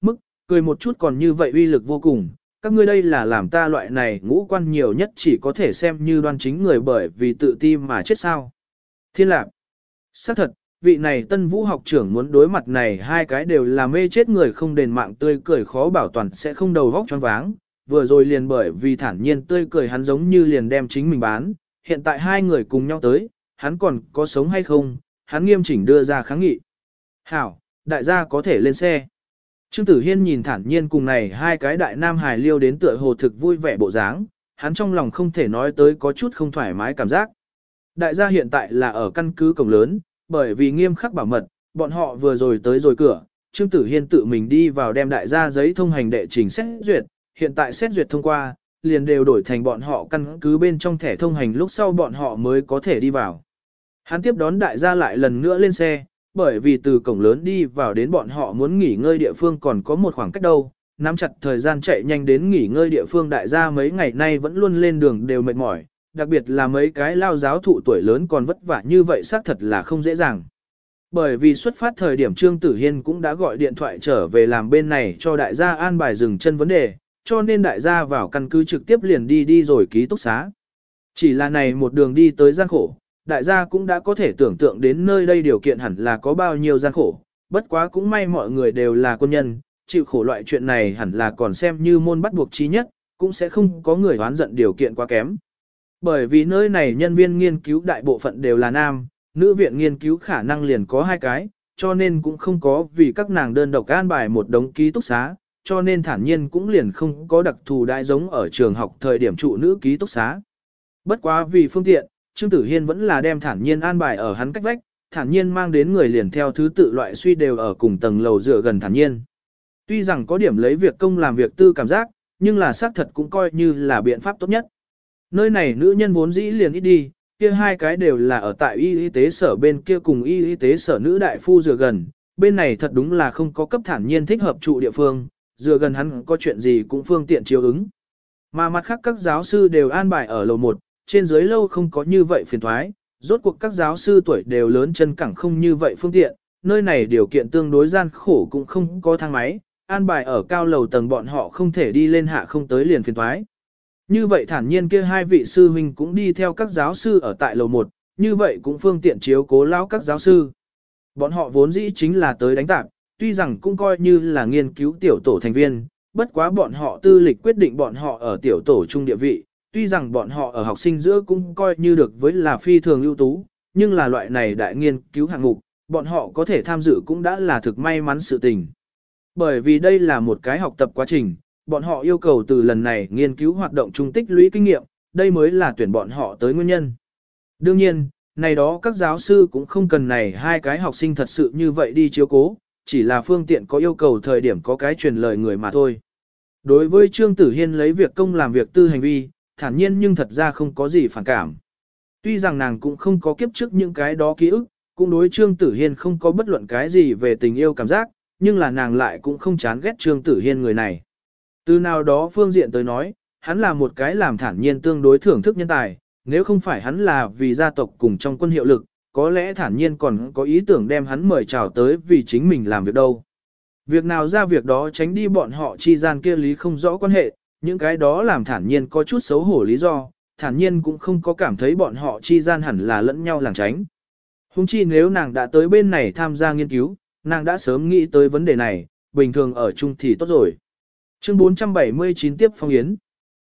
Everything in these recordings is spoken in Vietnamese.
mức, cười một chút còn như vậy uy lực vô cùng. Các ngươi đây là làm ta loại này ngũ quan nhiều nhất chỉ có thể xem như đoan chính người bởi vì tự ti mà chết sao. Thiên lạc. xác thật, vị này tân vũ học trưởng muốn đối mặt này hai cái đều là mê chết người không đền mạng tươi cười khó bảo toàn sẽ không đầu vóc choáng váng. Vừa rồi liền bởi vì thản nhiên tươi cười hắn giống như liền đem chính mình bán, hiện tại hai người cùng nhau tới, hắn còn có sống hay không, hắn nghiêm chỉnh đưa ra kháng nghị. Hảo, đại gia có thể lên xe. Trương Tử Hiên nhìn thản nhiên cùng này hai cái đại nam hài liêu đến tựa hồ thực vui vẻ bộ dáng, hắn trong lòng không thể nói tới có chút không thoải mái cảm giác. Đại gia hiện tại là ở căn cứ cổng lớn, bởi vì nghiêm khắc bảo mật, bọn họ vừa rồi tới rồi cửa, Trương Tử Hiên tự mình đi vào đem đại gia giấy thông hành đệ trình xét duyệt, hiện tại xét duyệt thông qua, liền đều đổi thành bọn họ căn cứ bên trong thẻ thông hành lúc sau bọn họ mới có thể đi vào. Hắn tiếp đón đại gia lại lần nữa lên xe, bởi vì từ cổng lớn đi vào đến bọn họ muốn nghỉ ngơi địa phương còn có một khoảng cách đâu, nắm chặt thời gian chạy nhanh đến nghỉ ngơi địa phương đại gia mấy ngày nay vẫn luôn lên đường đều mệt mỏi, đặc biệt là mấy cái lao giáo thụ tuổi lớn còn vất vả như vậy xác thật là không dễ dàng. Bởi vì xuất phát thời điểm Trương Tử Hiên cũng đã gọi điện thoại trở về làm bên này cho đại gia an bài dừng chân vấn đề, cho nên đại gia vào căn cứ trực tiếp liền đi đi rồi ký túc xá. Chỉ là này một đường đi tới gian khổ, đại gia cũng đã có thể tưởng tượng đến nơi đây điều kiện hẳn là có bao nhiêu gian khổ, bất quá cũng may mọi người đều là quân nhân, chịu khổ loại chuyện này hẳn là còn xem như môn bắt buộc chí nhất, cũng sẽ không có người oán giận điều kiện quá kém. Bởi vì nơi này nhân viên nghiên cứu đại bộ phận đều là nam, nữ viện nghiên cứu khả năng liền có hai cái, cho nên cũng không có vì các nàng đơn độc an bài một đống ký túc xá, cho nên thản nhiên cũng liền không có đặc thù đại giống ở trường học thời điểm trụ nữ ký túc xá. Bất quá vì phương tiện, Trương Tử Hiên vẫn là đem thản nhiên an bài ở hắn cách vách, thản nhiên mang đến người liền theo thứ tự loại suy đều ở cùng tầng lầu dựa gần thản nhiên. Tuy rằng có điểm lấy việc công làm việc tư cảm giác, nhưng là xác thật cũng coi như là biện pháp tốt nhất. Nơi này nữ nhân vốn dĩ liền ít đi, kia hai cái đều là ở tại y y tế sở bên kia cùng y y tế sở nữ đại phu dựa gần, bên này thật đúng là không có cấp thản nhiên thích hợp trụ địa phương, dựa gần hắn có chuyện gì cũng phương tiện chiếu ứng. Mà mặt khác các giáo sư đều an bài ở lầu 1, trên dưới lâu không có như vậy phiền thoái, rốt cuộc các giáo sư tuổi đều lớn chân cẳng không như vậy phương tiện, nơi này điều kiện tương đối gian khổ cũng không có thang máy, an bài ở cao lầu tầng bọn họ không thể đi lên hạ không tới liền phiền thoái. Như vậy thản nhiên kia hai vị sư huynh cũng đi theo các giáo sư ở tại lầu 1, như vậy cũng phương tiện chiếu cố lao các giáo sư. Bọn họ vốn dĩ chính là tới đánh tạp, tuy rằng cũng coi như là nghiên cứu tiểu tổ thành viên, bất quá bọn họ tư lịch quyết định bọn họ ở tiểu tổ trung địa vị, tuy rằng bọn họ ở học sinh giữa cũng coi như được với là phi thường ưu tú, nhưng là loại này đại nghiên cứu hạng mục, bọn họ có thể tham dự cũng đã là thực may mắn sự tình. Bởi vì đây là một cái học tập quá trình, bọn họ yêu cầu từ lần này nghiên cứu hoạt động trung tích lũy kinh nghiệm, đây mới là tuyển bọn họ tới nguyên nhân. Đương nhiên, này đó các giáo sư cũng không cần này hai cái học sinh thật sự như vậy đi chiếu cố, chỉ là phương tiện có yêu cầu thời điểm có cái truyền lời người mà thôi. Đối với Trương Tử Hiên lấy việc công làm việc tư hành vi, thản nhiên nhưng thật ra không có gì phản cảm. Tuy rằng nàng cũng không có kiếp trước những cái đó ký ức, cũng đối Trương Tử Hiên không có bất luận cái gì về tình yêu cảm giác, nhưng là nàng lại cũng không chán ghét Trương Tử Hiên người này. Từ nào đó phương diện tới nói, hắn là một cái làm thản nhiên tương đối thưởng thức nhân tài, nếu không phải hắn là vì gia tộc cùng trong quân hiệu lực, có lẽ thản nhiên còn có ý tưởng đem hắn mời chào tới vì chính mình làm việc đâu. Việc nào ra việc đó tránh đi bọn họ chi gian kia lý không rõ quan hệ, những cái đó làm thản nhiên có chút xấu hổ lý do, thản nhiên cũng không có cảm thấy bọn họ chi gian hẳn là lẫn nhau làng tránh. Hùng chi nếu nàng đã tới bên này tham gia nghiên cứu, nàng đã sớm nghĩ tới vấn đề này, bình thường ở chung thì tốt rồi. Chương 479 tiếp phong yến.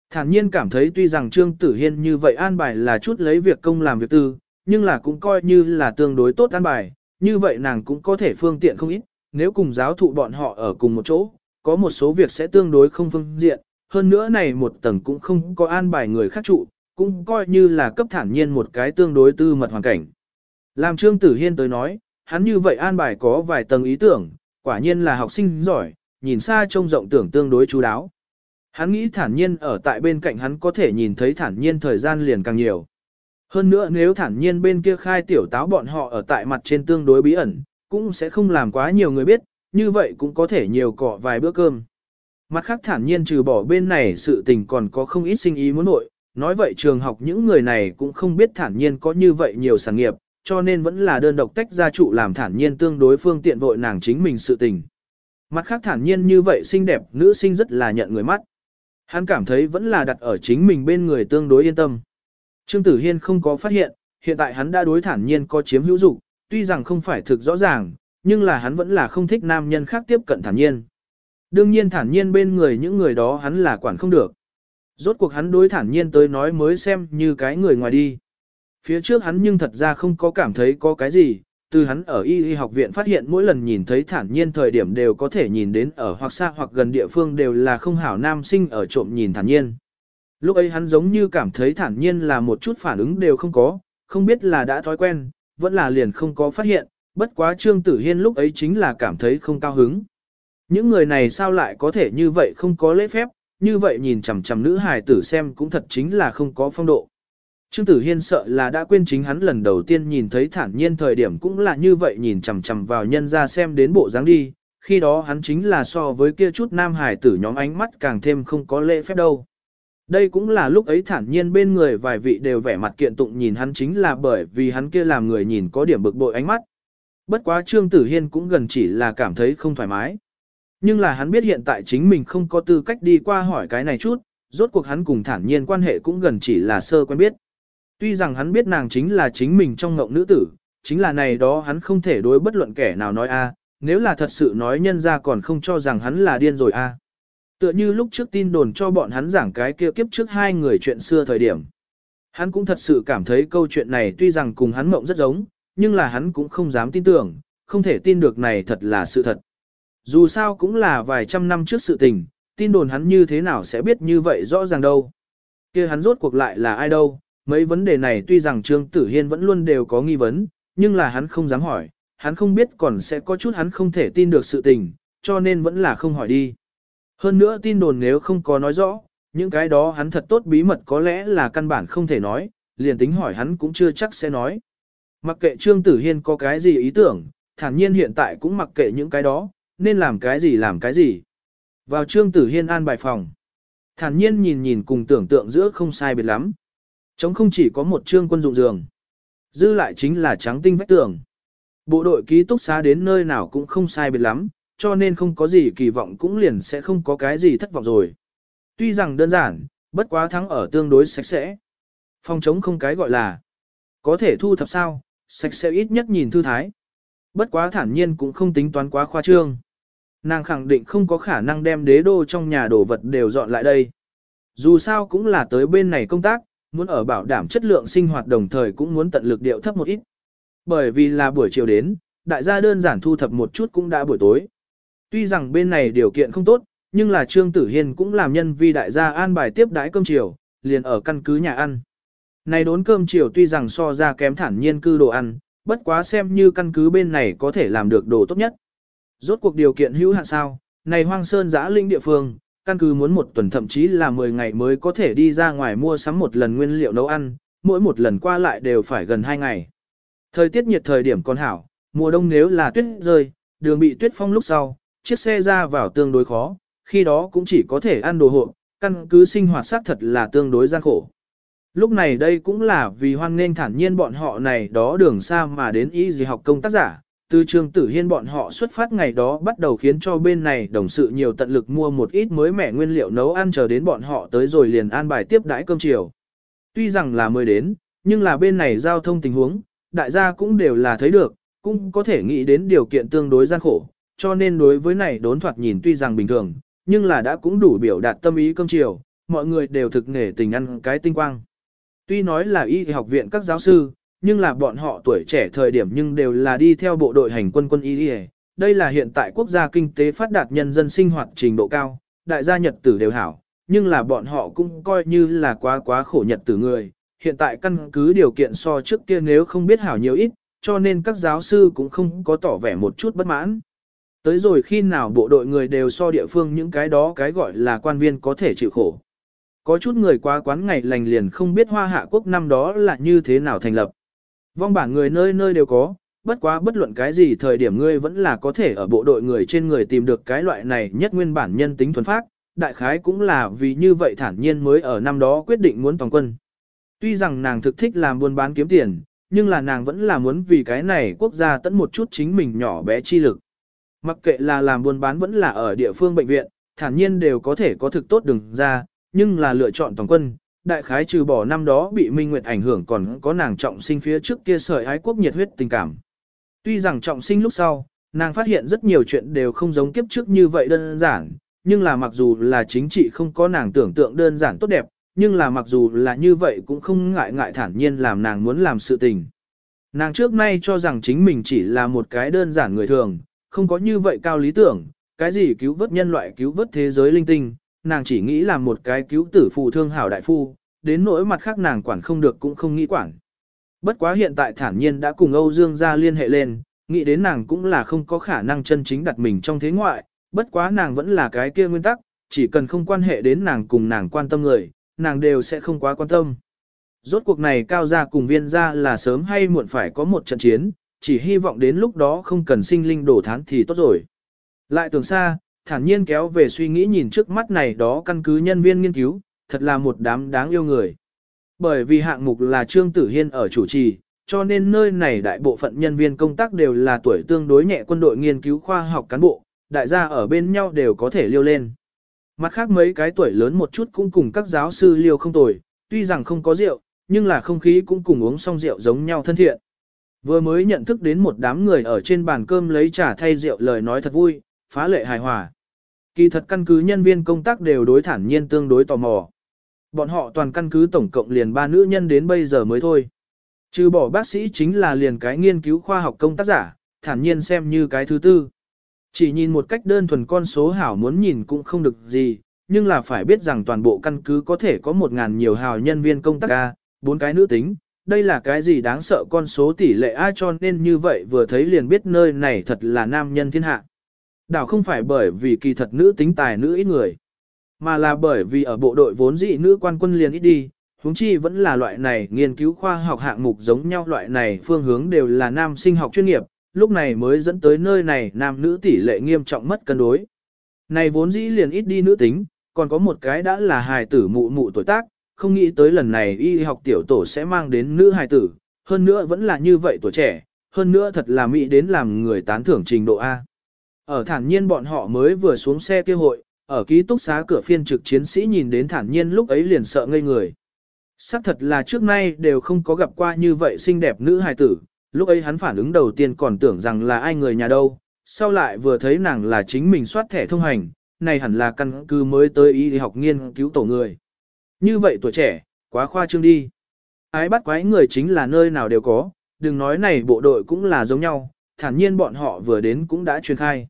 Thản nhiên cảm thấy tuy rằng Trương Tử Hiên như vậy an bài là chút lấy việc công làm việc tư, nhưng là cũng coi như là tương đối tốt an bài, như vậy nàng cũng có thể phương tiện không ít, nếu cùng giáo thụ bọn họ ở cùng một chỗ, có một số việc sẽ tương đối không phương diện, hơn nữa này một tầng cũng không có an bài người khác trụ, cũng coi như là cấp thản nhiên một cái tương đối tư mật hoàn cảnh. Làm Trương Tử Hiên tới nói, hắn như vậy an bài có vài tầng ý tưởng, quả nhiên là học sinh giỏi, nhìn xa trông rộng tưởng tương đối chú đáo. Hắn nghĩ thản nhiên ở tại bên cạnh hắn có thể nhìn thấy thản nhiên thời gian liền càng nhiều. Hơn nữa nếu thản nhiên bên kia khai tiểu táo bọn họ ở tại mặt trên tương đối bí ẩn, cũng sẽ không làm quá nhiều người biết, như vậy cũng có thể nhiều cọ vài bữa cơm. Mặt khác thản nhiên trừ bỏ bên này sự tình còn có không ít sinh ý muốn nội, nói vậy trường học những người này cũng không biết thản nhiên có như vậy nhiều sản nghiệp, cho nên vẫn là đơn độc tách gia trụ làm thản nhiên tương đối phương tiện vội nàng chính mình sự tình. Mặt khác thản nhiên như vậy xinh đẹp nữ sinh rất là nhận người mắt. Hắn cảm thấy vẫn là đặt ở chính mình bên người tương đối yên tâm. Trương Tử Hiên không có phát hiện, hiện tại hắn đã đối thản nhiên có chiếm hữu dục, tuy rằng không phải thực rõ ràng, nhưng là hắn vẫn là không thích nam nhân khác tiếp cận thản nhiên. Đương nhiên thản nhiên bên người những người đó hắn là quản không được. Rốt cuộc hắn đối thản nhiên tới nói mới xem như cái người ngoài đi. Phía trước hắn nhưng thật ra không có cảm thấy có cái gì, từ hắn ở y y học viện phát hiện mỗi lần nhìn thấy thản nhiên thời điểm đều có thể nhìn đến ở hoặc xa hoặc gần địa phương đều là không hảo nam sinh ở trộm nhìn thản nhiên. Lúc ấy hắn giống như cảm thấy thản nhiên là một chút phản ứng đều không có, không biết là đã thói quen, vẫn là liền không có phát hiện, bất quá Trương Tử Hiên lúc ấy chính là cảm thấy không cao hứng. Những người này sao lại có thể như vậy không có lễ phép, như vậy nhìn chằm chằm nữ hài tử xem cũng thật chính là không có phong độ. Trương Tử Hiên sợ là đã quên chính hắn lần đầu tiên nhìn thấy thản nhiên thời điểm cũng là như vậy nhìn chằm chằm vào nhân ra xem đến bộ dáng đi, khi đó hắn chính là so với kia chút nam hài tử nhóm ánh mắt càng thêm không có lễ phép đâu. Đây cũng là lúc ấy thản nhiên bên người vài vị đều vẻ mặt kiện tụng nhìn hắn chính là bởi vì hắn kia làm người nhìn có điểm bực bội ánh mắt. Bất quá Trương Tử Hiên cũng gần chỉ là cảm thấy không thoải mái. Nhưng là hắn biết hiện tại chính mình không có tư cách đi qua hỏi cái này chút, rốt cuộc hắn cùng thản nhiên quan hệ cũng gần chỉ là sơ quen biết. Tuy rằng hắn biết nàng chính là chính mình trong ngộng nữ tử, chính là này đó hắn không thể đối bất luận kẻ nào nói a, nếu là thật sự nói nhân ra còn không cho rằng hắn là điên rồi a. Tựa như lúc trước tin đồn cho bọn hắn giảng cái kia kiếp trước hai người chuyện xưa thời điểm. Hắn cũng thật sự cảm thấy câu chuyện này tuy rằng cùng hắn mộng rất giống, nhưng là hắn cũng không dám tin tưởng, không thể tin được này thật là sự thật. Dù sao cũng là vài trăm năm trước sự tình, tin đồn hắn như thế nào sẽ biết như vậy rõ ràng đâu. kia hắn rốt cuộc lại là ai đâu, mấy vấn đề này tuy rằng Trương Tử Hiên vẫn luôn đều có nghi vấn, nhưng là hắn không dám hỏi, hắn không biết còn sẽ có chút hắn không thể tin được sự tình, cho nên vẫn là không hỏi đi. Hơn nữa tin đồn nếu không có nói rõ, những cái đó hắn thật tốt bí mật có lẽ là căn bản không thể nói, liền tính hỏi hắn cũng chưa chắc sẽ nói. Mặc kệ Trương Tử Hiên có cái gì ý tưởng, thản nhiên hiện tại cũng mặc kệ những cái đó, nên làm cái gì làm cái gì. Vào Trương Tử Hiên an bài phòng. Thản nhiên nhìn nhìn cùng tưởng tượng giữa không sai biệt lắm. Chống không chỉ có một trương quân dụng giường. Dư lại chính là trắng tinh vách tường. Bộ đội ký túc xá đến nơi nào cũng không sai biệt lắm, cho nên không có gì kỳ vọng cũng liền sẽ không có cái gì thất vọng rồi. Tuy rằng đơn giản, bất quá thắng ở tương đối sạch sẽ. Phòng chống không cái gọi là có thể thu thập sao, sạch sẽ ít nhất nhìn thư thái. Bất quá thản nhiên cũng không tính toán quá khoa trương. Nàng khẳng định không có khả năng đem đế đô trong nhà đồ vật đều dọn lại đây. Dù sao cũng là tới bên này công tác, muốn ở bảo đảm chất lượng sinh hoạt đồng thời cũng muốn tận lực điệu thấp một ít. Bởi vì là buổi chiều đến, đại gia đơn giản thu thập một chút cũng đã buổi tối. Tuy rằng bên này điều kiện không tốt, nhưng là Trương Tử Hiên cũng làm nhân vi đại gia an bài tiếp đãi cơm chiều, liền ở căn cứ nhà ăn. Này đốn cơm chiều tuy rằng so ra kém thản nhiên cư đồ ăn, bất quá xem như căn cứ bên này có thể làm được đồ tốt nhất. Rốt cuộc điều kiện hữu hạn sao, này hoang sơn giã linh địa phương, căn cứ muốn một tuần thậm chí là 10 ngày mới có thể đi ra ngoài mua sắm một lần nguyên liệu nấu ăn, mỗi một lần qua lại đều phải gần 2 ngày. Thời tiết nhiệt thời điểm còn hảo, mùa đông nếu là tuyết rơi, đường bị tuyết phong lúc sau, chiếc xe ra vào tương đối khó, khi đó cũng chỉ có thể ăn đồ hộ, căn cứ sinh hoạt xác thật là tương đối gian khổ. Lúc này đây cũng là vì hoan nên thản nhiên bọn họ này đó đường xa mà đến y gì học công tác giả, từ trường tử hiên bọn họ xuất phát ngày đó bắt đầu khiến cho bên này đồng sự nhiều tận lực mua một ít mới mẻ nguyên liệu nấu ăn chờ đến bọn họ tới rồi liền an bài tiếp đãi cơm chiều. Tuy rằng là mới đến, nhưng là bên này giao thông tình huống, đại gia cũng đều là thấy được, cũng có thể nghĩ đến điều kiện tương đối gian khổ, cho nên đối với này đốn thoạt nhìn tuy rằng bình thường, nhưng là đã cũng đủ biểu đạt tâm ý cơm chiều, mọi người đều thực nghề tình ăn cái tinh quang. Tuy nói là y học viện các giáo sư, nhưng là bọn họ tuổi trẻ thời điểm nhưng đều là đi theo bộ đội hành quân quân y Đây là hiện tại quốc gia kinh tế phát đạt nhân dân sinh hoạt trình độ cao, đại gia nhật tử đều hảo, nhưng là bọn họ cũng coi như là quá quá khổ nhật tử người. Hiện tại căn cứ điều kiện so trước kia nếu không biết hảo nhiều ít, cho nên các giáo sư cũng không có tỏ vẻ một chút bất mãn. Tới rồi khi nào bộ đội người đều so địa phương những cái đó cái gọi là quan viên có thể chịu khổ. Có chút người quá quán ngày lành liền không biết hoa hạ quốc năm đó là như thế nào thành lập. Vong bản người nơi nơi đều có, bất quá bất luận cái gì thời điểm ngươi vẫn là có thể ở bộ đội người trên người tìm được cái loại này nhất nguyên bản nhân tính thuần phát, đại khái cũng là vì như vậy thản nhiên mới ở năm đó quyết định muốn toàn quân. Tuy rằng nàng thực thích làm buôn bán kiếm tiền, nhưng là nàng vẫn là muốn vì cái này quốc gia tận một chút chính mình nhỏ bé chi lực. Mặc kệ là làm buôn bán vẫn là ở địa phương bệnh viện, thản nhiên đều có thể có thực tốt đường ra, nhưng là lựa chọn toàn quân, đại khái trừ bỏ năm đó bị Minh Nguyệt ảnh hưởng còn có nàng trọng sinh phía trước kia sợi ái quốc nhiệt huyết tình cảm. Tuy rằng trọng sinh lúc sau, nàng phát hiện rất nhiều chuyện đều không giống kiếp trước như vậy đơn giản, nhưng là mặc dù là chính trị không có nàng tưởng tượng đơn giản tốt đẹp, nhưng là mặc dù là như vậy cũng không ngại ngại thản nhiên làm nàng muốn làm sự tình. Nàng trước nay cho rằng chính mình chỉ là một cái đơn giản người thường, không có như vậy cao lý tưởng, cái gì cứu vớt nhân loại cứu vớt thế giới linh tinh, nàng chỉ nghĩ là một cái cứu tử phù thương hảo đại phu, đến nỗi mặt khác nàng quản không được cũng không nghĩ quản. Bất quá hiện tại thản nhiên đã cùng Âu Dương gia liên hệ lên, nghĩ đến nàng cũng là không có khả năng chân chính đặt mình trong thế ngoại, bất quá nàng vẫn là cái kia nguyên tắc, chỉ cần không quan hệ đến nàng cùng nàng quan tâm người, nàng đều sẽ không quá quan tâm. Rốt cuộc này cao gia cùng viên gia là sớm hay muộn phải có một trận chiến, chỉ hy vọng đến lúc đó không cần sinh linh đổ thán thì tốt rồi. Lại tưởng xa, thản nhiên kéo về suy nghĩ nhìn trước mắt này đó căn cứ nhân viên nghiên cứu, thật là một đám đáng yêu người. Bởi vì hạng mục là Trương Tử Hiên ở chủ trì, cho nên nơi này đại bộ phận nhân viên công tác đều là tuổi tương đối nhẹ quân đội nghiên cứu khoa học cán bộ, đại gia ở bên nhau đều có thể liêu lên. Mặt khác mấy cái tuổi lớn một chút cũng cùng các giáo sư liêu không tồi, tuy rằng không có rượu, nhưng là không khí cũng cùng uống xong rượu giống nhau thân thiện. Vừa mới nhận thức đến một đám người ở trên bàn cơm lấy trà thay rượu lời nói thật vui, phá lệ hài hòa. Kỳ thật căn cứ nhân viên công tác đều đối thản nhiên tương đối tò mò. Bọn họ toàn căn cứ tổng cộng liền ba nữ nhân đến bây giờ mới thôi. Trừ bỏ bác sĩ chính là liền cái nghiên cứu khoa học công tác giả, thản nhiên xem như cái thứ tư. Chỉ nhìn một cách đơn thuần con số hảo muốn nhìn cũng không được gì, nhưng là phải biết rằng toàn bộ căn cứ có thể có một ngàn nhiều hào nhân viên công tác ca, bốn cái nữ tính, đây là cái gì đáng sợ con số tỷ lệ a cho nên như vậy vừa thấy liền biết nơi này thật là nam nhân thiên hạ. Đảo không phải bởi vì kỳ thật nữ tính tài nữ ít người, mà là bởi vì ở bộ đội vốn dị nữ quan quân liền ít đi, huống chi vẫn là loại này nghiên cứu khoa học hạng mục giống nhau loại này phương hướng đều là nam sinh học chuyên nghiệp, lúc này mới dẫn tới nơi này nam nữ tỷ lệ nghiêm trọng mất cân đối. Này vốn dĩ liền ít đi nữ tính, còn có một cái đã là hài tử mụ mụ tuổi tác, không nghĩ tới lần này y học tiểu tổ sẽ mang đến nữ hài tử, hơn nữa vẫn là như vậy tuổi trẻ, hơn nữa thật là mỹ đến làm người tán thưởng trình độ A. Ở thản nhiên bọn họ mới vừa xuống xe kêu hội, ở ký túc xá cửa phiên trực chiến sĩ nhìn đến thản nhiên lúc ấy liền sợ ngây người. Sắc thật là trước nay đều không có gặp qua như vậy xinh đẹp nữ hài tử, lúc ấy hắn phản ứng đầu tiên còn tưởng rằng là ai người nhà đâu, sau lại vừa thấy nàng là chính mình soát thẻ thông hành, này hẳn là căn cứ mới tới y học nghiên cứu tổ người. Như vậy tuổi trẻ, quá khoa trương đi. Ái bắt quái người chính là nơi nào đều có, đừng nói này bộ đội cũng là giống nhau, thản nhiên bọn họ vừa đến cũng đã truyền khai.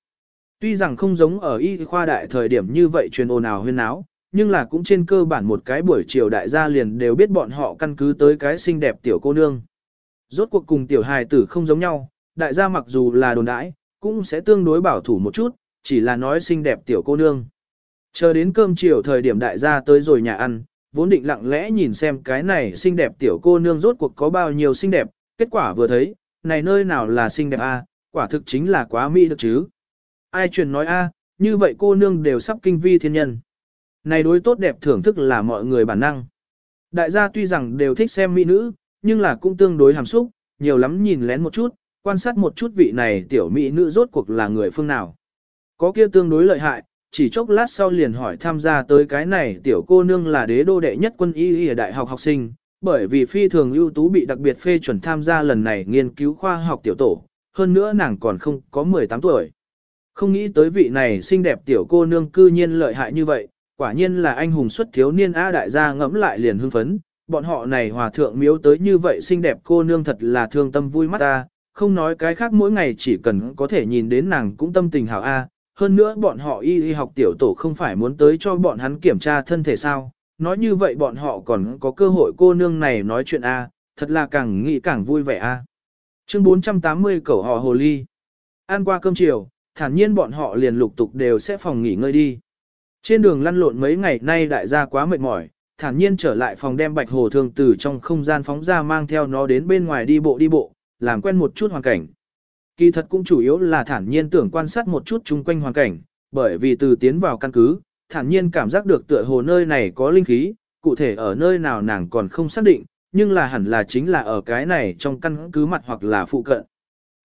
Tuy rằng không giống ở y khoa đại thời điểm như vậy truyền ồn ào huyên náo, nhưng là cũng trên cơ bản một cái buổi chiều đại gia liền đều biết bọn họ căn cứ tới cái xinh đẹp tiểu cô nương. Rốt cuộc cùng tiểu hài tử không giống nhau, đại gia mặc dù là đồn đãi, cũng sẽ tương đối bảo thủ một chút, chỉ là nói xinh đẹp tiểu cô nương. Chờ đến cơm chiều thời điểm đại gia tới rồi nhà ăn, vốn định lặng lẽ nhìn xem cái này xinh đẹp tiểu cô nương rốt cuộc có bao nhiêu xinh đẹp, kết quả vừa thấy, này nơi nào là xinh đẹp a, quả thực chính là quá mỹ được chứ. Ai truyền nói a, như vậy cô nương đều sắp kinh vi thiên nhân. Này đối tốt đẹp thưởng thức là mọi người bản năng. Đại gia tuy rằng đều thích xem mỹ nữ, nhưng là cũng tương đối hàm xúc, nhiều lắm nhìn lén một chút, quan sát một chút vị này tiểu mỹ nữ rốt cuộc là người phương nào. Có kia tương đối lợi hại, chỉ chốc lát sau liền hỏi tham gia tới cái này tiểu cô nương là đế đô đệ nhất quân y y đại học học sinh, bởi vì phi thường ưu tú bị đặc biệt phê chuẩn tham gia lần này nghiên cứu khoa học tiểu tổ, hơn nữa nàng còn không có 18 tuổi. Không nghĩ tới vị này xinh đẹp tiểu cô nương cư nhiên lợi hại như vậy, quả nhiên là anh hùng xuất thiếu niên A đại gia ngẫm lại liền hưng phấn, bọn họ này hòa thượng miếu tới như vậy xinh đẹp cô nương thật là thương tâm vui mắt ta, không nói cái khác mỗi ngày chỉ cần có thể nhìn đến nàng cũng tâm tình hảo A, hơn nữa bọn họ y y học tiểu tổ không phải muốn tới cho bọn hắn kiểm tra thân thể sao, nói như vậy bọn họ còn có cơ hội cô nương này nói chuyện A, thật là càng nghĩ càng vui vẻ A. Chương 480 cẩu họ hồ ly. Ăn qua cơm chiều, thản nhiên bọn họ liền lục tục đều sẽ phòng nghỉ ngơi đi. Trên đường lăn lộn mấy ngày nay đại gia quá mệt mỏi, thản nhiên trở lại phòng đem bạch hồ thường từ trong không gian phóng ra mang theo nó đến bên ngoài đi bộ đi bộ, làm quen một chút hoàn cảnh. Kỳ thật cũng chủ yếu là thản nhiên tưởng quan sát một chút chung quanh hoàn cảnh, bởi vì từ tiến vào căn cứ, thản nhiên cảm giác được tựa hồ nơi này có linh khí, cụ thể ở nơi nào nàng còn không xác định, nhưng là hẳn là chính là ở cái này trong căn cứ mặt hoặc là phụ cận.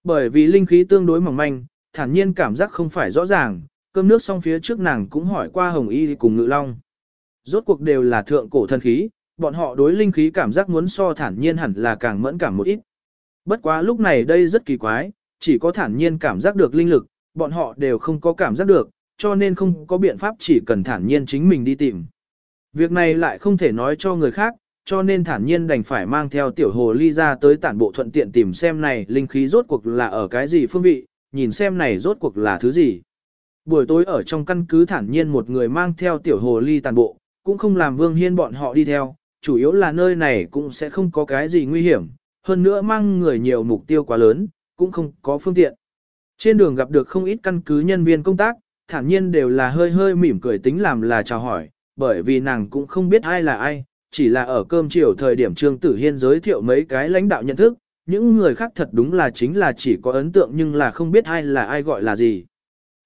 Bởi vì linh khí tương đối mỏng manh, thản nhiên cảm giác không phải rõ ràng, cơm nước xong phía trước nàng cũng hỏi qua Hồng Y cùng Ngự Long. Rốt cuộc đều là thượng cổ thần khí, bọn họ đối linh khí cảm giác muốn so thản nhiên hẳn là càng mẫn cảm một ít. Bất quá lúc này đây rất kỳ quái, chỉ có thản nhiên cảm giác được linh lực, bọn họ đều không có cảm giác được, cho nên không có biện pháp chỉ cần thản nhiên chính mình đi tìm. Việc này lại không thể nói cho người khác, cho nên thản nhiên đành phải mang theo tiểu hồ ly ra tới tản bộ thuận tiện tìm xem này linh khí rốt cuộc là ở cái gì phương vị, nhìn xem này rốt cuộc là thứ gì. Buổi tối ở trong căn cứ thản nhiên một người mang theo tiểu hồ ly tàn bộ, cũng không làm vương hiên bọn họ đi theo, chủ yếu là nơi này cũng sẽ không có cái gì nguy hiểm, hơn nữa mang người nhiều mục tiêu quá lớn, cũng không có phương tiện. Trên đường gặp được không ít căn cứ nhân viên công tác, thản nhiên đều là hơi hơi mỉm cười tính làm là chào hỏi, bởi vì nàng cũng không biết ai là ai, chỉ là ở cơm chiều thời điểm Trương Tử Hiên giới thiệu mấy cái lãnh đạo nhận thức, những người khác thật đúng là chính là chỉ có ấn tượng nhưng là không biết ai là ai gọi là gì.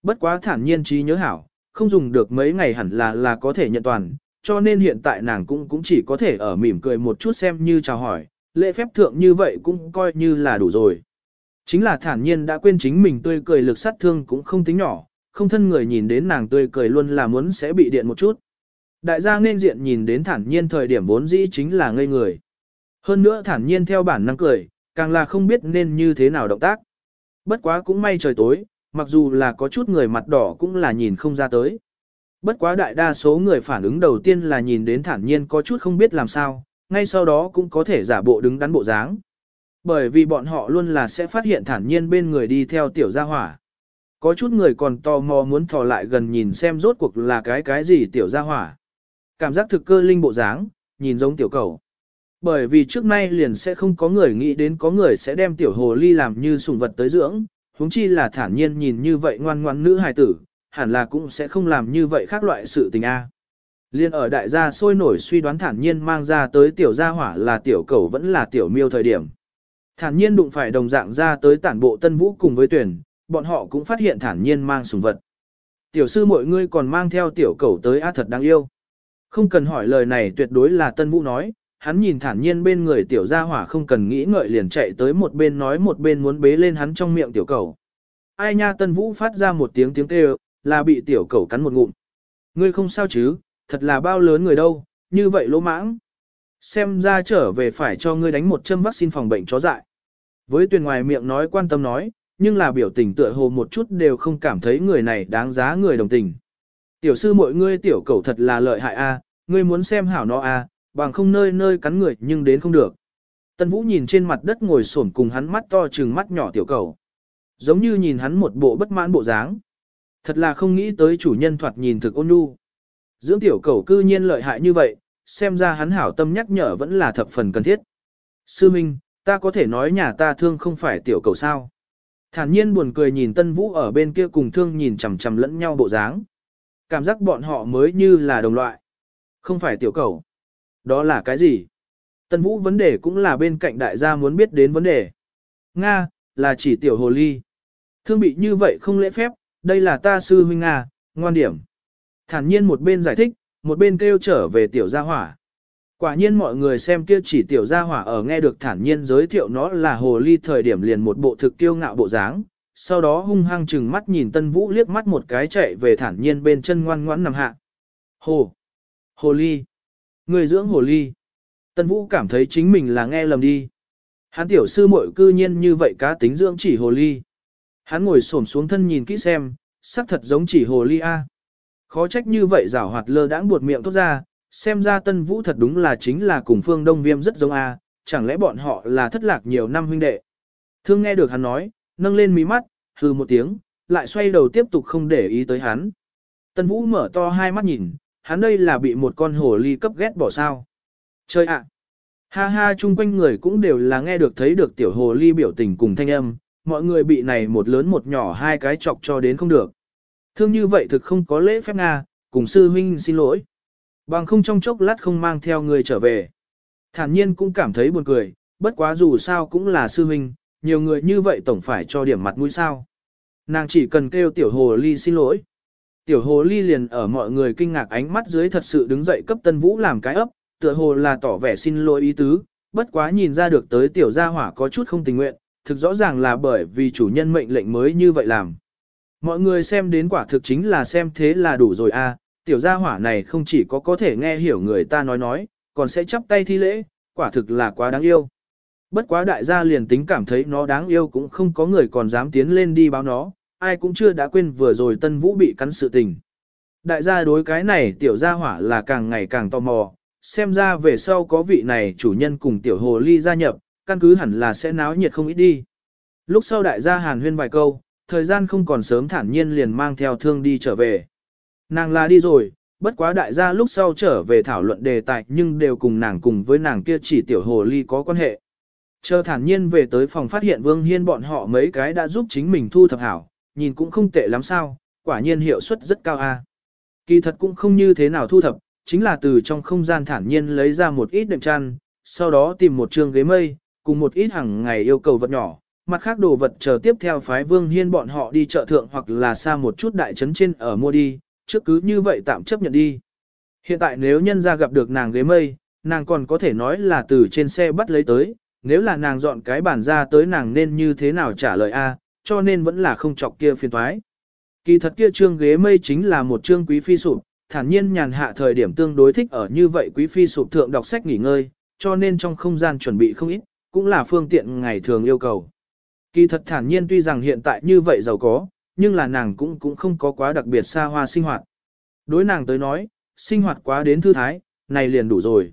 Bất quá thản nhiên trí nhớ hảo, không dùng được mấy ngày hẳn là là có thể nhận toàn, cho nên hiện tại nàng cũng cũng chỉ có thể ở mỉm cười một chút xem như chào hỏi, lễ phép thượng như vậy cũng coi như là đủ rồi. Chính là thản nhiên đã quên chính mình tươi cười lực sát thương cũng không tính nhỏ, không thân người nhìn đến nàng tươi cười luôn là muốn sẽ bị điện một chút. Đại gia nên diện nhìn đến thản nhiên thời điểm vốn dĩ chính là ngây người. Hơn nữa thản nhiên theo bản năng cười, càng là không biết nên như thế nào động tác. Bất quá cũng may trời tối, mặc dù là có chút người mặt đỏ cũng là nhìn không ra tới. Bất quá đại đa số người phản ứng đầu tiên là nhìn đến thản nhiên có chút không biết làm sao, ngay sau đó cũng có thể giả bộ đứng đắn bộ dáng. Bởi vì bọn họ luôn là sẽ phát hiện thản nhiên bên người đi theo tiểu gia hỏa. Có chút người còn tò mò muốn thò lại gần nhìn xem rốt cuộc là cái cái gì tiểu gia hỏa. Cảm giác thực cơ linh bộ dáng, nhìn giống tiểu cầu. Bởi vì trước nay liền sẽ không có người nghĩ đến có người sẽ đem tiểu hồ ly làm như sùng vật tới dưỡng, huống chi là thản nhiên nhìn như vậy ngoan ngoan nữ hài tử, hẳn là cũng sẽ không làm như vậy khác loại sự tình A. Liên ở đại gia sôi nổi suy đoán thản nhiên mang ra tới tiểu gia hỏa là tiểu cầu vẫn là tiểu miêu thời điểm. Thản nhiên đụng phải đồng dạng ra tới tản bộ tân vũ cùng với tuyển, bọn họ cũng phát hiện thản nhiên mang sùng vật. Tiểu sư mọi ngươi còn mang theo tiểu cầu tới a thật đáng yêu. Không cần hỏi lời này tuyệt đối là tân vũ nói, hắn nhìn thản nhiên bên người tiểu gia hỏa không cần nghĩ ngợi liền chạy tới một bên nói một bên muốn bế lên hắn trong miệng tiểu cầu. Ai nha tân vũ phát ra một tiếng tiếng kêu, là bị tiểu cầu cắn một ngụm. Ngươi không sao chứ, thật là bao lớn người đâu, như vậy lỗ mãng. Xem ra trở về phải cho ngươi đánh một châm vaccine phòng bệnh chó dại. Với tuyển ngoài miệng nói quan tâm nói, nhưng là biểu tình tựa hồ một chút đều không cảm thấy người này đáng giá người đồng tình. Tiểu sư mọi ngươi tiểu cầu thật là lợi hại a, ngươi muốn xem hảo nó a, bằng không nơi nơi cắn người nhưng đến không được. Tân Vũ nhìn trên mặt đất ngồi xổm cùng hắn mắt to trừng mắt nhỏ tiểu cầu. Giống như nhìn hắn một bộ bất mãn bộ dáng. Thật là không nghĩ tới chủ nhân thoạt nhìn thực ôn nhu. Dưỡng tiểu cầu cư nhiên lợi hại như vậy, xem ra hắn hảo tâm nhắc nhở vẫn là thập phần cần thiết. Sư Minh, ta có thể nói nhà ta thương không phải tiểu cầu sao. Thản nhiên buồn cười nhìn Tân Vũ ở bên kia cùng thương nhìn chằm chằm lẫn nhau bộ dáng. Cảm giác bọn họ mới như là đồng loại. Không phải tiểu cầu. Đó là cái gì? Tân Vũ vấn đề cũng là bên cạnh đại gia muốn biết đến vấn đề. Nga, là chỉ tiểu hồ ly. Thương bị như vậy không lễ phép, đây là ta sư huynh Nga, ngoan điểm. Thản nhiên một bên giải thích, một bên kêu trở về tiểu gia hỏa. Quả nhiên mọi người xem kia chỉ tiểu gia hỏa ở nghe được thản nhiên giới thiệu nó là hồ ly thời điểm liền một bộ thực kiêu ngạo bộ dáng, sau đó hung hăng chừng mắt nhìn tân vũ liếc mắt một cái chạy về thản nhiên bên chân ngoan ngoãn nằm hạ. Hồ! Hồ ly! Người dưỡng hồ ly! Tân vũ cảm thấy chính mình là nghe lầm đi. Hắn tiểu sư muội cư nhiên như vậy cá tính dưỡng chỉ hồ ly. Hắn ngồi xổm xuống thân nhìn kỹ xem, sắc thật giống chỉ hồ ly A. Khó trách như vậy rảo hoạt lơ đãng buột miệng tốt ra, xem ra tân vũ thật đúng là chính là cùng phương đông viêm rất giống A, chẳng lẽ bọn họ là thất lạc nhiều năm huynh đệ. Thương nghe được hắn nói, nâng lên mí mắt, hừ một tiếng, lại xoay đầu tiếp tục không để ý tới hắn. Tân vũ mở to hai mắt nhìn, hắn đây là bị một con hồ ly cấp ghét bỏ sao. Chơi ạ! Ha ha chung quanh người cũng đều là nghe được thấy được tiểu hồ ly biểu tình cùng thanh âm, mọi người bị này một lớn một nhỏ hai cái chọc cho đến không được. Thương như vậy thực không có lễ phép Nga, cùng sư huynh xin lỗi. Bằng không trong chốc lát không mang theo người trở về. Thản nhiên cũng cảm thấy buồn cười, bất quá dù sao cũng là sư huynh, nhiều người như vậy tổng phải cho điểm mặt mũi sao. Nàng chỉ cần kêu tiểu hồ ly xin lỗi. Tiểu hồ ly liền ở mọi người kinh ngạc ánh mắt dưới thật sự đứng dậy cấp tân vũ làm cái ấp, tựa hồ là tỏ vẻ xin lỗi ý tứ, bất quá nhìn ra được tới tiểu gia hỏa có chút không tình nguyện, thực rõ ràng là bởi vì chủ nhân mệnh lệnh mới như vậy làm. Mọi người xem đến quả thực chính là xem thế là đủ rồi a. tiểu gia hỏa này không chỉ có có thể nghe hiểu người ta nói nói, còn sẽ chắp tay thi lễ, quả thực là quá đáng yêu. Bất quá đại gia liền tính cảm thấy nó đáng yêu cũng không có người còn dám tiến lên đi báo nó, ai cũng chưa đã quên vừa rồi tân vũ bị cắn sự tình. Đại gia đối cái này tiểu gia hỏa là càng ngày càng tò mò, xem ra về sau có vị này chủ nhân cùng tiểu hồ ly gia nhập, căn cứ hẳn là sẽ náo nhiệt không ít đi. Lúc sau đại gia hàn huyên vài câu, thời gian không còn sớm thản nhiên liền mang theo thương đi trở về. Nàng là đi rồi, bất quá đại gia lúc sau trở về thảo luận đề tài nhưng đều cùng nàng cùng với nàng kia chỉ tiểu hồ ly có quan hệ. Chờ thản nhiên về tới phòng phát hiện Vương Hiên bọn họ mấy cái đã giúp chính mình thu thập hảo, nhìn cũng không tệ lắm sao, quả nhiên hiệu suất rất cao a. Kỳ thật cũng không như thế nào thu thập, chính là từ trong không gian thản nhiên lấy ra một ít đệm chăn, sau đó tìm một trường ghế mây, cùng một ít hàng ngày yêu cầu vật nhỏ, mặt khác đồ vật chờ tiếp theo phái Vương Hiên bọn họ đi chợ thượng hoặc là xa một chút đại trấn trên ở mua đi, trước cứ như vậy tạm chấp nhận đi. Hiện tại nếu nhân ra gặp được nàng ghế mây, nàng còn có thể nói là từ trên xe bắt lấy tới, nếu là nàng dọn cái bàn ra tới nàng nên như thế nào trả lời a, cho nên vẫn là không chọc kia phiền toái. Kỳ thật kia trương ghế mây chính là một trương quý phi sụp, thản nhiên nhàn hạ thời điểm tương đối thích ở như vậy quý phi sụp thượng đọc sách nghỉ ngơi, cho nên trong không gian chuẩn bị không ít, cũng là phương tiện ngày thường yêu cầu. Kỳ thật thản nhiên tuy rằng hiện tại như vậy giàu có, nhưng là nàng cũng cũng không có quá đặc biệt xa hoa sinh hoạt. Đối nàng tới nói, sinh hoạt quá đến thư thái, này liền đủ rồi.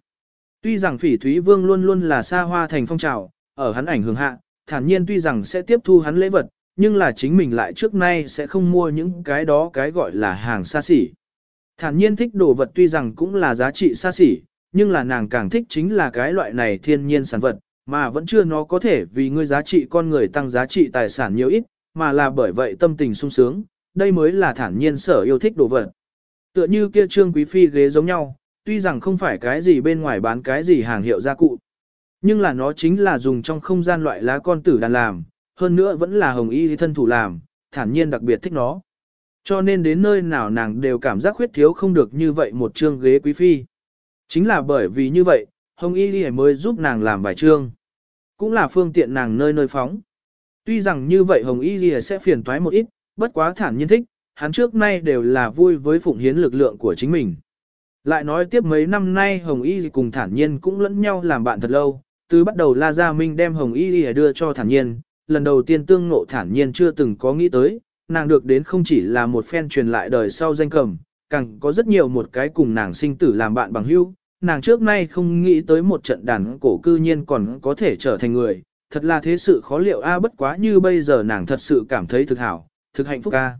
Tuy rằng phỉ thúy vương luôn luôn là xa hoa thành phong trào, ở hắn ảnh hưởng hạ, thản nhiên tuy rằng sẽ tiếp thu hắn lễ vật, nhưng là chính mình lại trước nay sẽ không mua những cái đó cái gọi là hàng xa xỉ. Thản nhiên thích đồ vật tuy rằng cũng là giá trị xa xỉ, nhưng là nàng càng thích chính là cái loại này thiên nhiên sản vật, mà vẫn chưa nó có thể vì ngươi giá trị con người tăng giá trị tài sản nhiều ít, mà là bởi vậy tâm tình sung sướng, đây mới là thản nhiên sở yêu thích đồ vật. Tựa như kia trương quý phi ghế giống nhau, tuy rằng không phải cái gì bên ngoài bán cái gì hàng hiệu gia cụ, nhưng là nó chính là dùng trong không gian loại lá con tử đàn làm, hơn nữa vẫn là hồng y thân thủ làm, thản nhiên đặc biệt thích nó. Cho nên đến nơi nào nàng đều cảm giác khuyết thiếu không được như vậy một trương ghế quý phi. Chính là bởi vì như vậy, hồng y mới giúp nàng làm vài trương. Cũng là phương tiện nàng nơi nơi phóng. Tuy rằng như vậy hồng y sẽ phiền toái một ít, bất quá thản nhiên thích, hắn trước nay đều là vui với phụng hiến lực lượng của chính mình. Lại nói tiếp mấy năm nay Hồng Y cùng thản nhiên cũng lẫn nhau làm bạn thật lâu, từ bắt đầu La Gia Minh đem Hồng Y đưa cho thản nhiên, lần đầu tiên tương ngộ thản nhiên chưa từng có nghĩ tới, nàng được đến không chỉ là một phen truyền lại đời sau danh cầm, càng có rất nhiều một cái cùng nàng sinh tử làm bạn bằng hữu. Nàng trước nay không nghĩ tới một trận đàn cổ cư nhiên còn có thể trở thành người, thật là thế sự khó liệu a bất quá như bây giờ nàng thật sự cảm thấy thực hảo, thực hạnh phúc a.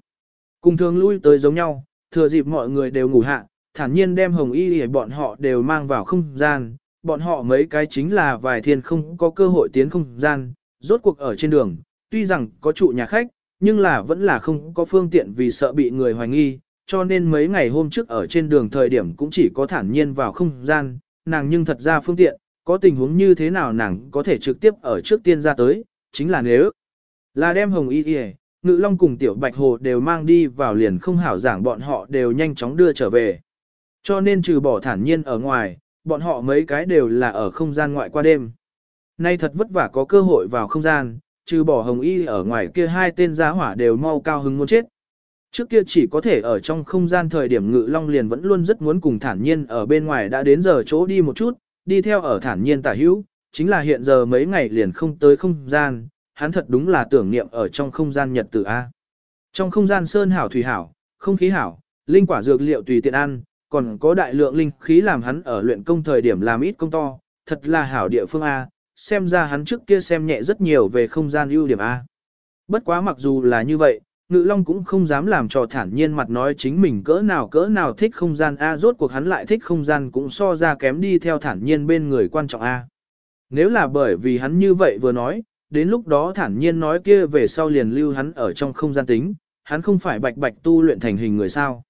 Cùng thường lui tới giống nhau, thừa dịp mọi người đều ngủ hạ, thản nhiên đem hồng y để bọn họ đều mang vào không gian, bọn họ mấy cái chính là vài thiên không có cơ hội tiến không gian, rốt cuộc ở trên đường, tuy rằng có trụ nhà khách, nhưng là vẫn là không có phương tiện vì sợ bị người hoài nghi, cho nên mấy ngày hôm trước ở trên đường thời điểm cũng chỉ có thản nhiên vào không gian, nàng nhưng thật ra phương tiện, có tình huống như thế nào nàng có thể trực tiếp ở trước tiên ra tới, chính là nếu là đem hồng y y ngự long cùng tiểu bạch hồ đều mang đi vào liền không hảo giảng bọn họ đều nhanh chóng đưa trở về. Cho nên trừ bỏ thản nhiên ở ngoài, bọn họ mấy cái đều là ở không gian ngoại qua đêm. Nay thật vất vả có cơ hội vào không gian, trừ bỏ hồng y ở ngoài kia hai tên giá hỏa đều mau cao hứng muốn chết. Trước kia chỉ có thể ở trong không gian thời điểm ngự long liền vẫn luôn rất muốn cùng thản nhiên ở bên ngoài đã đến giờ chỗ đi một chút, đi theo ở thản nhiên tả hữu, chính là hiện giờ mấy ngày liền không tới không gian, hắn thật đúng là tưởng niệm ở trong không gian nhật tử A. Trong không gian sơn hảo thủy hảo, không khí hảo, linh quả dược liệu tùy tiện ăn, còn có đại lượng linh khí làm hắn ở luyện công thời điểm làm ít công to, thật là hảo địa phương A, xem ra hắn trước kia xem nhẹ rất nhiều về không gian ưu điểm A. Bất quá mặc dù là như vậy, Ngự Long cũng không dám làm cho thản nhiên mặt nói chính mình cỡ nào cỡ nào thích không gian A rốt cuộc hắn lại thích không gian cũng so ra kém đi theo thản nhiên bên người quan trọng A. Nếu là bởi vì hắn như vậy vừa nói, đến lúc đó thản nhiên nói kia về sau liền lưu hắn ở trong không gian tính, hắn không phải bạch bạch tu luyện thành hình người sao.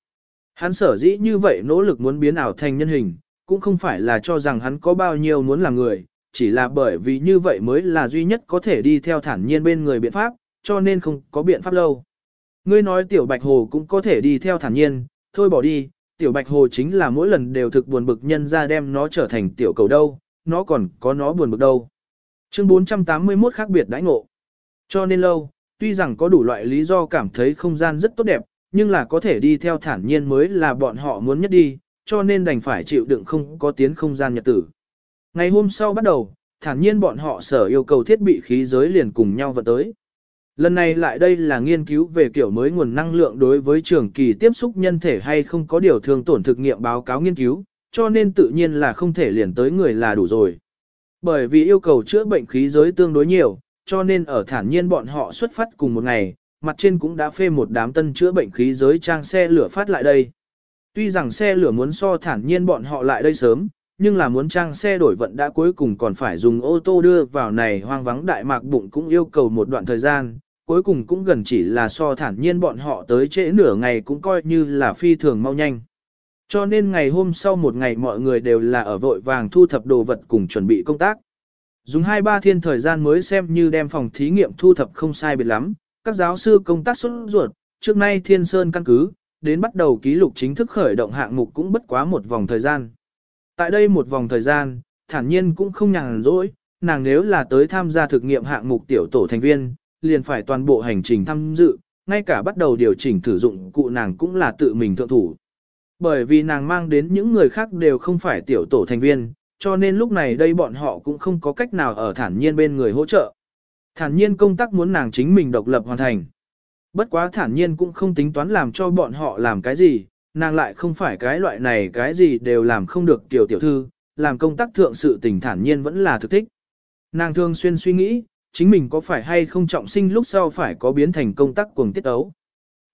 Hắn sở dĩ như vậy nỗ lực muốn biến ảo thành nhân hình, cũng không phải là cho rằng hắn có bao nhiêu muốn làm người, chỉ là bởi vì như vậy mới là duy nhất có thể đi theo thản nhiên bên người biện pháp, cho nên không có biện pháp lâu. Ngươi nói tiểu bạch hồ cũng có thể đi theo thản nhiên, thôi bỏ đi, tiểu bạch hồ chính là mỗi lần đều thực buồn bực nhân ra đem nó trở thành tiểu cầu đâu, nó còn có nó buồn bực đâu. Chương 481 khác biệt đãi ngộ. Cho nên lâu, tuy rằng có đủ loại lý do cảm thấy không gian rất tốt đẹp, nhưng là có thể đi theo thản nhiên mới là bọn họ muốn nhất đi, cho nên đành phải chịu đựng không có tiến không gian nhật tử. Ngày hôm sau bắt đầu, thản nhiên bọn họ sở yêu cầu thiết bị khí giới liền cùng nhau vận tới. Lần này lại đây là nghiên cứu về kiểu mới nguồn năng lượng đối với trường kỳ tiếp xúc nhân thể hay không có điều thương tổn thực nghiệm báo cáo nghiên cứu, cho nên tự nhiên là không thể liền tới người là đủ rồi. Bởi vì yêu cầu chữa bệnh khí giới tương đối nhiều, cho nên ở thản nhiên bọn họ xuất phát cùng một ngày, mặt trên cũng đã phê một đám tân chữa bệnh khí giới trang xe lửa phát lại đây. Tuy rằng xe lửa muốn so thản nhiên bọn họ lại đây sớm, nhưng là muốn trang xe đổi vận đã cuối cùng còn phải dùng ô tô đưa vào này hoang vắng đại mạc bụng cũng yêu cầu một đoạn thời gian, cuối cùng cũng gần chỉ là so thản nhiên bọn họ tới trễ nửa ngày cũng coi như là phi thường mau nhanh. Cho nên ngày hôm sau một ngày mọi người đều là ở vội vàng thu thập đồ vật cùng chuẩn bị công tác. Dùng 2-3 thiên thời gian mới xem như đem phòng thí nghiệm thu thập không sai biệt lắm, các giáo sư công tác xuất ruột, trước nay thiên sơn căn cứ, đến bắt đầu ký lục chính thức khởi động hạng mục cũng bất quá một vòng thời gian. Tại đây một vòng thời gian, thản nhiên cũng không nhàn rỗi, nàng nếu là tới tham gia thực nghiệm hạng mục tiểu tổ thành viên, liền phải toàn bộ hành trình tham dự, ngay cả bắt đầu điều chỉnh thử dụng cụ nàng cũng là tự mình thượng thủ. Bởi vì nàng mang đến những người khác đều không phải tiểu tổ thành viên, cho nên lúc này đây bọn họ cũng không có cách nào ở thản nhiên bên người hỗ trợ. Thản nhiên công tác muốn nàng chính mình độc lập hoàn thành. Bất quá thản nhiên cũng không tính toán làm cho bọn họ làm cái gì, nàng lại không phải cái loại này cái gì đều làm không được tiểu tiểu thư, làm công tác thượng sự tình thản nhiên vẫn là thực thích. Nàng thường xuyên suy nghĩ, chính mình có phải hay không trọng sinh lúc sau phải có biến thành công tác cuồng tiết ấu.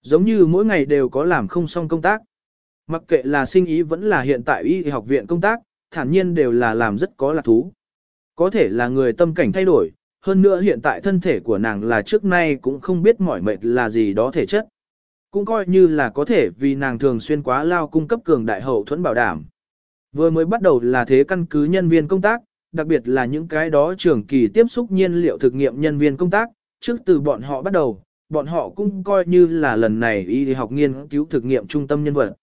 Giống như mỗi ngày đều có làm không xong công tác. Mặc kệ là sinh ý vẫn là hiện tại y học viện công tác, thản nhiên đều là làm rất có lạc thú. Có thể là người tâm cảnh thay đổi, hơn nữa hiện tại thân thể của nàng là trước nay cũng không biết mỏi mệt là gì đó thể chất. Cũng coi như là có thể vì nàng thường xuyên quá lao cung cấp cường đại hậu thuẫn bảo đảm. Vừa mới bắt đầu là thế căn cứ nhân viên công tác, đặc biệt là những cái đó trưởng kỳ tiếp xúc nhiên liệu thực nghiệm nhân viên công tác, trước từ bọn họ bắt đầu, bọn họ cũng coi như là lần này y học nghiên cứu thực nghiệm trung tâm nhân vật.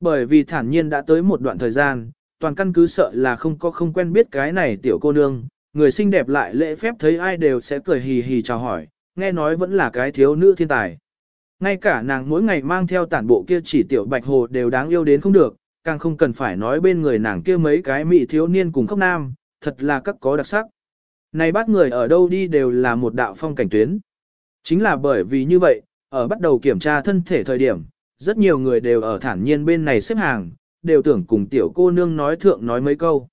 Bởi vì thản nhiên đã tới một đoạn thời gian, toàn căn cứ sợ là không có không quen biết cái này tiểu cô nương, người xinh đẹp lại lễ phép thấy ai đều sẽ cười hì hì chào hỏi, nghe nói vẫn là cái thiếu nữ thiên tài. Ngay cả nàng mỗi ngày mang theo tản bộ kia chỉ tiểu bạch hồ đều đáng yêu đến không được, càng không cần phải nói bên người nàng kia mấy cái mỹ thiếu niên cùng khóc nam, thật là các có đặc sắc. Này bắt người ở đâu đi đều là một đạo phong cảnh tuyến. Chính là bởi vì như vậy, ở bắt đầu kiểm tra thân thể thời điểm, rất nhiều người đều ở thản nhiên bên này xếp hàng, đều tưởng cùng tiểu cô nương nói thượng nói mấy câu.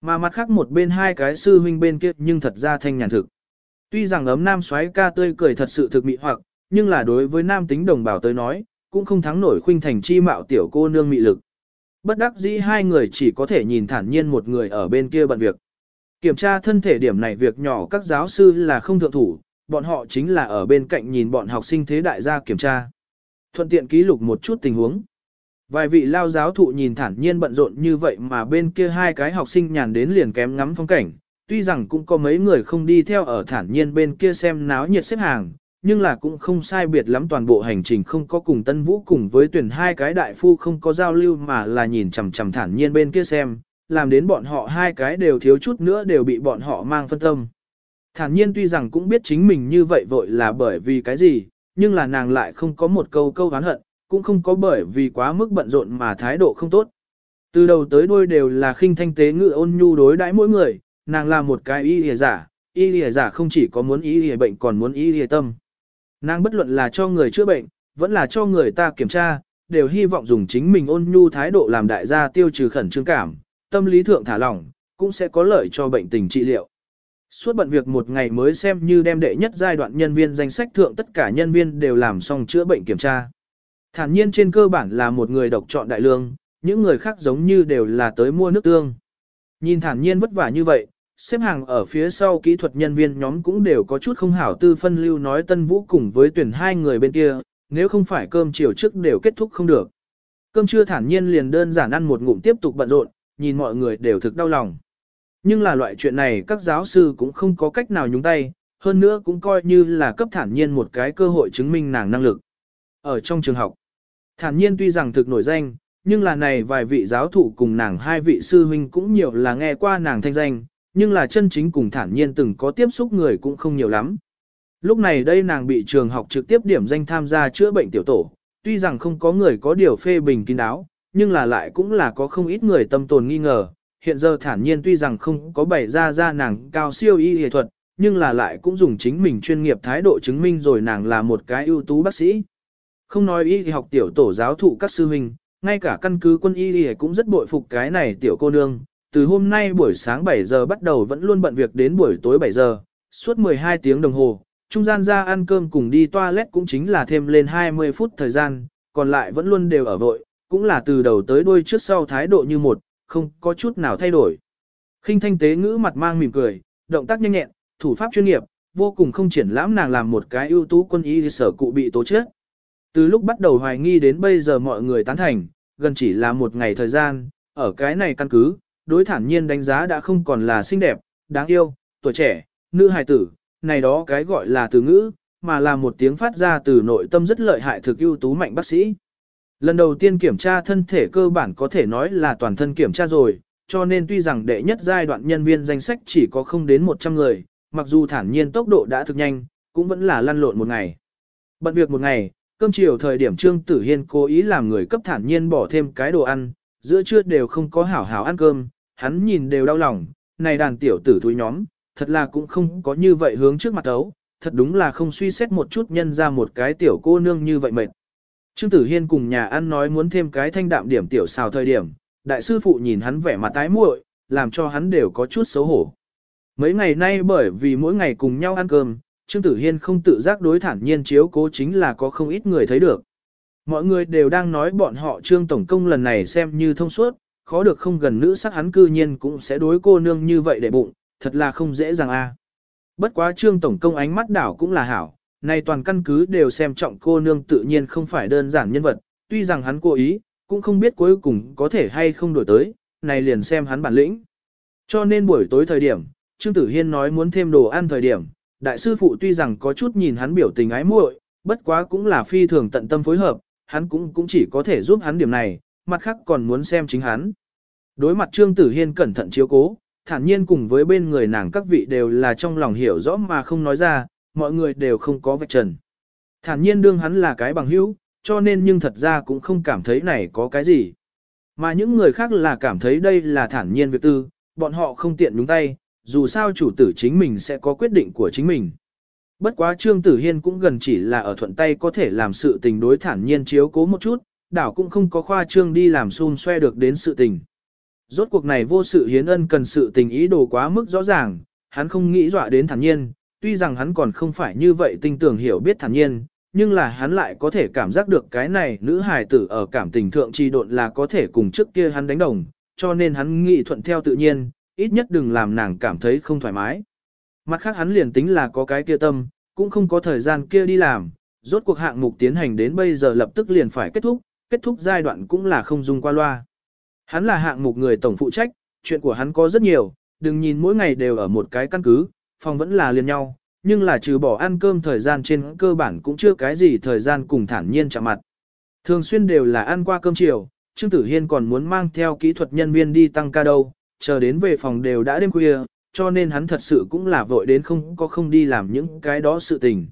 Mà mặt khác một bên hai cái sư huynh bên kia nhưng thật ra thanh nhàn thực. Tuy rằng ấm nam xoáy ca tươi cười thật sự thực mị hoặc, nhưng là đối với nam tính đồng bào tới nói, cũng không thắng nổi khuynh thành chi mạo tiểu cô nương mị lực. Bất đắc dĩ hai người chỉ có thể nhìn thản nhiên một người ở bên kia bận việc. Kiểm tra thân thể điểm này việc nhỏ các giáo sư là không thượng thủ, bọn họ chính là ở bên cạnh nhìn bọn học sinh thế đại gia kiểm tra. Thuận tiện ký lục một chút tình huống. Vài vị lao giáo thụ nhìn thản nhiên bận rộn như vậy mà bên kia hai cái học sinh nhàn đến liền kém ngắm phong cảnh, tuy rằng cũng có mấy người không đi theo ở thản nhiên bên kia xem náo nhiệt xếp hàng, nhưng là cũng không sai biệt lắm toàn bộ hành trình không có cùng Tân Vũ cùng với tuyển hai cái đại phu không có giao lưu mà là nhìn chằm chằm thản nhiên bên kia xem, làm đến bọn họ hai cái đều thiếu chút nữa đều bị bọn họ mang phân tâm. Thản nhiên tuy rằng cũng biết chính mình như vậy vội là bởi vì cái gì, nhưng là nàng lại không có một câu câu oán hận, cũng không có bởi vì quá mức bận rộn mà thái độ không tốt. Từ đầu tới đuôi đều là khinh thanh tế ngự ôn nhu đối đãi mỗi người, nàng là một cái y lìa giả, y lìa giả không chỉ có muốn y lìa bệnh còn muốn y lìa tâm. Nàng bất luận là cho người chữa bệnh, vẫn là cho người ta kiểm tra, đều hy vọng dùng chính mình ôn nhu thái độ làm đại gia tiêu trừ khẩn trương cảm, tâm lý thượng thả lỏng, cũng sẽ có lợi cho bệnh tình trị liệu. Suốt bận việc một ngày mới xem như đem đệ nhất giai đoạn nhân viên danh sách thượng tất cả nhân viên đều làm xong chữa bệnh kiểm tra. Thản nhiên trên cơ bản là một người độc chọn đại lương, những người khác giống như đều là tới mua nước tương. Nhìn thản nhiên vất vả như vậy, xếp hàng ở phía sau kỹ thuật nhân viên nhóm cũng đều có chút không hảo tư phân lưu nói tân vũ cùng với tuyển hai người bên kia, nếu không phải cơm chiều trước đều kết thúc không được. Cơm trưa thản nhiên liền đơn giản ăn một ngụm tiếp tục bận rộn, nhìn mọi người đều thực đau lòng. Nhưng là loại chuyện này các giáo sư cũng không có cách nào nhúng tay, hơn nữa cũng coi như là cấp thản nhiên một cái cơ hội chứng minh nàng năng lực. Ở trong trường học, thản nhiên tuy rằng thực nổi danh, nhưng là này vài vị giáo thụ cùng nàng hai vị sư huynh cũng nhiều là nghe qua nàng thanh danh, nhưng là chân chính cùng thản nhiên từng có tiếp xúc người cũng không nhiều lắm. Lúc này đây nàng bị trường học trực tiếp điểm danh tham gia chữa bệnh tiểu tổ, tuy rằng không có người có điều phê bình kín đáo, nhưng là lại cũng là có không ít người tâm tồn nghi ngờ. Hiện giờ thản nhiên tuy rằng không có bày ra ra nàng cao siêu y y thuật, nhưng là lại cũng dùng chính mình chuyên nghiệp thái độ chứng minh rồi nàng là một cái ưu tú bác sĩ. Không nói y học tiểu tổ giáo thụ các sư huynh, ngay cả căn cứ quân y y cũng rất bội phục cái này tiểu cô nương. Từ hôm nay buổi sáng 7 giờ bắt đầu vẫn luôn bận việc đến buổi tối 7 giờ, suốt 12 tiếng đồng hồ, trung gian ra ăn cơm cùng đi toilet cũng chính là thêm lên 20 phút thời gian, còn lại vẫn luôn đều ở vội, cũng là từ đầu tới đuôi trước sau thái độ như một, không có chút nào thay đổi. khinh thanh tế ngữ mặt mang mỉm cười, động tác nhanh nhẹn, thủ pháp chuyên nghiệp, vô cùng không triển lãm nàng làm một cái ưu tú quân y sở cụ bị tố chết. Từ lúc bắt đầu hoài nghi đến bây giờ mọi người tán thành, gần chỉ là một ngày thời gian, ở cái này căn cứ, đối thản nhiên đánh giá đã không còn là xinh đẹp, đáng yêu, tuổi trẻ, nữ hài tử, này đó cái gọi là từ ngữ, mà là một tiếng phát ra từ nội tâm rất lợi hại thực ưu tú mạnh bác sĩ. Lần đầu tiên kiểm tra thân thể cơ bản có thể nói là toàn thân kiểm tra rồi, cho nên tuy rằng đệ nhất giai đoạn nhân viên danh sách chỉ có không đến 100 người, mặc dù thản nhiên tốc độ đã thực nhanh, cũng vẫn là lăn lộn một ngày. Bận việc một ngày, cơm chiều thời điểm Trương Tử Hiên cố ý làm người cấp thản nhiên bỏ thêm cái đồ ăn, giữa trưa đều không có hảo hảo ăn cơm, hắn nhìn đều đau lòng, này đàn tiểu tử thúi nhóm, thật là cũng không có như vậy hướng trước mặt ấu, thật đúng là không suy xét một chút nhân ra một cái tiểu cô nương như vậy mệt. Trương Tử Hiên cùng nhà ăn nói muốn thêm cái thanh đạm điểm tiểu xào thời điểm, đại sư phụ nhìn hắn vẻ mặt tái muội, làm cho hắn đều có chút xấu hổ. Mấy ngày nay bởi vì mỗi ngày cùng nhau ăn cơm, Trương Tử Hiên không tự giác đối thản nhiên chiếu cố chính là có không ít người thấy được. Mọi người đều đang nói bọn họ Trương Tổng Công lần này xem như thông suốt, khó được không gần nữ sắc hắn cư nhiên cũng sẽ đối cô nương như vậy để bụng, thật là không dễ dàng a. Bất quá Trương Tổng Công ánh mắt đảo cũng là hảo, nay toàn căn cứ đều xem trọng cô nương tự nhiên không phải đơn giản nhân vật, tuy rằng hắn cố ý, cũng không biết cuối cùng có thể hay không đổi tới, này liền xem hắn bản lĩnh. Cho nên buổi tối thời điểm, Trương Tử Hiên nói muốn thêm đồ ăn thời điểm, đại sư phụ tuy rằng có chút nhìn hắn biểu tình ái muội, bất quá cũng là phi thường tận tâm phối hợp, hắn cũng cũng chỉ có thể giúp hắn điểm này, mặt khác còn muốn xem chính hắn. Đối mặt Trương Tử Hiên cẩn thận chiếu cố, thản nhiên cùng với bên người nàng các vị đều là trong lòng hiểu rõ mà không nói ra, mọi người đều không có vạch trần. Thản nhiên đương hắn là cái bằng hữu, cho nên nhưng thật ra cũng không cảm thấy này có cái gì. Mà những người khác là cảm thấy đây là thản nhiên việc tư, bọn họ không tiện nhúng tay, dù sao chủ tử chính mình sẽ có quyết định của chính mình. Bất quá Trương Tử Hiên cũng gần chỉ là ở thuận tay có thể làm sự tình đối thản nhiên chiếu cố một chút, đảo cũng không có khoa trương đi làm xun xoe được đến sự tình. Rốt cuộc này vô sự hiến ân cần sự tình ý đồ quá mức rõ ràng, hắn không nghĩ dọa đến thản nhiên, tuy rằng hắn còn không phải như vậy tinh tưởng hiểu biết thản nhiên, nhưng là hắn lại có thể cảm giác được cái này nữ hài tử ở cảm tình thượng trì độn là có thể cùng trước kia hắn đánh đồng, cho nên hắn nghĩ thuận theo tự nhiên, ít nhất đừng làm nàng cảm thấy không thoải mái. Mặt khác hắn liền tính là có cái kia tâm, cũng không có thời gian kia đi làm, rốt cuộc hạng mục tiến hành đến bây giờ lập tức liền phải kết thúc, kết thúc giai đoạn cũng là không dung qua loa. Hắn là hạng mục người tổng phụ trách, chuyện của hắn có rất nhiều, đừng nhìn mỗi ngày đều ở một cái căn cứ, phòng vẫn là liền nhau, nhưng là trừ bỏ ăn cơm thời gian trên cơ bản cũng chưa cái gì thời gian cùng thản nhiên chạm mặt. Thường xuyên đều là ăn qua cơm chiều, Trương Tử Hiên còn muốn mang theo kỹ thuật nhân viên đi tăng ca đâu, chờ đến về phòng đều đã đêm khuya, cho nên hắn thật sự cũng là vội đến không có không đi làm những cái đó sự tình.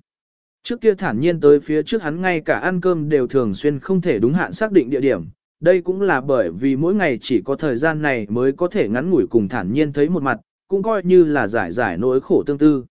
Trước kia thản nhiên tới phía trước hắn ngay cả ăn cơm đều thường xuyên không thể đúng hạn xác định địa điểm, đây cũng là bởi vì mỗi ngày chỉ có thời gian này mới có thể ngắn ngủi cùng thản nhiên thấy một mặt, cũng coi như là giải giải nỗi khổ tương tư.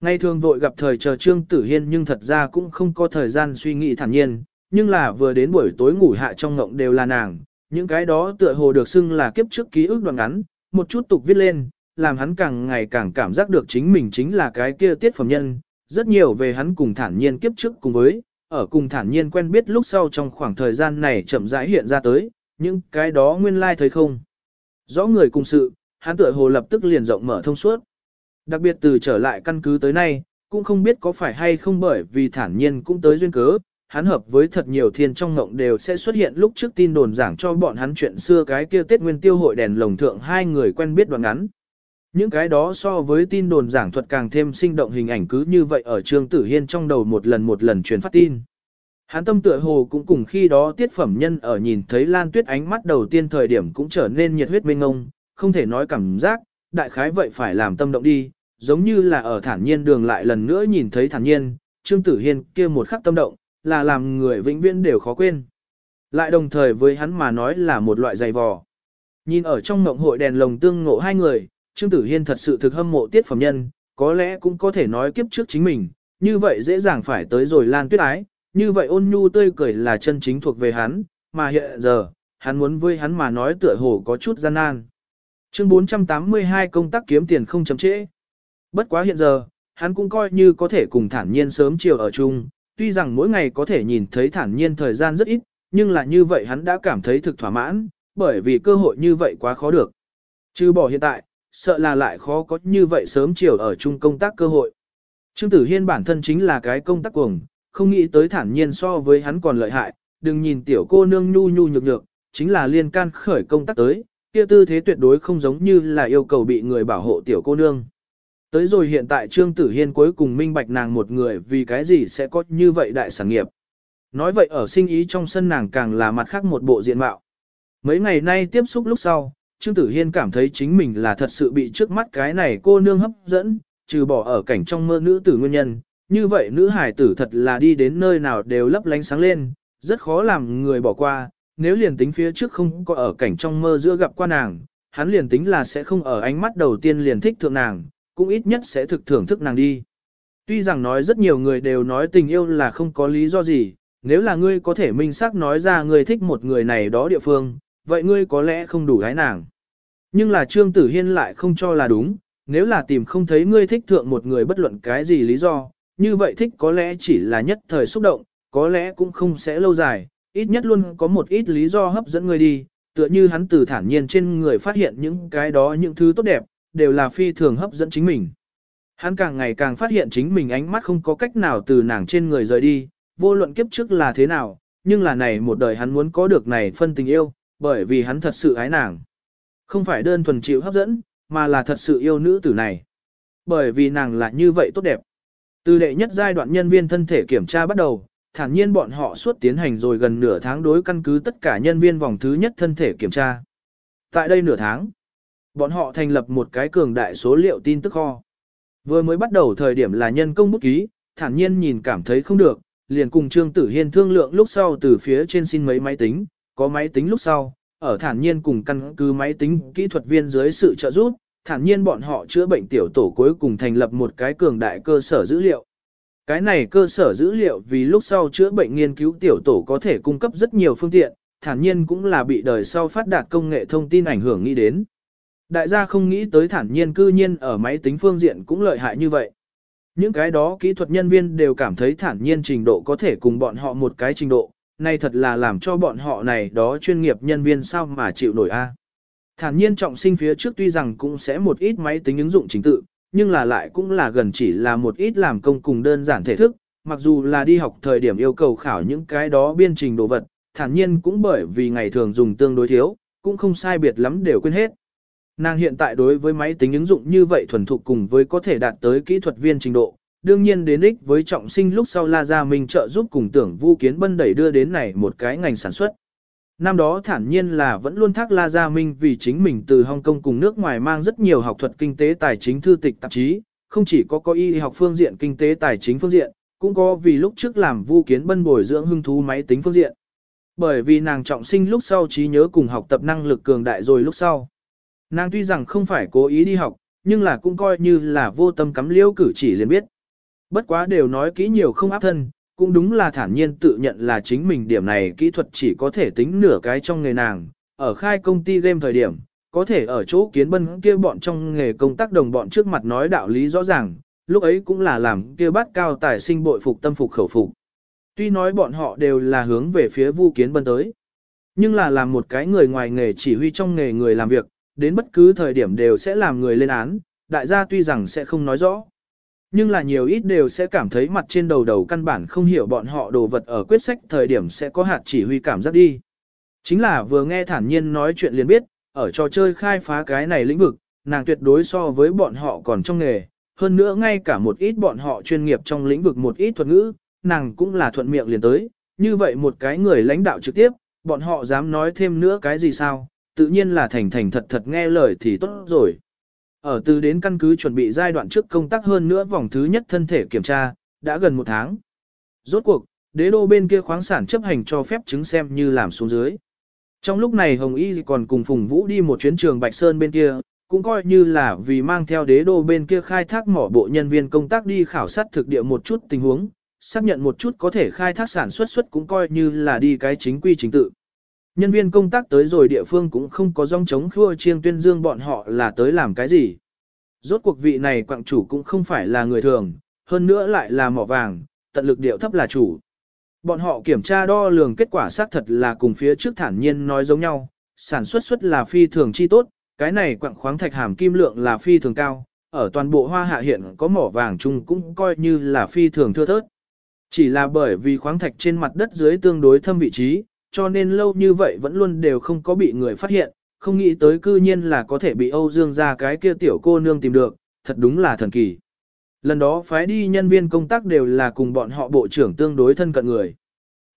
Ngày thường vội gặp thời chờ Trương Tử Hiên nhưng thật ra cũng không có thời gian suy nghĩ thản nhiên, nhưng là vừa đến buổi tối ngủ hạ trong ngộng đều là nàng, những cái đó tựa hồ được xưng là kiếp trước ký ức đoạn ngắn, một chút tục viết lên, làm hắn càng ngày càng cảm giác được chính mình chính là cái kia tiết phẩm nhân, rất nhiều về hắn cùng thản nhiên kiếp trước cùng với, ở cùng thản nhiên quen biết lúc sau trong khoảng thời gian này chậm rãi hiện ra tới, những cái đó nguyên lai like thấy không. Rõ người cùng sự, hắn tựa hồ lập tức liền rộng mở thông suốt. Đặc biệt từ trở lại căn cứ tới nay, cũng không biết có phải hay không bởi vì thản nhiên cũng tới duyên cớ, hắn hợp với thật nhiều thiên trong ngộng đều sẽ xuất hiện lúc trước tin đồn giảng cho bọn hắn chuyện xưa cái kia Tết Nguyên Tiêu hội đèn lồng thượng hai người quen biết đoạn ngắn. Những cái đó so với tin đồn giảng thuật càng thêm sinh động hình ảnh cứ như vậy ở Trương Tử Hiên trong đầu một lần một lần truyền phát tin. Hắn tâm tựa hồ cũng cùng khi đó tiết phẩm nhân ở nhìn thấy Lan Tuyết ánh mắt đầu tiên thời điểm cũng trở nên nhiệt huyết mênh ngông, không thể nói cảm giác, đại khái vậy phải làm tâm động đi, giống như là ở thản nhiên đường lại lần nữa nhìn thấy thản nhiên, Trương Tử Hiên kia một khắc tâm động, là làm người vĩnh viễn đều khó quên. Lại đồng thời với hắn mà nói là một loại dày vò. Nhìn ở trong mộng hội đèn lồng tương ngộ hai người, Trương Tử Hiên thật sự thực hâm mộ tiết phẩm nhân, có lẽ cũng có thể nói kiếp trước chính mình, như vậy dễ dàng phải tới rồi lan tuyết ái, như vậy ôn nhu tươi cười là chân chính thuộc về hắn, mà hiện giờ, hắn muốn với hắn mà nói tựa hồ có chút gian nan. Chương 482 công tác kiếm tiền không chấm trễ. Bất quá hiện giờ, hắn cũng coi như có thể cùng thản nhiên sớm chiều ở chung, tuy rằng mỗi ngày có thể nhìn thấy thản nhiên thời gian rất ít, nhưng là như vậy hắn đã cảm thấy thực thỏa mãn, bởi vì cơ hội như vậy quá khó được. Chứ bỏ hiện tại, sợ là lại khó có như vậy sớm chiều ở chung công tác cơ hội. Trương Tử Hiên bản thân chính là cái công tác cuồng, không nghĩ tới thản nhiên so với hắn còn lợi hại, đừng nhìn tiểu cô nương nhu nhu nhược nhược, chính là liên can khởi công tác tới, kia tư thế tuyệt đối không giống như là yêu cầu bị người bảo hộ tiểu cô nương. Tới rồi hiện tại Trương Tử Hiên cuối cùng minh bạch nàng một người vì cái gì sẽ có như vậy đại sản nghiệp. Nói vậy ở sinh ý trong sân nàng càng là mặt khác một bộ diện mạo. Mấy ngày nay tiếp xúc lúc sau, Trương Tử Hiên cảm thấy chính mình là thật sự bị trước mắt cái này cô nương hấp dẫn, trừ bỏ ở cảnh trong mơ nữ tử nguyên nhân. Như vậy nữ hải tử thật là đi đến nơi nào đều lấp lánh sáng lên, rất khó làm người bỏ qua, nếu liền tính phía trước không có ở cảnh trong mơ giữa gặp qua nàng, hắn liền tính là sẽ không ở ánh mắt đầu tiên liền thích thượng nàng, cũng ít nhất sẽ thực thưởng thức nàng đi. Tuy rằng nói rất nhiều người đều nói tình yêu là không có lý do gì, nếu là ngươi có thể minh xác nói ra ngươi thích một người này đó địa phương, vậy ngươi có lẽ không đủ gái nàng. Nhưng là Trương Tử Hiên lại không cho là đúng, nếu là tìm không thấy ngươi thích thượng một người bất luận cái gì lý do, như vậy thích có lẽ chỉ là nhất thời xúc động, có lẽ cũng không sẽ lâu dài, ít nhất luôn có một ít lý do hấp dẫn ngươi đi, tựa như hắn từ thản nhiên trên người phát hiện những cái đó những thứ tốt đẹp, đều là phi thường hấp dẫn chính mình. Hắn càng ngày càng phát hiện chính mình ánh mắt không có cách nào từ nàng trên người rời đi, vô luận kiếp trước là thế nào, nhưng là này một đời hắn muốn có được này phân tình yêu, bởi vì hắn thật sự ái nàng. Không phải đơn thuần chịu hấp dẫn, mà là thật sự yêu nữ tử này. Bởi vì nàng là như vậy tốt đẹp. Từ đệ nhất giai đoạn nhân viên thân thể kiểm tra bắt đầu, thản nhiên bọn họ suốt tiến hành rồi gần nửa tháng đối căn cứ tất cả nhân viên vòng thứ nhất thân thể kiểm tra. Tại đây nửa tháng, bọn họ thành lập một cái cường đại số liệu tin tức kho. Vừa mới bắt đầu thời điểm là nhân công bút ký, thản nhiên nhìn cảm thấy không được, liền cùng Trương Tử Hiên thương lượng lúc sau từ phía trên xin mấy máy tính, có máy tính lúc sau, ở thản nhiên cùng căn cứ máy tính kỹ thuật viên dưới sự trợ giúp, thản nhiên bọn họ chữa bệnh tiểu tổ cuối cùng thành lập một cái cường đại cơ sở dữ liệu. Cái này cơ sở dữ liệu vì lúc sau chữa bệnh nghiên cứu tiểu tổ có thể cung cấp rất nhiều phương tiện, thản nhiên cũng là bị đời sau phát đạt công nghệ thông tin ảnh hưởng nghĩ đến. Đại gia không nghĩ tới thản nhiên cư nhiên ở máy tính phương diện cũng lợi hại như vậy. Những cái đó kỹ thuật nhân viên đều cảm thấy thản nhiên trình độ có thể cùng bọn họ một cái trình độ, này thật là làm cho bọn họ này đó chuyên nghiệp nhân viên sao mà chịu nổi a. Thản nhiên trọng sinh phía trước tuy rằng cũng sẽ một ít máy tính ứng dụng chính tự, nhưng là lại cũng là gần chỉ là một ít làm công cùng đơn giản thể thức, mặc dù là đi học thời điểm yêu cầu khảo những cái đó biên trình đồ vật, thản nhiên cũng bởi vì ngày thường dùng tương đối thiếu, cũng không sai biệt lắm đều quên hết. Nàng hiện tại đối với máy tính ứng dụng như vậy thuần thục cùng với có thể đạt tới kỹ thuật viên trình độ, đương nhiên đến ích với trọng sinh lúc sau La Gia Minh trợ giúp cùng tưởng Vu Kiến Bân đẩy đưa đến này một cái ngành sản xuất. Năm đó thản nhiên là vẫn luôn thác La Gia Minh vì chính mình từ Hong Kong cùng nước ngoài mang rất nhiều học thuật kinh tế tài chính thư tịch tạp chí, không chỉ có có y học phương diện kinh tế tài chính phương diện, cũng có vì lúc trước làm Vu Kiến Bân bồi dưỡng hưng thú máy tính phương diện. Bởi vì nàng trọng sinh lúc sau trí nhớ cùng học tập năng lực cường đại rồi lúc sau. Nàng tuy rằng không phải cố ý đi học, nhưng là cũng coi như là vô tâm cắm liêu cử chỉ liền biết. Bất quá đều nói kỹ nhiều không áp thân, cũng đúng là thản nhiên tự nhận là chính mình điểm này kỹ thuật chỉ có thể tính nửa cái trong nghề nàng. Ở khai công ty game thời điểm, có thể ở chỗ kiến bân kia bọn trong nghề công tác đồng bọn trước mặt nói đạo lý rõ ràng, lúc ấy cũng là làm kia bát cao tài sinh bội phục tâm phục khẩu phục. Tuy nói bọn họ đều là hướng về phía vu kiến bân tới, nhưng là làm một cái người ngoài nghề chỉ huy trong nghề người làm việc, đến bất cứ thời điểm đều sẽ làm người lên án, đại gia tuy rằng sẽ không nói rõ. Nhưng là nhiều ít đều sẽ cảm thấy mặt trên đầu đầu căn bản không hiểu bọn họ đồ vật ở quyết sách thời điểm sẽ có hạt chỉ huy cảm giác đi. Chính là vừa nghe thản nhiên nói chuyện liền biết, ở trò chơi khai phá cái này lĩnh vực, nàng tuyệt đối so với bọn họ còn trong nghề, hơn nữa ngay cả một ít bọn họ chuyên nghiệp trong lĩnh vực một ít thuật ngữ, nàng cũng là thuận miệng liền tới, như vậy một cái người lãnh đạo trực tiếp, bọn họ dám nói thêm nữa cái gì sao, tự nhiên là thành thành thật thật nghe lời thì tốt rồi. Ở từ đến căn cứ chuẩn bị giai đoạn trước công tác hơn nữa vòng thứ nhất thân thể kiểm tra, đã gần một tháng. Rốt cuộc, đế đô bên kia khoáng sản chấp hành cho phép chứng xem như làm xuống dưới. Trong lúc này Hồng Y còn cùng Phùng Vũ đi một chuyến trường Bạch Sơn bên kia, cũng coi như là vì mang theo đế đô bên kia khai thác mỏ bộ nhân viên công tác đi khảo sát thực địa một chút tình huống, xác nhận một chút có thể khai thác sản xuất xuất cũng coi như là đi cái chính quy chính tự. Nhân viên công tác tới rồi địa phương cũng không có rong chống khua chiêng tuyên dương bọn họ là tới làm cái gì. Rốt cuộc vị này quạng chủ cũng không phải là người thường, hơn nữa lại là mỏ vàng, tận lực điệu thấp là chủ. Bọn họ kiểm tra đo lường kết quả xác thật là cùng phía trước thản nhiên nói giống nhau, sản xuất xuất là phi thường chi tốt, cái này quặng khoáng thạch hàm kim lượng là phi thường cao, ở toàn bộ hoa hạ hiện có mỏ vàng chung cũng coi như là phi thường thưa thớt. Chỉ là bởi vì khoáng thạch trên mặt đất dưới tương đối thâm vị trí, cho nên lâu như vậy vẫn luôn đều không có bị người phát hiện, không nghĩ tới cư nhiên là có thể bị Âu Dương ra cái kia tiểu cô nương tìm được, thật đúng là thần kỳ. Lần đó phái đi nhân viên công tác đều là cùng bọn họ bộ trưởng tương đối thân cận người.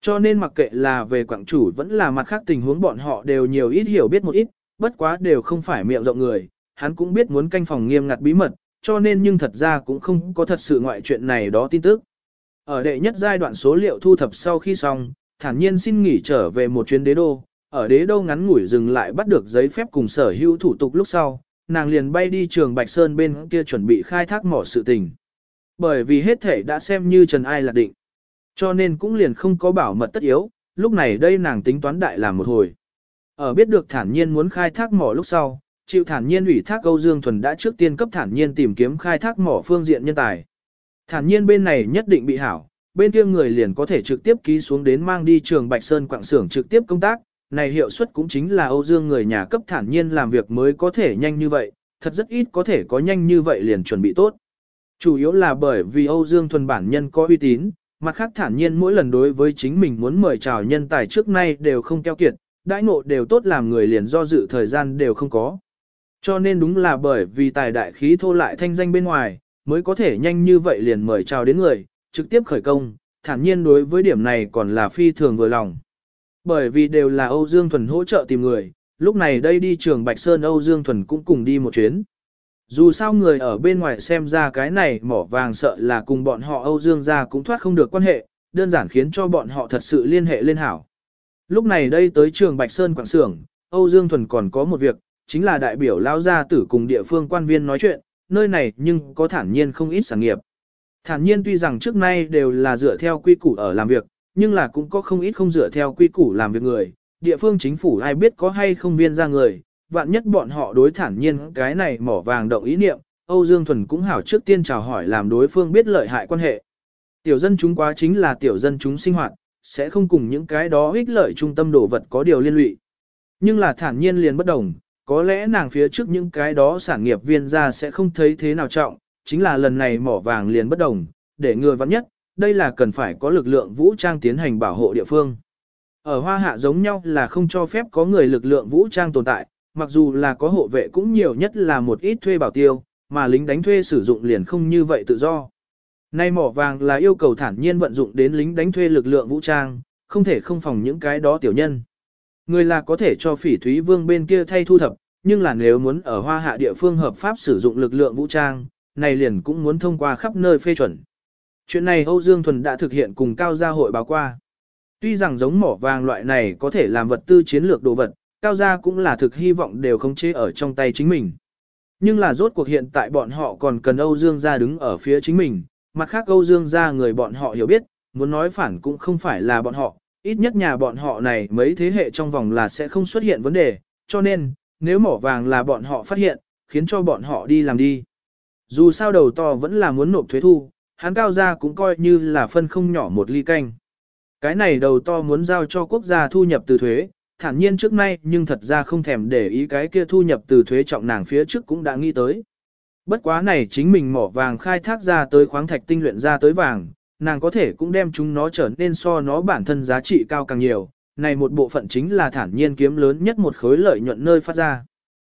Cho nên mặc kệ là về quảng chủ vẫn là mặt khác tình huống bọn họ đều nhiều ít hiểu biết một ít, bất quá đều không phải miệng rộng người, hắn cũng biết muốn canh phòng nghiêm ngặt bí mật, cho nên nhưng thật ra cũng không có thật sự ngoại chuyện này đó tin tức. Ở đệ nhất giai đoạn số liệu thu thập sau khi xong, thản nhiên xin nghỉ trở về một chuyến đế đô, ở đế đô ngắn ngủi dừng lại bắt được giấy phép cùng sở hữu thủ tục lúc sau, nàng liền bay đi trường Bạch Sơn bên kia chuẩn bị khai thác mỏ sự tình. Bởi vì hết thể đã xem như Trần Ai là định. Cho nên cũng liền không có bảo mật tất yếu, lúc này đây nàng tính toán đại làm một hồi. Ở biết được thản nhiên muốn khai thác mỏ lúc sau, chịu thản nhiên ủy thác Âu Dương Thuần đã trước tiên cấp thản nhiên tìm kiếm khai thác mỏ phương diện nhân tài. Thản nhiên bên này nhất định bị hảo, bên kia người liền có thể trực tiếp ký xuống đến mang đi trường Bạch Sơn quạng xưởng trực tiếp công tác, này hiệu suất cũng chính là Âu Dương người nhà cấp thản nhiên làm việc mới có thể nhanh như vậy, thật rất ít có thể có nhanh như vậy liền chuẩn bị tốt. Chủ yếu là bởi vì Âu Dương thuần bản nhân có uy tín, mặt khác thản nhiên mỗi lần đối với chính mình muốn mời chào nhân tài trước nay đều không keo kiệt, đãi ngộ đều tốt làm người liền do dự thời gian đều không có. Cho nên đúng là bởi vì tài đại khí thô lại thanh danh bên ngoài, mới có thể nhanh như vậy liền mời chào đến người, trực tiếp khởi công, thản nhiên đối với điểm này còn là phi thường vừa lòng. Bởi vì đều là Âu Dương Thuần hỗ trợ tìm người, lúc này đây đi trường Bạch Sơn Âu Dương Thuần cũng cùng đi một chuyến. Dù sao người ở bên ngoài xem ra cái này mỏ vàng sợ là cùng bọn họ Âu Dương ra cũng thoát không được quan hệ, đơn giản khiến cho bọn họ thật sự liên hệ lên hảo. Lúc này đây tới trường Bạch Sơn Quảng Sưởng, Âu Dương Thuần còn có một việc, chính là đại biểu lao gia tử cùng địa phương quan viên nói chuyện, nơi này nhưng có thản nhiên không ít sản nghiệp. Thản nhiên tuy rằng trước nay đều là dựa theo quy củ ở làm việc, nhưng là cũng có không ít không dựa theo quy củ làm việc người, địa phương chính phủ ai biết có hay không viên ra người, vạn nhất bọn họ đối thản nhiên cái này mỏ vàng động ý niệm, Âu Dương Thuần cũng hảo trước tiên chào hỏi làm đối phương biết lợi hại quan hệ. Tiểu dân chúng quá chính là tiểu dân chúng sinh hoạt, sẽ không cùng những cái đó ích lợi trung tâm đồ vật có điều liên lụy. Nhưng là thản nhiên liền bất đồng, có lẽ nàng phía trước những cái đó sản nghiệp viên ra sẽ không thấy thế nào trọng, chính là lần này mỏ vàng liền bất đồng, để người vắng nhất, đây là cần phải có lực lượng vũ trang tiến hành bảo hộ địa phương. Ở Hoa Hạ giống nhau là không cho phép có người lực lượng vũ trang tồn tại, mặc dù là có hộ vệ cũng nhiều nhất là một ít thuê bảo tiêu, mà lính đánh thuê sử dụng liền không như vậy tự do. Nay mỏ vàng là yêu cầu thản nhiên vận dụng đến lính đánh thuê lực lượng vũ trang, không thể không phòng những cái đó tiểu nhân. Người là có thể cho phỉ thúy vương bên kia thay thu thập, nhưng là nếu muốn ở hoa hạ địa phương hợp pháp sử dụng lực lượng vũ trang, này liền cũng muốn thông qua khắp nơi phê chuẩn. Chuyện này Âu Dương Thuần đã thực hiện cùng Cao Gia hội báo qua. Tuy rằng giống mỏ vàng loại này có thể làm vật tư chiến lược đồ vật, Cao Gia cũng là thực hy vọng đều không chế ở trong tay chính mình. Nhưng là rốt cuộc hiện tại bọn họ còn cần Âu Dương gia đứng ở phía chính mình, mặt khác Âu Dương gia người bọn họ hiểu biết, muốn nói phản cũng không phải là bọn họ, ít nhất nhà bọn họ này mấy thế hệ trong vòng là sẽ không xuất hiện vấn đề, cho nên, nếu mỏ vàng là bọn họ phát hiện, khiến cho bọn họ đi làm đi. Dù sao đầu to vẫn là muốn nộp thuế thu, hắn cao gia cũng coi như là phân không nhỏ một ly canh. Cái này đầu to muốn giao cho quốc gia thu nhập từ thuế, thản nhiên trước nay nhưng thật ra không thèm để ý cái kia thu nhập từ thuế trọng nàng phía trước cũng đã nghĩ tới. Bất quá này chính mình mỏ vàng khai thác ra tới khoáng thạch tinh luyện ra tới vàng, nàng có thể cũng đem chúng nó trở nên so nó bản thân giá trị cao càng nhiều, này một bộ phận chính là thản nhiên kiếm lớn nhất một khối lợi nhuận nơi phát ra.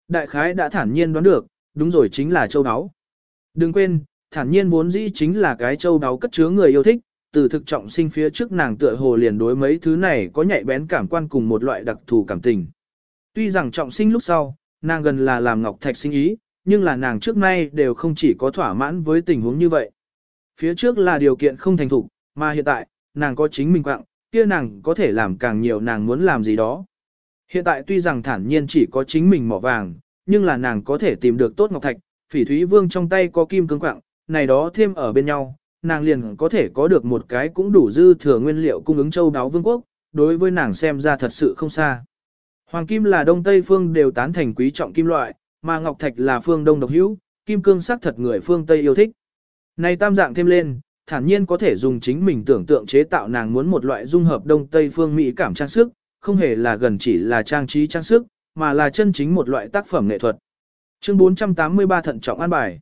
Đại khái đã thản nhiên đoán được, đúng rồi chính là châu áo. Đừng quên, thản nhiên vốn dĩ chính là cái châu đáo cất chứa người yêu thích, từ thực trọng sinh phía trước nàng tựa hồ liền đối mấy thứ này có nhạy bén cảm quan cùng một loại đặc thù cảm tình. Tuy rằng trọng sinh lúc sau, nàng gần là làm ngọc thạch sinh ý, nhưng là nàng trước nay đều không chỉ có thỏa mãn với tình huống như vậy. Phía trước là điều kiện không thành thục, mà hiện tại, nàng có chính mình quạng, kia nàng có thể làm càng nhiều nàng muốn làm gì đó. Hiện tại tuy rằng thản nhiên chỉ có chính mình mỏ vàng, nhưng là nàng có thể tìm được tốt ngọc thạch, phỉ thúy vương trong tay có kim cương quạng, này đó thêm ở bên nhau, nàng liền có thể có được một cái cũng đủ dư thừa nguyên liệu cung ứng châu đáo vương quốc, đối với nàng xem ra thật sự không xa. Hoàng kim là đông tây phương đều tán thành quý trọng kim loại, mà ngọc thạch là phương đông độc hữu, kim cương sắc thật người phương tây yêu thích. Này tam dạng thêm lên, thản nhiên có thể dùng chính mình tưởng tượng chế tạo nàng muốn một loại dung hợp đông tây phương mỹ cảm trang sức, không hề là gần chỉ là trang trí trang sức, mà là chân chính một loại tác phẩm nghệ thuật. Chương 483 thận trọng an bài.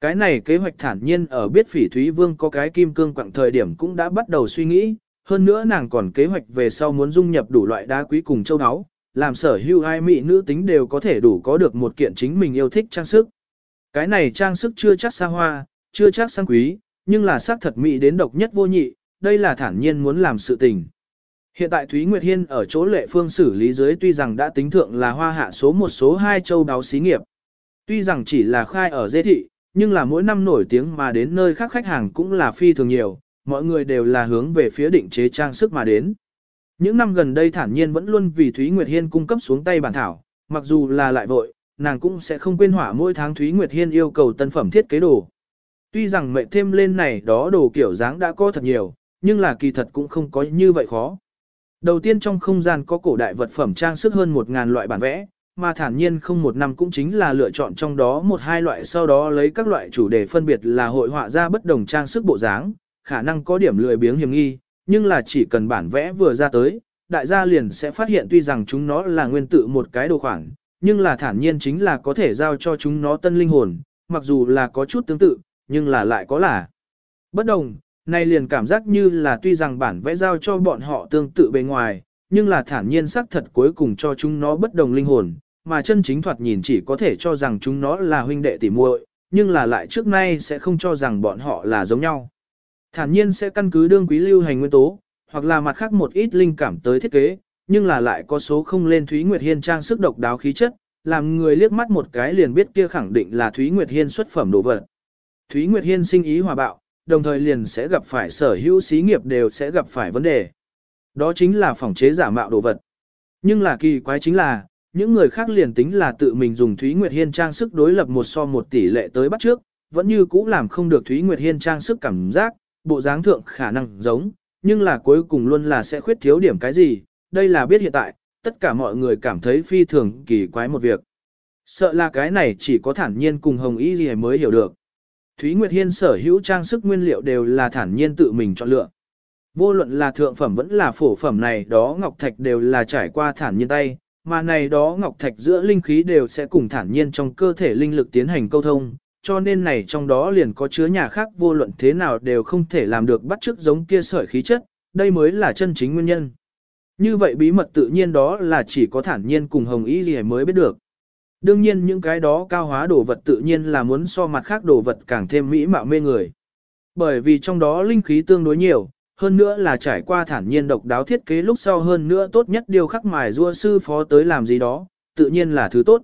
Cái này kế hoạch thản nhiên ở biết phỉ Thúy Vương có cái kim cương quặng thời điểm cũng đã bắt đầu suy nghĩ, hơn nữa nàng còn kế hoạch về sau muốn dung nhập đủ loại đá quý cùng châu áo, làm sở hữu ai mỹ nữ tính đều có thể đủ có được một kiện chính mình yêu thích trang sức. Cái này trang sức chưa chắc xa hoa, chưa chắc sang quý, nhưng là sắc thật mỹ đến độc nhất vô nhị, đây là thản nhiên muốn làm sự tình. Hiện tại Thúy Nguyệt Hiên ở chỗ lệ phương xử lý dưới tuy rằng đã tính thượng là hoa hạ số một số hai châu đáo xí nghiệp. Tuy rằng chỉ là khai ở dê thị, nhưng là mỗi năm nổi tiếng mà đến nơi khác khách hàng cũng là phi thường nhiều, mọi người đều là hướng về phía định chế trang sức mà đến. Những năm gần đây thản nhiên vẫn luôn vì Thúy Nguyệt Hiên cung cấp xuống tay bản thảo, mặc dù là lại vội, nàng cũng sẽ không quên hỏa mỗi tháng Thúy Nguyệt Hiên yêu cầu tân phẩm thiết kế đồ. Tuy rằng mệnh thêm lên này đó đồ kiểu dáng đã có thật nhiều, nhưng là kỳ thật cũng không có như vậy khó. Đầu tiên trong không gian có cổ đại vật phẩm trang sức hơn 1.000 loại bản vẽ, mà thản nhiên không một năm cũng chính là lựa chọn trong đó một hai loại sau đó lấy các loại chủ đề phân biệt là hội họa ra bất đồng trang sức bộ dáng, khả năng có điểm lười biếng hiểm nghi, nhưng là chỉ cần bản vẽ vừa ra tới, đại gia liền sẽ phát hiện tuy rằng chúng nó là nguyên tự một cái đồ khoản, nhưng là thản nhiên chính là có thể giao cho chúng nó tân linh hồn, mặc dù là có chút tương tự, nhưng là lại có là bất đồng, này liền cảm giác như là tuy rằng bản vẽ giao cho bọn họ tương tự bề ngoài, nhưng là thản nhiên xác thật cuối cùng cho chúng nó bất đồng linh hồn, mà chân chính thoạt nhìn chỉ có thể cho rằng chúng nó là huynh đệ tỉ muội, nhưng là lại trước nay sẽ không cho rằng bọn họ là giống nhau. Thản nhiên sẽ căn cứ đương quý lưu hành nguyên tố, hoặc là mặt khác một ít linh cảm tới thiết kế, nhưng là lại có số không lên Thúy Nguyệt Hiên trang sức độc đáo khí chất, làm người liếc mắt một cái liền biết kia khẳng định là Thúy Nguyệt Hiên xuất phẩm đồ vật. Thúy Nguyệt Hiên sinh ý hòa bạo, đồng thời liền sẽ gặp phải sở hữu xí nghiệp đều sẽ gặp phải vấn đề. Đó chính là phòng chế giả mạo đồ vật. Nhưng là kỳ quái chính là, những người khác liền tính là tự mình dùng Thúy Nguyệt Hiên trang sức đối lập một so một tỷ lệ tới bắt trước, vẫn như cũ làm không được Thúy Nguyệt Hiên trang sức cảm giác, bộ dáng thượng khả năng giống, nhưng là cuối cùng luôn là sẽ khuyết thiếu điểm cái gì, đây là biết hiện tại, tất cả mọi người cảm thấy phi thường kỳ quái một việc. Sợ là cái này chỉ có thản nhiên cùng Hồng Y gì mới hiểu được. Thúy Nguyệt Hiên sở hữu trang sức nguyên liệu đều là thản nhiên tự mình chọn lựa. Vô luận là thượng phẩm vẫn là phổ phẩm này đó ngọc thạch đều là trải qua thản nhiên tay, mà này đó ngọc thạch giữa linh khí đều sẽ cùng thản nhiên trong cơ thể linh lực tiến hành câu thông, cho nên này trong đó liền có chứa nhà khác vô luận thế nào đều không thể làm được bắt chước giống kia sợi khí chất, đây mới là chân chính nguyên nhân. Như vậy bí mật tự nhiên đó là chỉ có thản nhiên cùng hồng y gì mới biết được. Đương nhiên những cái đó cao hóa đồ vật tự nhiên là muốn so mặt khác đồ vật càng thêm mỹ mạo mê người. Bởi vì trong đó linh khí tương đối nhiều, hơn nữa là trải qua thản nhiên độc đáo thiết kế lúc sau hơn nữa tốt nhất điều khắc mài rua sư phó tới làm gì đó, tự nhiên là thứ tốt.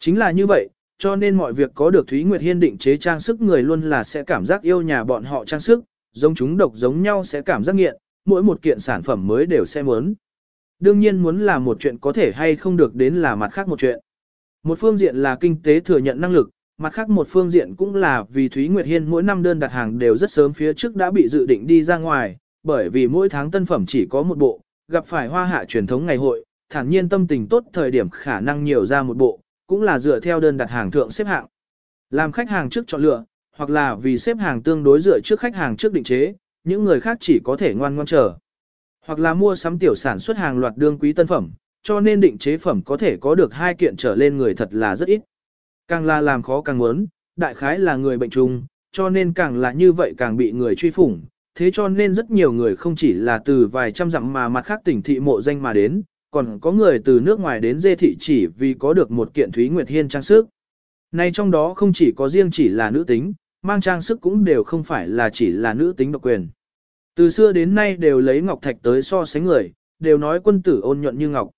Chính là như vậy, cho nên mọi việc có được Thúy Nguyệt Hiên định chế trang sức người luôn là sẽ cảm giác yêu nhà bọn họ trang sức, giống chúng độc giống nhau sẽ cảm giác nghiện, mỗi một kiện sản phẩm mới đều sẽ muốn. Đương nhiên muốn là một chuyện có thể hay không được đến là mặt khác một chuyện. Một phương diện là kinh tế thừa nhận năng lực, mặt khác một phương diện cũng là vì Thúy Nguyệt Hiên mỗi năm đơn đặt hàng đều rất sớm phía trước đã bị dự định đi ra ngoài, bởi vì mỗi tháng tân phẩm chỉ có một bộ, gặp phải hoa hạ truyền thống ngày hội, thản nhiên tâm tình tốt thời điểm khả năng nhiều ra một bộ, cũng là dựa theo đơn đặt hàng thượng xếp hạng. Làm khách hàng trước chọn lựa, hoặc là vì xếp hàng tương đối dựa trước khách hàng trước định chế, những người khác chỉ có thể ngoan ngoan chờ. Hoặc là mua sắm tiểu sản xuất hàng loạt đương quý tân phẩm, cho nên định chế phẩm có thể có được hai kiện trở lên người thật là rất ít. Càng là làm khó càng muốn, đại khái là người bệnh trùng, cho nên càng là như vậy càng bị người truy phủng, thế cho nên rất nhiều người không chỉ là từ vài trăm dặm mà mặt khác tỉnh thị mộ danh mà đến, còn có người từ nước ngoài đến dê thị chỉ vì có được một kiện Thúy Nguyệt Hiên trang sức. Này trong đó không chỉ có riêng chỉ là nữ tính, mang trang sức cũng đều không phải là chỉ là nữ tính độc quyền. Từ xưa đến nay đều lấy ngọc thạch tới so sánh người, đều nói quân tử ôn nhuận như ngọc.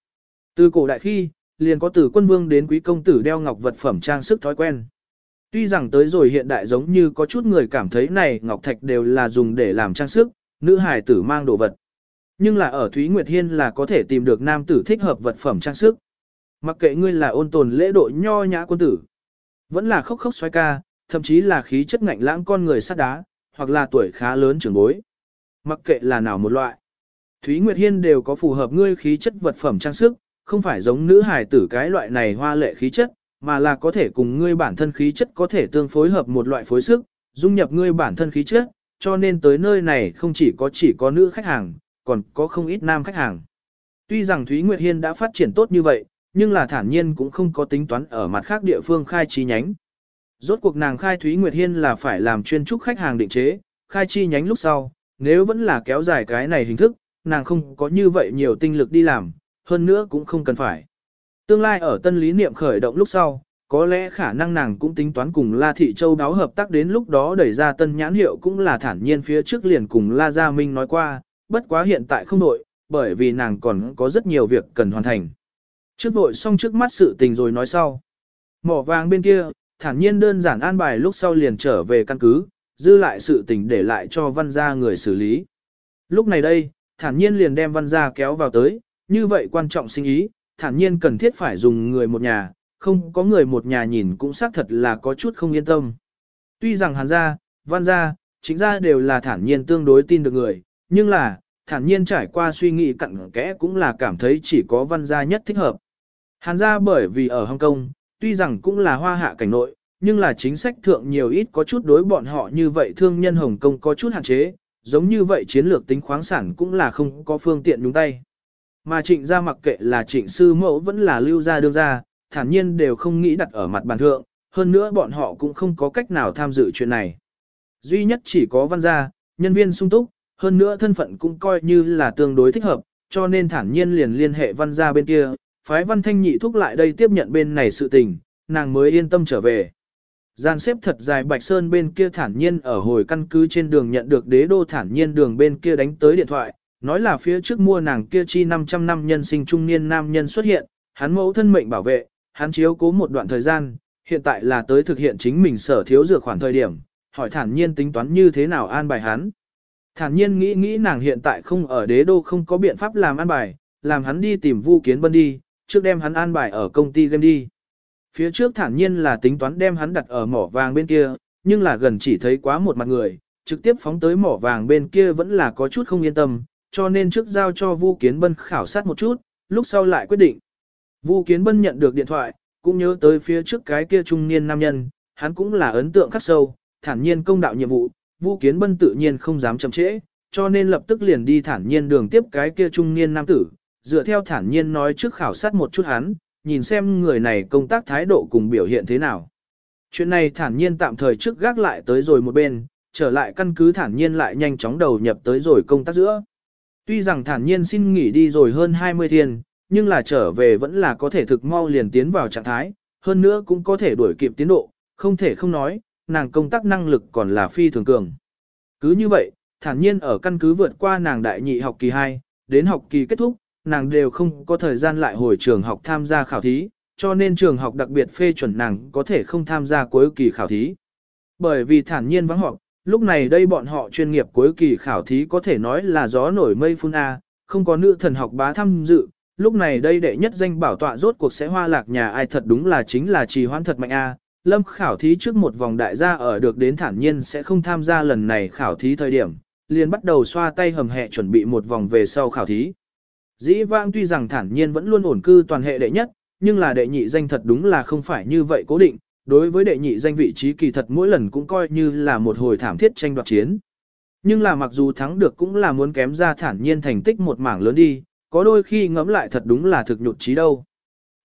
Từ cổ đại khi, liền có từ quân vương đến quý công tử đeo ngọc vật phẩm trang sức thói quen. Tuy rằng tới rồi hiện đại giống như có chút người cảm thấy này ngọc thạch đều là dùng để làm trang sức, nữ hài tử mang đồ vật. Nhưng là ở Thúy Nguyệt Hiên là có thể tìm được nam tử thích hợp vật phẩm trang sức. Mặc kệ ngươi là ôn tồn lễ độ nho nhã quân tử, vẫn là khóc khóc xoay ca, thậm chí là khí chất ngạnh lãng con người sắt đá, hoặc là tuổi khá lớn trưởng bối. Mặc kệ là nào một loại, Thúy Nguyệt Hiên đều có phù hợp ngươi khí chất vật phẩm trang sức, không phải giống nữ hài tử cái loại này hoa lệ khí chất, mà là có thể cùng ngươi bản thân khí chất có thể tương phối hợp một loại phối sức, dung nhập ngươi bản thân khí chất, cho nên tới nơi này không chỉ có chỉ có nữ khách hàng, còn có không ít nam khách hàng. Tuy rằng Thúy Nguyệt Hiên đã phát triển tốt như vậy, nhưng là thản nhiên cũng không có tính toán ở mặt khác địa phương khai chi nhánh. Rốt cuộc nàng khai Thúy Nguyệt Hiên là phải làm chuyên trúc khách hàng định chế, khai chi nhánh lúc sau, nếu vẫn là kéo dài cái này hình thức, nàng không có như vậy nhiều tinh lực đi làm, hơn nữa cũng không cần phải. Tương lai ở tân lý niệm khởi động lúc sau, có lẽ khả năng nàng cũng tính toán cùng La Thị Châu đáo hợp tác đến lúc đó đẩy ra tân nhãn hiệu cũng là thản nhiên phía trước liền cùng La Gia Minh nói qua, bất quá hiện tại không nội, bởi vì nàng còn có rất nhiều việc cần hoàn thành. Trước vội xong trước mắt sự tình rồi nói sau. Mỏ vàng bên kia, thản nhiên đơn giản an bài lúc sau liền trở về căn cứ, dư lại sự tình để lại cho văn gia người xử lý. Lúc này đây, thản nhiên liền đem văn gia kéo vào tới, như vậy quan trọng sinh ý, thản nhiên cần thiết phải dùng người một nhà, không có người một nhà nhìn cũng xác thật là có chút không yên tâm. Tuy rằng hàn gia, văn gia, chính gia đều là thản nhiên tương đối tin được người, nhưng là, thản nhiên trải qua suy nghĩ cặn kẽ cũng là cảm thấy chỉ có văn gia nhất thích hợp. Hàn gia bởi vì ở Hồng Kông, tuy rằng cũng là hoa hạ cảnh nội, nhưng là chính sách thượng nhiều ít có chút đối bọn họ như vậy thương nhân Hồng Kông có chút hạn chế, giống như vậy chiến lược tính khoáng sản cũng là không có phương tiện nhúng tay. Mà trịnh gia mặc kệ là trịnh sư mẫu vẫn là lưu gia đương gia, thản nhiên đều không nghĩ đặt ở mặt bàn thượng, hơn nữa bọn họ cũng không có cách nào tham dự chuyện này. Duy nhất chỉ có văn gia, nhân viên sung túc, hơn nữa thân phận cũng coi như là tương đối thích hợp, cho nên thản nhiên liền liên hệ văn gia bên kia, phái văn thanh nhị thúc lại đây tiếp nhận bên này sự tình, nàng mới yên tâm trở về. Gian xếp thật dài Bạch Sơn bên kia thản nhiên ở hồi căn cứ trên đường nhận được đế đô thản nhiên đường bên kia đánh tới điện thoại, nói là phía trước mua nàng kia chi 500 năm nhân sinh trung niên nam nhân xuất hiện, hắn mẫu thân mệnh bảo vệ, hắn chiếu cố một đoạn thời gian, hiện tại là tới thực hiện chính mình sở thiếu dược khoản thời điểm, hỏi thản nhiên tính toán như thế nào an bài hắn. Thản nhiên nghĩ nghĩ nàng hiện tại không ở đế đô không có biện pháp làm an bài, làm hắn đi tìm Vu Kiến Bân đi, trước đem hắn an bài ở công ty game đi. Phía trước thản nhiên là tính toán đem hắn đặt ở mỏ vàng bên kia, nhưng là gần chỉ thấy quá một mặt người, trực tiếp phóng tới mỏ vàng bên kia vẫn là có chút không yên tâm, cho nên trước giao cho Vu Kiến Bân khảo sát một chút, lúc sau lại quyết định. Vu Kiến Bân nhận được điện thoại, cũng nhớ tới phía trước cái kia trung niên nam nhân, hắn cũng là ấn tượng khắc sâu, thản nhiên công đạo nhiệm vụ, Vu Kiến Bân tự nhiên không dám chậm trễ, cho nên lập tức liền đi thản nhiên đường tiếp cái kia trung niên nam tử, dựa theo thản nhiên nói trước khảo sát một chút hắn, nhìn xem người này công tác thái độ cùng biểu hiện thế nào. Chuyện này thản nhiên tạm thời trước gác lại tới rồi một bên, trở lại căn cứ thản nhiên lại nhanh chóng đầu nhập tới rồi công tác giữa. Tuy rằng thản nhiên xin nghỉ đi rồi hơn 20 thiên, nhưng là trở về vẫn là có thể thực mau liền tiến vào trạng thái, hơn nữa cũng có thể đuổi kịp tiến độ, không thể không nói, nàng công tác năng lực còn là phi thường cường. Cứ như vậy, thản nhiên ở căn cứ vượt qua nàng đại nhị học kỳ 2, đến học kỳ kết thúc, nàng đều không có thời gian lại hồi trường học tham gia khảo thí, cho nên trường học đặc biệt phê chuẩn nàng có thể không tham gia cuối kỳ khảo thí. Bởi vì thản nhiên vắng họp, lúc này đây bọn họ chuyên nghiệp cuối kỳ khảo thí có thể nói là gió nổi mây phun A, không có nữ thần học bá tham dự, lúc này đây đệ nhất danh bảo tọa rốt cuộc sẽ hoa lạc nhà ai thật đúng là chính là trì hoãn thật mạnh A. Lâm khảo thí trước một vòng đại gia ở được đến thản nhiên sẽ không tham gia lần này khảo thí thời điểm, liền bắt đầu xoa tay hầm hẹ chuẩn bị một vòng về sau khảo thí. Dĩ vãng tuy rằng thản nhiên vẫn luôn ổn cư toàn hệ đệ nhất, nhưng là đệ nhị danh thật đúng là không phải như vậy cố định, đối với đệ nhị danh vị trí kỳ thật mỗi lần cũng coi như là một hồi thảm thiết tranh đoạt chiến. Nhưng là mặc dù thắng được cũng là muốn kém ra thản nhiên thành tích một mảng lớn đi, có đôi khi ngẫm lại thật đúng là thực nhụt chí đâu.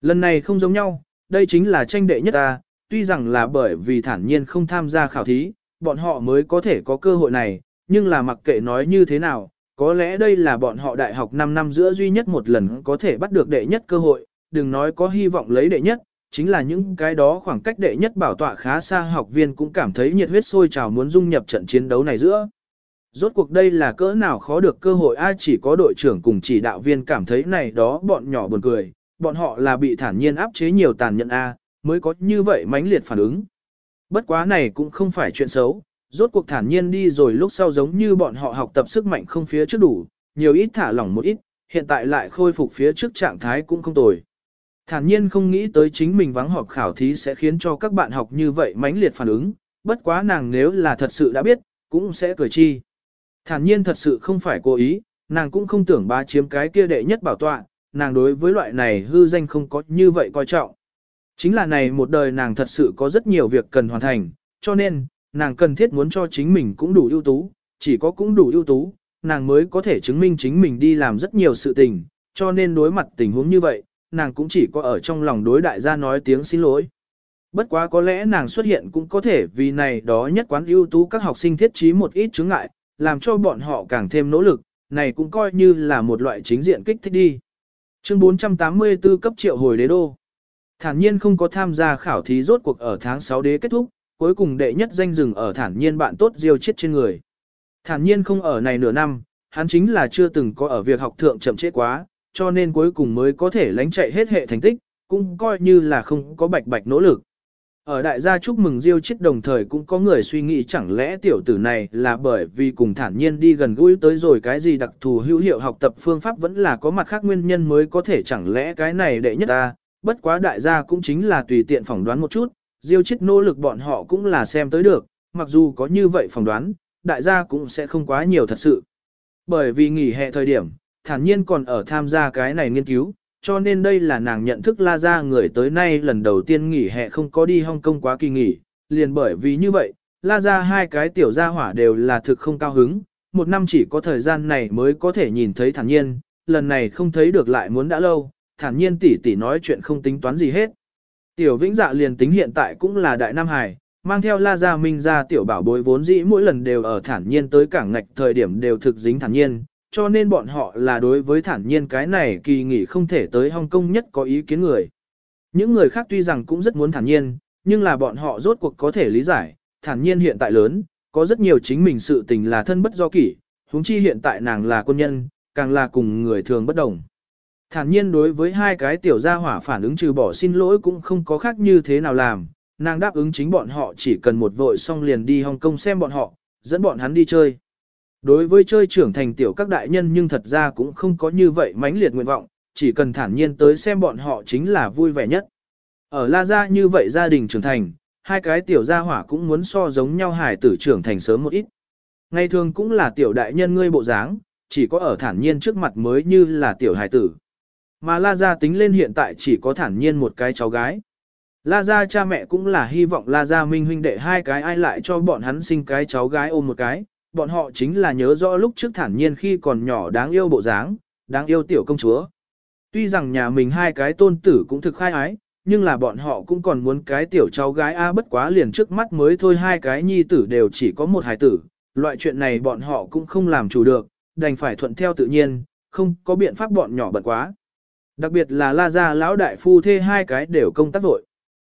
Lần này không giống nhau, đây chính là tranh đệ nhất ta, tuy rằng là bởi vì thản nhiên không tham gia khảo thí, bọn họ mới có thể có cơ hội này, nhưng là mặc kệ nói như thế nào, có lẽ đây là bọn họ đại học 5 năm giữa duy nhất một lần có thể bắt được đệ nhất cơ hội, đừng nói có hy vọng lấy đệ nhất, chính là những cái đó khoảng cách đệ nhất bảo tọa khá xa học viên cũng cảm thấy nhiệt huyết sôi trào muốn dung nhập trận chiến đấu này giữa. Rốt cuộc đây là cỡ nào khó được cơ hội ai chỉ có đội trưởng cùng chỉ đạo viên cảm thấy này đó bọn nhỏ buồn cười, bọn họ là bị thản nhiên áp chế nhiều tàn nhẫn A, mới có như vậy mãnh liệt phản ứng. Bất quá này cũng không phải chuyện xấu, rốt cuộc thản nhiên đi rồi lúc sau giống như bọn họ học tập sức mạnh không phía trước đủ, nhiều ít thả lỏng một ít, hiện tại lại khôi phục phía trước trạng thái cũng không tồi. Thản nhiên không nghĩ tới chính mình vắng họp khảo thí sẽ khiến cho các bạn học như vậy mãnh liệt phản ứng, bất quá nàng nếu là thật sự đã biết, cũng sẽ cười chi. Thản nhiên thật sự không phải cố ý, nàng cũng không tưởng bá chiếm cái kia đệ nhất bảo tọa, nàng đối với loại này hư danh không có như vậy coi trọng. Chính là này một đời nàng thật sự có rất nhiều việc cần hoàn thành, cho nên, nàng cần thiết muốn cho chính mình cũng đủ ưu tú, chỉ có cũng đủ ưu tú, nàng mới có thể chứng minh chính mình đi làm rất nhiều sự tình, cho nên đối mặt tình huống như vậy, nàng cũng chỉ có ở trong lòng đối đại gia nói tiếng xin lỗi. Bất quá có lẽ nàng xuất hiện cũng có thể vì này đó nhất quán ưu tú các học sinh thiết trí một ít chứng ngại, làm cho bọn họ càng thêm nỗ lực, này cũng coi như là một loại chính diện kích thích đi. Chương 484 cấp triệu hồi đế đô. Thản nhiên không có tham gia khảo thí rốt cuộc ở tháng 6 đế kết thúc, cuối cùng đệ nhất danh dừng ở thản nhiên bạn tốt diêu chết trên người. Thản nhiên không ở này nửa năm, hắn chính là chưa từng có ở việc học thượng chậm trễ quá, cho nên cuối cùng mới có thể lánh chạy hết hệ thành tích, cũng coi như là không có bạch bạch nỗ lực. Ở đại gia chúc mừng Diêu chết đồng thời cũng có người suy nghĩ chẳng lẽ tiểu tử này là bởi vì cùng thản nhiên đi gần gũi tới rồi cái gì đặc thù hữu hiệu học tập phương pháp vẫn là có mặt khác nguyên nhân mới có thể chẳng lẽ cái này đệ nhất ta, bất quá đại gia cũng chính là tùy tiện phỏng đoán một chút, Diêu chết nỗ lực bọn họ cũng là xem tới được, mặc dù có như vậy phỏng đoán, đại gia cũng sẽ không quá nhiều thật sự. Bởi vì nghỉ hè thời điểm, thản nhiên còn ở tham gia cái này nghiên cứu, cho nên đây là nàng nhận thức La Gia người tới nay lần đầu tiên nghỉ hè không có đi Hong Kong quá kỳ nghỉ, liền bởi vì như vậy, La Gia hai cái tiểu gia hỏa đều là thực không cao hứng, một năm chỉ có thời gian này mới có thể nhìn thấy thản nhiên, lần này không thấy được lại muốn đã lâu, thản nhiên tỷ tỷ nói chuyện không tính toán gì hết. Tiểu Vĩnh Dạ liền tính hiện tại cũng là đại nam hải, mang theo La Gia Minh ra tiểu bảo bối vốn dĩ mỗi lần đều ở thản nhiên tới cảng ngạch thời điểm đều thực dính thản nhiên, cho nên bọn họ là đối với thản nhiên cái này kỳ nghỉ không thể tới Hong Kong nhất có ý kiến người. Những người khác tuy rằng cũng rất muốn thản nhiên, nhưng là bọn họ rốt cuộc có thể lý giải, thản nhiên hiện tại lớn, có rất nhiều chính mình sự tình là thân bất do kỷ, huống chi hiện tại nàng là quân nhân, càng là cùng người thường bất đồng. Thản nhiên đối với hai cái tiểu gia hỏa phản ứng trừ bỏ xin lỗi cũng không có khác như thế nào làm, nàng đáp ứng chính bọn họ chỉ cần một vội xong liền đi Hong Kong xem bọn họ, dẫn bọn hắn đi chơi. Đối với chơi trưởng thành tiểu các đại nhân nhưng thật ra cũng không có như vậy mãnh liệt nguyện vọng, chỉ cần thản nhiên tới xem bọn họ chính là vui vẻ nhất. Ở La Gia như vậy gia đình trưởng thành, hai cái tiểu gia hỏa cũng muốn so giống nhau hải tử trưởng thành sớm một ít. Ngày thường cũng là tiểu đại nhân ngươi bộ dáng, chỉ có ở thản nhiên trước mặt mới như là tiểu hải tử. Mà La Gia tính lên hiện tại chỉ có thản nhiên một cái cháu gái. La Gia cha mẹ cũng là hy vọng La Gia Minh huynh đệ hai cái ai lại cho bọn hắn sinh cái cháu gái ôm một cái, bọn họ chính là nhớ rõ lúc trước thản nhiên khi còn nhỏ đáng yêu bộ dáng, đáng yêu tiểu công chúa. Tuy rằng nhà mình hai cái tôn tử cũng thực khai ái, nhưng là bọn họ cũng còn muốn cái tiểu cháu gái A bất quá liền trước mắt mới thôi hai cái nhi tử đều chỉ có một hài tử, loại chuyện này bọn họ cũng không làm chủ được, đành phải thuận theo tự nhiên, không có biện pháp bọn nhỏ bận quá. Đặc biệt là la gia lão đại phu thê hai cái đều công tác vội.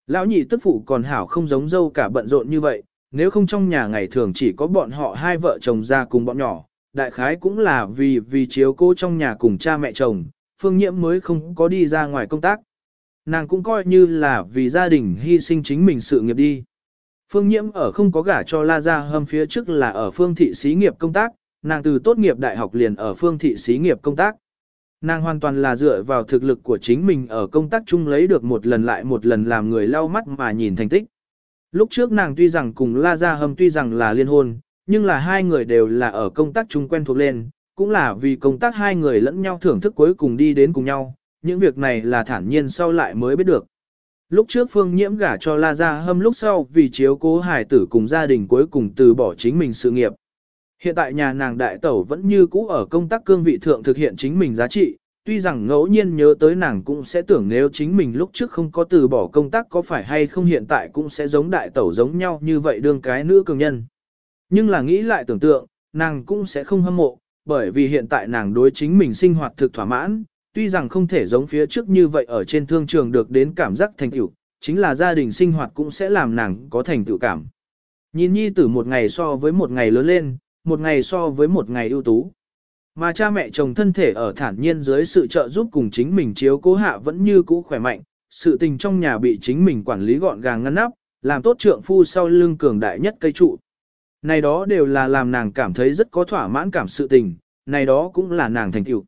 Lão nhị tức phụ còn hảo không giống dâu cả bận rộn như vậy, nếu không trong nhà ngày thường chỉ có bọn họ hai vợ chồng ra cùng bọn nhỏ, đại khái cũng là vì vì chiếu cô trong nhà cùng cha mẹ chồng, phương nhiễm mới không có đi ra ngoài công tác. Nàng cũng coi như là vì gia đình hy sinh chính mình sự nghiệp đi. Phương nhiễm ở không có gả cho La Gia Hâm phía trước là ở phương thị xí nghiệp công tác, nàng từ tốt nghiệp đại học liền ở phương thị xí nghiệp công tác. Nàng hoàn toàn là dựa vào thực lực của chính mình ở công tác chung lấy được một lần lại một lần làm người lau mắt mà nhìn thành tích. Lúc trước nàng tuy rằng cùng La Gia Hâm tuy rằng là liên hôn, nhưng là hai người đều là ở công tác chung quen thuộc lên, cũng là vì công tác hai người lẫn nhau thưởng thức cuối cùng đi đến cùng nhau, những việc này là thản nhiên sau lại mới biết được. Lúc trước Phương Nhiễm gả cho La Gia Hâm lúc sau vì chiếu cố hải tử cùng gia đình cuối cùng từ bỏ chính mình sự nghiệp. Hiện tại nhà nàng đại tẩu vẫn như cũ ở công tác cương vị thượng thực hiện chính mình giá trị, tuy rằng ngẫu nhiên nhớ tới nàng cũng sẽ tưởng nếu chính mình lúc trước không có từ bỏ công tác có phải hay không hiện tại cũng sẽ giống đại tẩu giống nhau như vậy đương cái nữ cường nhân. Nhưng là nghĩ lại tưởng tượng, nàng cũng sẽ không hâm mộ, bởi vì hiện tại nàng đối chính mình sinh hoạt thực thỏa mãn, tuy rằng không thể giống phía trước như vậy ở trên thương trường được đến cảm giác thành tựu, chính là gia đình sinh hoạt cũng sẽ làm nàng có thành tựu cảm. Nhìn nhi tử một ngày so với một ngày lớn lên, một ngày so với một ngày ưu tú. Mà cha mẹ chồng thân thể ở thản nhiên dưới sự trợ giúp cùng chính mình chiếu cố hạ vẫn như cũ khỏe mạnh, sự tình trong nhà bị chính mình quản lý gọn gàng ngăn nắp, làm tốt trượng phu sau lưng cường đại nhất cây trụ. Này đó đều là làm nàng cảm thấy rất có thỏa mãn cảm sự tình, này đó cũng là nàng thành tựu.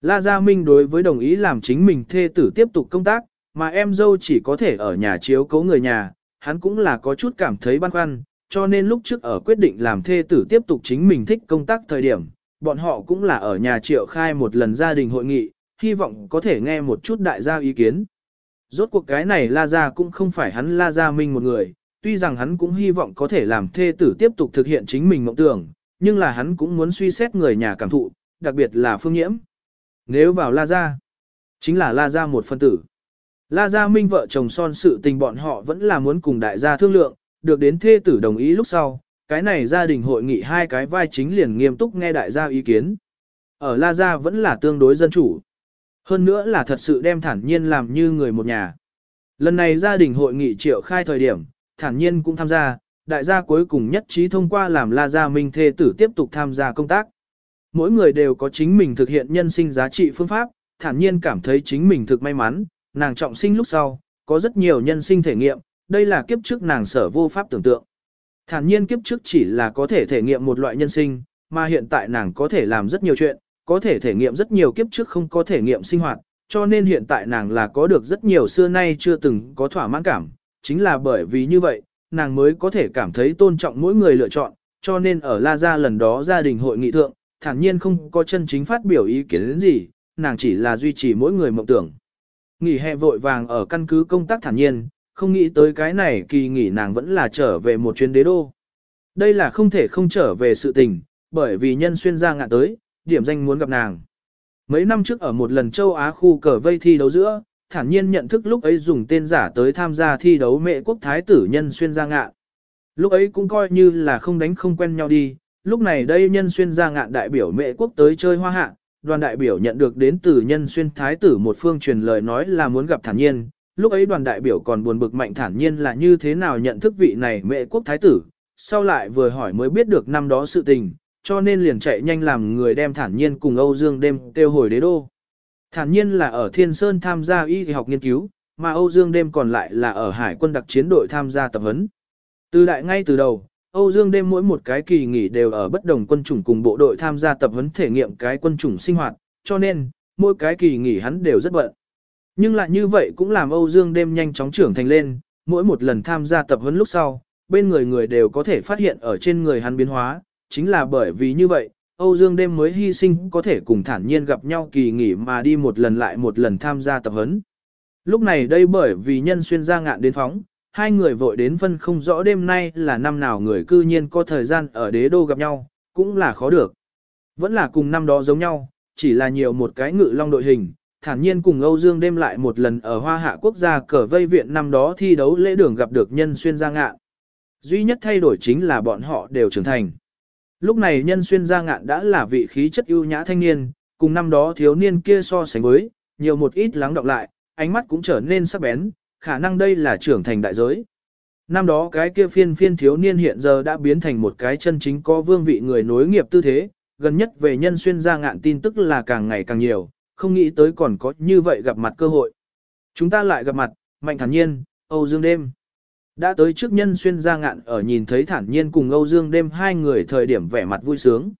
La Gia Minh đối với đồng ý làm chính mình thê tử tiếp tục công tác, mà em dâu chỉ có thể ở nhà chiếu cố người nhà, hắn cũng là có chút cảm thấy băn khoăn, cho nên lúc trước ở quyết định làm thê tử tiếp tục chính mình thích công tác thời điểm, bọn họ cũng là ở nhà triệu khai một lần gia đình hội nghị, hy vọng có thể nghe một chút đại gia ý kiến. Rốt cuộc cái này La Gia cũng không phải hắn La Gia Minh một người, tuy rằng hắn cũng hy vọng có thể làm thê tử tiếp tục thực hiện chính mình mộng tưởng, nhưng là hắn cũng muốn suy xét người nhà cảm thụ, đặc biệt là phương nhiễm. Nếu vào La Gia, chính là La Gia một phân tử. La Gia Minh vợ chồng son sự tình bọn họ vẫn là muốn cùng đại gia thương lượng, được đến thê tử đồng ý lúc sau, cái này gia đình hội nghị hai cái vai chính liền nghiêm túc nghe đại gia ý kiến. Ở La Gia vẫn là tương đối dân chủ. Hơn nữa là thật sự đem thản nhiên làm như người một nhà. Lần này gia đình hội nghị triệu khai thời điểm, thản nhiên cũng tham gia, đại gia cuối cùng nhất trí thông qua làm La Gia Minh thê tử tiếp tục tham gia công tác. Mỗi người đều có chính mình thực hiện nhân sinh giá trị phương pháp, thản nhiên cảm thấy chính mình thực may mắn, nàng trọng sinh lúc sau, có rất nhiều nhân sinh thể nghiệm, đây là kiếp trước nàng sở vô pháp tưởng tượng. Thản nhiên kiếp trước chỉ là có thể thể nghiệm một loại nhân sinh, mà hiện tại nàng có thể làm rất nhiều chuyện, có thể thể nghiệm rất nhiều kiếp trước không có thể nghiệm sinh hoạt, cho nên hiện tại nàng là có được rất nhiều xưa nay chưa từng có thỏa mãn cảm, chính là bởi vì như vậy, nàng mới có thể cảm thấy tôn trọng mỗi người lựa chọn, cho nên ở La Gia lần đó gia đình hội nghị thượng, thản nhiên không có chân chính phát biểu ý kiến đến gì, nàng chỉ là duy trì mỗi người mộng tưởng. Nghỉ hè vội vàng ở căn cứ công tác thản nhiên, không nghĩ tới cái này kỳ nghỉ nàng vẫn là trở về một chuyến đế đô. Đây là không thể không trở về sự tình, bởi vì nhân xuyên ra ngạn tới, điểm danh muốn gặp nàng. Mấy năm trước ở một lần châu Á khu cờ vây thi đấu giữa, thản nhiên nhận thức lúc ấy dùng tên giả tới tham gia thi đấu mẹ quốc thái tử nhân xuyên ra ngạn. Lúc ấy cũng coi như là không đánh không quen nhau đi, lúc này đây nhân xuyên ra ngạn đại biểu mẹ quốc tới chơi hoa hạ, đoàn đại biểu nhận được đến từ nhân xuyên thái tử một phương truyền lời nói là muốn gặp thản nhiên, lúc ấy đoàn đại biểu còn buồn bực mạnh thản nhiên là như thế nào nhận thức vị này mẹ quốc thái tử, sau lại vừa hỏi mới biết được năm đó sự tình, cho nên liền chạy nhanh làm người đem thản nhiên cùng Âu Dương đêm kêu hồi đế đô. Thản nhiên là ở Thiên Sơn tham gia y học nghiên cứu, mà Âu Dương đêm còn lại là ở Hải quân đặc chiến đội tham gia tập huấn. Từ đại ngay từ đầu, Âu Dương đêm mỗi một cái kỳ nghỉ đều ở bất đồng quân chủng cùng bộ đội tham gia tập huấn thể nghiệm cái quân chủng sinh hoạt, cho nên, mỗi cái kỳ nghỉ hắn đều rất bận. Nhưng lại như vậy cũng làm Âu Dương đêm nhanh chóng trưởng thành lên, mỗi một lần tham gia tập huấn lúc sau, bên người người đều có thể phát hiện ở trên người hắn biến hóa, chính là bởi vì như vậy, Âu Dương đêm mới hy sinh có thể cùng thản nhiên gặp nhau kỳ nghỉ mà đi một lần lại một lần tham gia tập huấn. Lúc này đây bởi vì nhân xuyên ra ngạn đến phóng, hai người vội đến phân không rõ đêm nay là năm nào người cư nhiên có thời gian ở đế đô gặp nhau, cũng là khó được. Vẫn là cùng năm đó giống nhau, chỉ là nhiều một cái ngự long đội hình, thản nhiên cùng Âu Dương đêm lại một lần ở Hoa Hạ Quốc gia cờ vây viện năm đó thi đấu lễ đường gặp được nhân xuyên gia ngạn. Duy nhất thay đổi chính là bọn họ đều trưởng thành. Lúc này nhân xuyên gia ngạn đã là vị khí chất ưu nhã thanh niên, cùng năm đó thiếu niên kia so sánh với, nhiều một ít lắng đọng lại, ánh mắt cũng trở nên sắc bén, khả năng đây là trưởng thành đại giới. Năm đó cái kia phiên phiên thiếu niên hiện giờ đã biến thành một cái chân chính có vương vị người nối nghiệp tư thế, gần nhất về nhân xuyên gia ngạn tin tức là càng ngày càng nhiều, không nghĩ tới còn có như vậy gặp mặt cơ hội. Chúng ta lại gặp mặt, mạnh thản nhiên, Âu Dương đêm. Đã tới trước nhân xuyên ra ngạn ở nhìn thấy thản nhiên cùng Âu Dương đêm hai người thời điểm vẻ mặt vui sướng.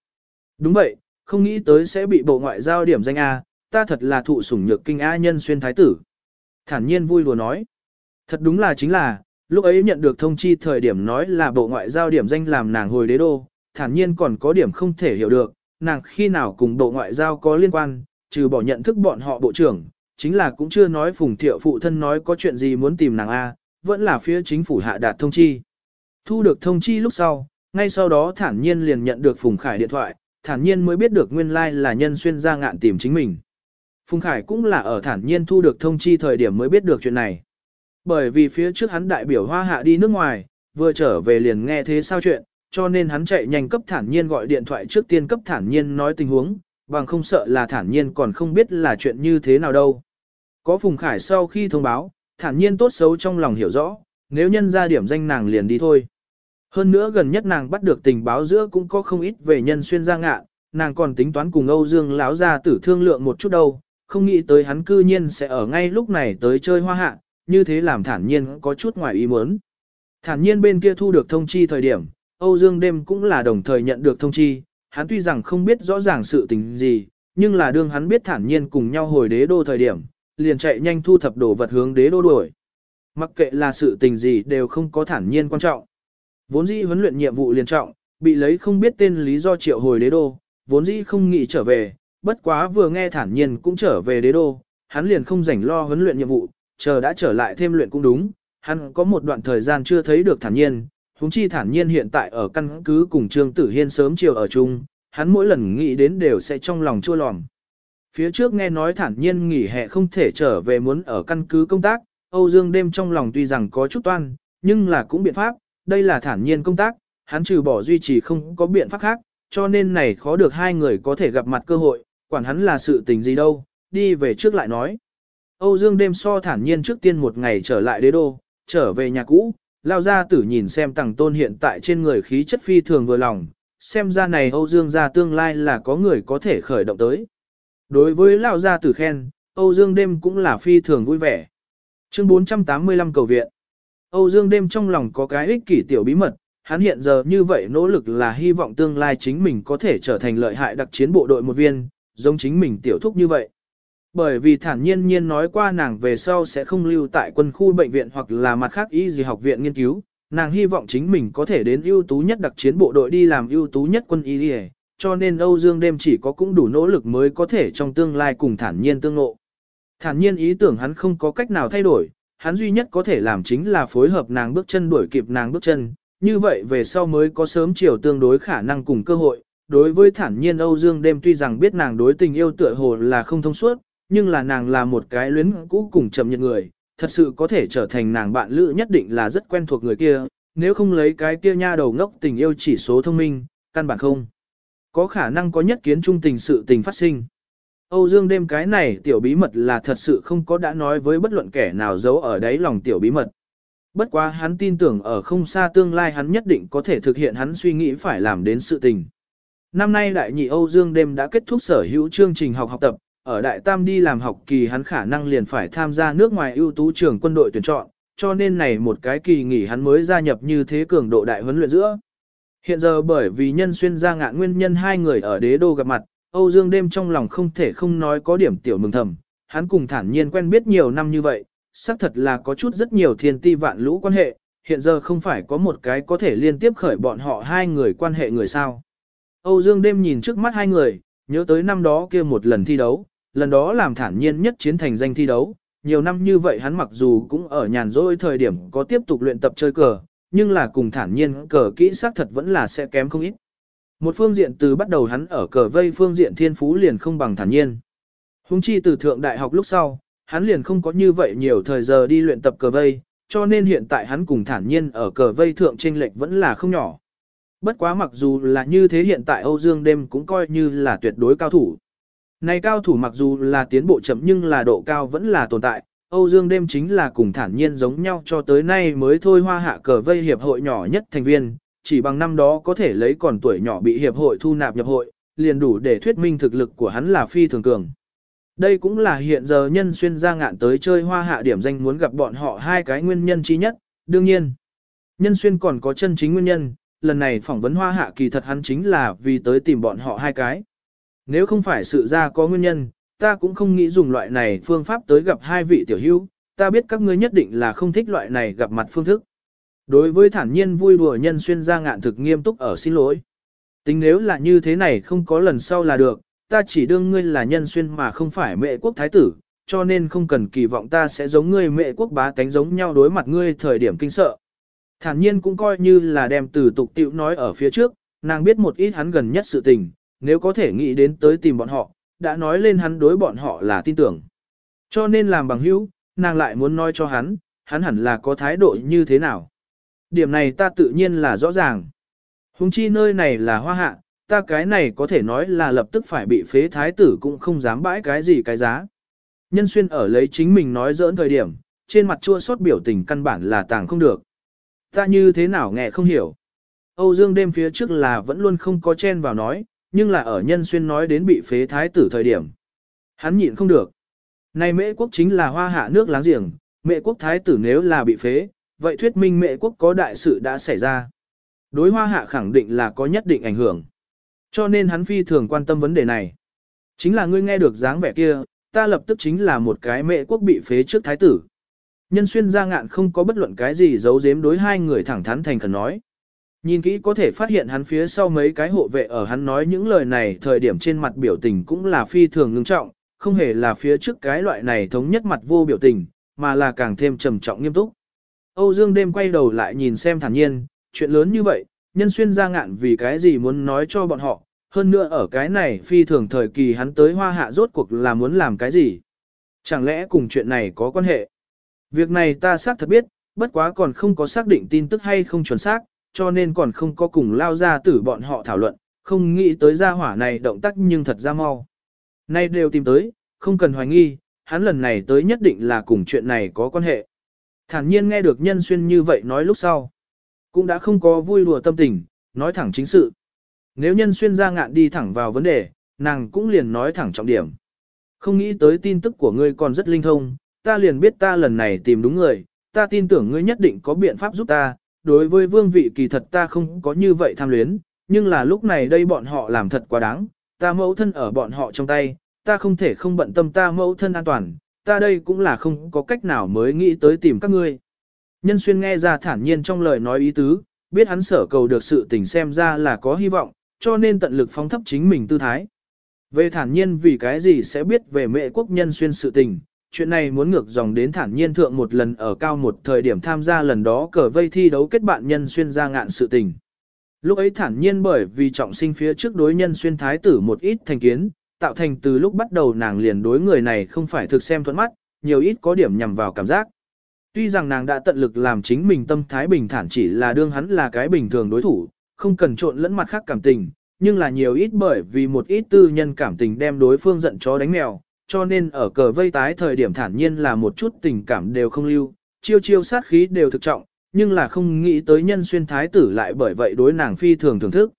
Đúng vậy, không nghĩ tới sẽ bị bộ ngoại giao điểm danh A, ta thật là thụ sủng nhược kinh A nhân xuyên thái tử. Thản nhiên vui lùa nói. Thật đúng là chính là, lúc ấy nhận được thông chi thời điểm nói là bộ ngoại giao điểm danh làm nàng hồi đế đô, thản nhiên còn có điểm không thể hiểu được, nàng khi nào cùng bộ ngoại giao có liên quan, trừ bỏ nhận thức bọn họ bộ trưởng, chính là cũng chưa nói phùng thiệu phụ thân nói có chuyện gì muốn tìm nàng A, vẫn là phía chính phủ hạ đạt thông chi. Thu được thông chi lúc sau, ngay sau đó thản nhiên liền nhận được Phùng Khải điện thoại, thản nhiên mới biết được nguyên lai like là nhân xuyên ra ngạn tìm chính mình. Phùng Khải cũng là ở thản nhiên thu được thông chi thời điểm mới biết được chuyện này. Bởi vì phía trước hắn đại biểu hoa hạ đi nước ngoài, vừa trở về liền nghe thế sao chuyện, cho nên hắn chạy nhanh cấp thản nhiên gọi điện thoại trước tiên cấp thản nhiên nói tình huống, bằng không sợ là thản nhiên còn không biết là chuyện như thế nào đâu. Có Phùng Khải sau khi thông báo, thản nhiên tốt xấu trong lòng hiểu rõ, nếu nhân ra điểm danh nàng liền đi thôi. Hơn nữa gần nhất nàng bắt được tình báo giữa cũng có không ít về nhân xuyên ra ngạ, nàng còn tính toán cùng Âu Dương lão gia tử thương lượng một chút đâu, không nghĩ tới hắn cư nhiên sẽ ở ngay lúc này tới chơi hoa hạ, như thế làm thản nhiên có chút ngoài ý muốn. Thản nhiên bên kia thu được thông chi thời điểm, Âu Dương đêm cũng là đồng thời nhận được thông chi, hắn tuy rằng không biết rõ ràng sự tình gì, nhưng là đương hắn biết thản nhiên cùng nhau hồi đế đô thời điểm, liền chạy nhanh thu thập đồ vật hướng đế đô đuổi. Mặc kệ là sự tình gì đều không có thản nhiên quan trọng. Vốn dĩ huấn luyện nhiệm vụ liền trọng, bị lấy không biết tên lý do triệu hồi đế đô, vốn dĩ không nghĩ trở về, bất quá vừa nghe thản nhiên cũng trở về đế đô, hắn liền không rảnh lo huấn luyện nhiệm vụ, chờ đã trở lại thêm luyện cũng đúng, hắn có một đoạn thời gian chưa thấy được thản nhiên, Húng chi thản nhiên hiện tại ở căn cứ cùng Trương Tử Hiên sớm chiều ở chung, hắn mỗi lần nghĩ đến đều sẽ trong lòng chua lòm. Phía trước nghe nói thản nhiên nghỉ hè không thể trở về muốn ở căn cứ công tác, Âu Dương đêm trong lòng tuy rằng có chút toan, nhưng là cũng biện pháp, đây là thản nhiên công tác, hắn trừ bỏ duy trì không có biện pháp khác, cho nên này khó được hai người có thể gặp mặt cơ hội, quản hắn là sự tình gì đâu, đi về trước lại nói. Âu Dương đêm so thản nhiên trước tiên một ngày trở lại đế đô, trở về nhà cũ, lao gia tử nhìn xem tàng tôn hiện tại trên người khí chất phi thường vừa lòng, xem ra này Âu Dương gia tương lai là có người có thể khởi động tới. Đối với lao gia tử khen, Âu Dương đêm cũng là phi thường vui vẻ. Chương 485 cầu viện. Âu Dương đêm trong lòng có cái ích kỷ tiểu bí mật, hắn hiện giờ như vậy nỗ lực là hy vọng tương lai chính mình có thể trở thành lợi hại đặc chiến bộ đội một viên, giống chính mình tiểu thúc như vậy. Bởi vì thản nhiên nhiên nói qua nàng về sau sẽ không lưu tại quân khu bệnh viện hoặc là mặt khác y gì học viện nghiên cứu, nàng hy vọng chính mình có thể đến ưu tú nhất đặc chiến bộ đội đi làm ưu tú nhất quân y đi cho nên Âu Dương đêm chỉ có cũng đủ nỗ lực mới có thể trong tương lai cùng thản nhiên tương ngộ. Thản nhiên ý tưởng hắn không có cách nào thay đổi, hắn duy nhất có thể làm chính là phối hợp nàng bước chân đuổi kịp nàng bước chân, như vậy về sau mới có sớm chiều tương đối khả năng cùng cơ hội. Đối với thản nhiên Âu Dương đêm tuy rằng biết nàng đối tình yêu tựa hồ là không thông suốt, nhưng là nàng là một cái luyến cũ cùng chậm nhận người, thật sự có thể trở thành nàng bạn lữ nhất định là rất quen thuộc người kia, nếu không lấy cái kia nha đầu ngốc tình yêu chỉ số thông minh, căn bản không. Có khả năng có nhất kiến trung tình sự tình phát sinh. Âu Dương đêm cái này tiểu bí mật là thật sự không có đã nói với bất luận kẻ nào giấu ở đáy lòng tiểu bí mật. Bất quá hắn tin tưởng ở không xa tương lai hắn nhất định có thể thực hiện hắn suy nghĩ phải làm đến sự tình. Năm nay đại nhị Âu Dương đêm đã kết thúc sở hữu chương trình học học tập, ở đại tam đi làm học kỳ hắn khả năng liền phải tham gia nước ngoài ưu tú trường quân đội tuyển chọn, cho nên này một cái kỳ nghỉ hắn mới gia nhập như thế cường độ đại huấn luyện giữa. Hiện giờ bởi vì nhân xuyên ra ngạn nguyên nhân hai người ở đế đô gặp mặt, Âu Dương đêm trong lòng không thể không nói có điểm tiểu mừng thầm, hắn cùng thản nhiên quen biết nhiều năm như vậy, xác thật là có chút rất nhiều thiên ti vạn lũ quan hệ, hiện giờ không phải có một cái có thể liên tiếp khởi bọn họ hai người quan hệ người sao. Âu Dương đêm nhìn trước mắt hai người, nhớ tới năm đó kia một lần thi đấu, lần đó làm thản nhiên nhất chiến thành danh thi đấu, nhiều năm như vậy hắn mặc dù cũng ở nhàn rỗi thời điểm có tiếp tục luyện tập chơi cờ, nhưng là cùng thản nhiên cờ kỹ xác thật vẫn là sẽ kém không ít. Một phương diện từ bắt đầu hắn ở cờ vây phương diện thiên phú liền không bằng thản nhiên. Hùng chi từ thượng đại học lúc sau, hắn liền không có như vậy nhiều thời giờ đi luyện tập cờ vây, cho nên hiện tại hắn cùng thản nhiên ở cờ vây thượng trên lệch vẫn là không nhỏ. Bất quá mặc dù là như thế hiện tại Âu Dương đêm cũng coi như là tuyệt đối cao thủ. Này cao thủ mặc dù là tiến bộ chậm nhưng là độ cao vẫn là tồn tại, Âu Dương đêm chính là cùng thản nhiên giống nhau cho tới nay mới thôi hoa hạ cờ vây hiệp hội nhỏ nhất thành viên, chỉ bằng năm đó có thể lấy còn tuổi nhỏ bị hiệp hội thu nạp nhập hội, liền đủ để thuyết minh thực lực của hắn là phi thường cường. Đây cũng là hiện giờ nhân xuyên ra ngạn tới chơi hoa hạ điểm danh muốn gặp bọn họ hai cái nguyên nhân chí nhất, đương nhiên. Nhân xuyên còn có chân chính nguyên nhân, lần này phỏng vấn hoa hạ kỳ thật hắn chính là vì tới tìm bọn họ hai cái. Nếu không phải sự ra có nguyên nhân, ta cũng không nghĩ dùng loại này phương pháp tới gặp hai vị tiểu hữu, ta biết các ngươi nhất định là không thích loại này gặp mặt phương thức. Đối với thản nhiên vui đùa nhân xuyên ra ngạn thực nghiêm túc ở xin lỗi. Tính nếu là như thế này không có lần sau là được, ta chỉ đương ngươi là nhân xuyên mà không phải mẹ quốc thái tử, cho nên không cần kỳ vọng ta sẽ giống ngươi mẹ quốc bá tánh giống nhau đối mặt ngươi thời điểm kinh sợ. Thản nhiên cũng coi như là đem từ tục tiệu nói ở phía trước, nàng biết một ít hắn gần nhất sự tình, nếu có thể nghĩ đến tới tìm bọn họ, đã nói lên hắn đối bọn họ là tin tưởng. Cho nên làm bằng hữu, nàng lại muốn nói cho hắn, hắn hẳn là có thái độ như thế nào. Điểm này ta tự nhiên là rõ ràng. Hùng chi nơi này là hoa hạ, ta cái này có thể nói là lập tức phải bị phế thái tử cũng không dám bãi cái gì cái giá. Nhân xuyên ở lấy chính mình nói dỡn thời điểm, trên mặt chua xót biểu tình căn bản là tàng không được. Ta như thế nào nghe không hiểu. Âu Dương đêm phía trước là vẫn luôn không có chen vào nói, nhưng là ở nhân xuyên nói đến bị phế thái tử thời điểm. Hắn nhịn không được. Này mễ quốc chính là hoa hạ nước láng giềng, mễ quốc thái tử nếu là bị phế, vậy thuyết minh mễ quốc có đại sự đã xảy ra. Đối hoa hạ khẳng định là có nhất định ảnh hưởng. Cho nên hắn phi thường quan tâm vấn đề này. Chính là ngươi nghe được dáng vẻ kia, ta lập tức chính là một cái mẹ quốc bị phế trước thái tử. Nhân xuyên ra ngạn không có bất luận cái gì giấu giếm đối hai người thẳng thắn thành khẩn nói. Nhìn kỹ có thể phát hiện hắn phía sau mấy cái hộ vệ ở hắn nói những lời này thời điểm trên mặt biểu tình cũng là phi thường ngưng trọng, không hề là phía trước cái loại này thống nhất mặt vô biểu tình, mà là càng thêm trầm trọng nghiêm túc. Âu Dương đêm quay đầu lại nhìn xem thản nhiên, chuyện lớn như vậy, nhân xuyên ra ngạn vì cái gì muốn nói cho bọn họ, hơn nữa ở cái này phi thường thời kỳ hắn tới hoa hạ rốt cuộc là muốn làm cái gì. Chẳng lẽ cùng chuyện này có quan hệ? Việc này ta xác thật biết, bất quá còn không có xác định tin tức hay không chuẩn xác, cho nên còn không có cùng lao ra tử bọn họ thảo luận, không nghĩ tới gia hỏa này động tác nhưng thật ra mau. Nay đều tìm tới, không cần hoài nghi, hắn lần này tới nhất định là cùng chuyện này có quan hệ. Thản nhiên nghe được nhân xuyên như vậy nói lúc sau. Cũng đã không có vui đùa tâm tình, nói thẳng chính sự. Nếu nhân xuyên ra ngạn đi thẳng vào vấn đề, nàng cũng liền nói thẳng trọng điểm. Không nghĩ tới tin tức của ngươi còn rất linh thông, ta liền biết ta lần này tìm đúng người, ta tin tưởng ngươi nhất định có biện pháp giúp ta, đối với vương vị kỳ thật ta không có như vậy tham luyến, nhưng là lúc này đây bọn họ làm thật quá đáng, ta mẫu thân ở bọn họ trong tay, ta không thể không bận tâm ta mẫu thân an toàn, ta đây cũng là không có cách nào mới nghĩ tới tìm các ngươi. Nhân xuyên nghe ra thản nhiên trong lời nói ý tứ, biết hắn sở cầu được sự tình xem ra là có hy vọng, cho nên tận lực phóng thấp chính mình tư thái. Về thản nhiên vì cái gì sẽ biết về mẹ quốc nhân xuyên sự tình, chuyện này muốn ngược dòng đến thản nhiên thượng một lần ở cao một thời điểm tham gia lần đó cờ vây thi đấu kết bạn nhân xuyên ra ngạn sự tình. Lúc ấy thản nhiên bởi vì trọng sinh phía trước đối nhân xuyên thái tử một ít thành kiến, tạo thành từ lúc bắt đầu nàng liền đối người này không phải thực xem thuận mắt, nhiều ít có điểm nhằm vào cảm giác. Tuy rằng nàng đã tận lực làm chính mình tâm thái bình thản chỉ là đương hắn là cái bình thường đối thủ, không cần trộn lẫn mặt khác cảm tình, nhưng là nhiều ít bởi vì một ít tư nhân cảm tình đem đối phương giận chó đánh mèo, cho nên ở cờ vây tái thời điểm thản nhiên là một chút tình cảm đều không lưu, chiêu chiêu sát khí đều thực trọng, nhưng là không nghĩ tới nhân xuyên thái tử lại bởi vậy đối nàng phi thường thưởng thức.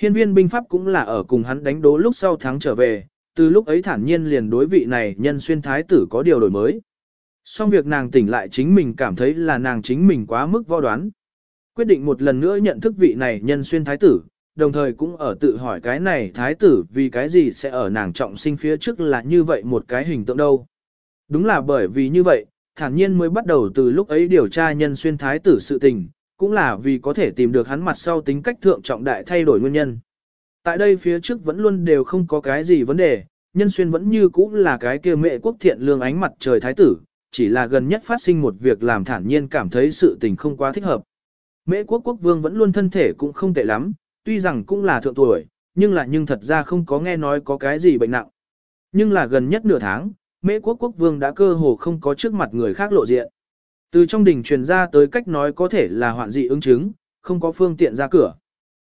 Hiên viên binh pháp cũng là ở cùng hắn đánh đố lúc sau thắng trở về, từ lúc ấy thản nhiên liền đối vị này nhân xuyên thái tử có điều đổi mới. Xong việc nàng tỉnh lại chính mình cảm thấy là nàng chính mình quá mức vo đoán. Quyết định một lần nữa nhận thức vị này nhân xuyên thái tử, đồng thời cũng ở tự hỏi cái này thái tử vì cái gì sẽ ở nàng trọng sinh phía trước là như vậy một cái hình tượng đâu. Đúng là bởi vì như vậy, thản nhiên mới bắt đầu từ lúc ấy điều tra nhân xuyên thái tử sự tình, cũng là vì có thể tìm được hắn mặt sau tính cách thượng trọng đại thay đổi nguyên nhân. Tại đây phía trước vẫn luôn đều không có cái gì vấn đề, nhân xuyên vẫn như cũ là cái kia mẹ quốc thiện lương ánh mặt trời thái tử, chỉ là gần nhất phát sinh một việc làm thản nhiên cảm thấy sự tình không quá thích hợp. Mễ quốc quốc vương vẫn luôn thân thể cũng không tệ lắm, tuy rằng cũng là thượng tuổi, nhưng là nhưng thật ra không có nghe nói có cái gì bệnh nặng. Nhưng là gần nhất nửa tháng, mễ quốc quốc vương đã cơ hồ không có trước mặt người khác lộ diện. Từ trong đình truyền ra tới cách nói có thể là hoạn dị ứng chứng, không có phương tiện ra cửa.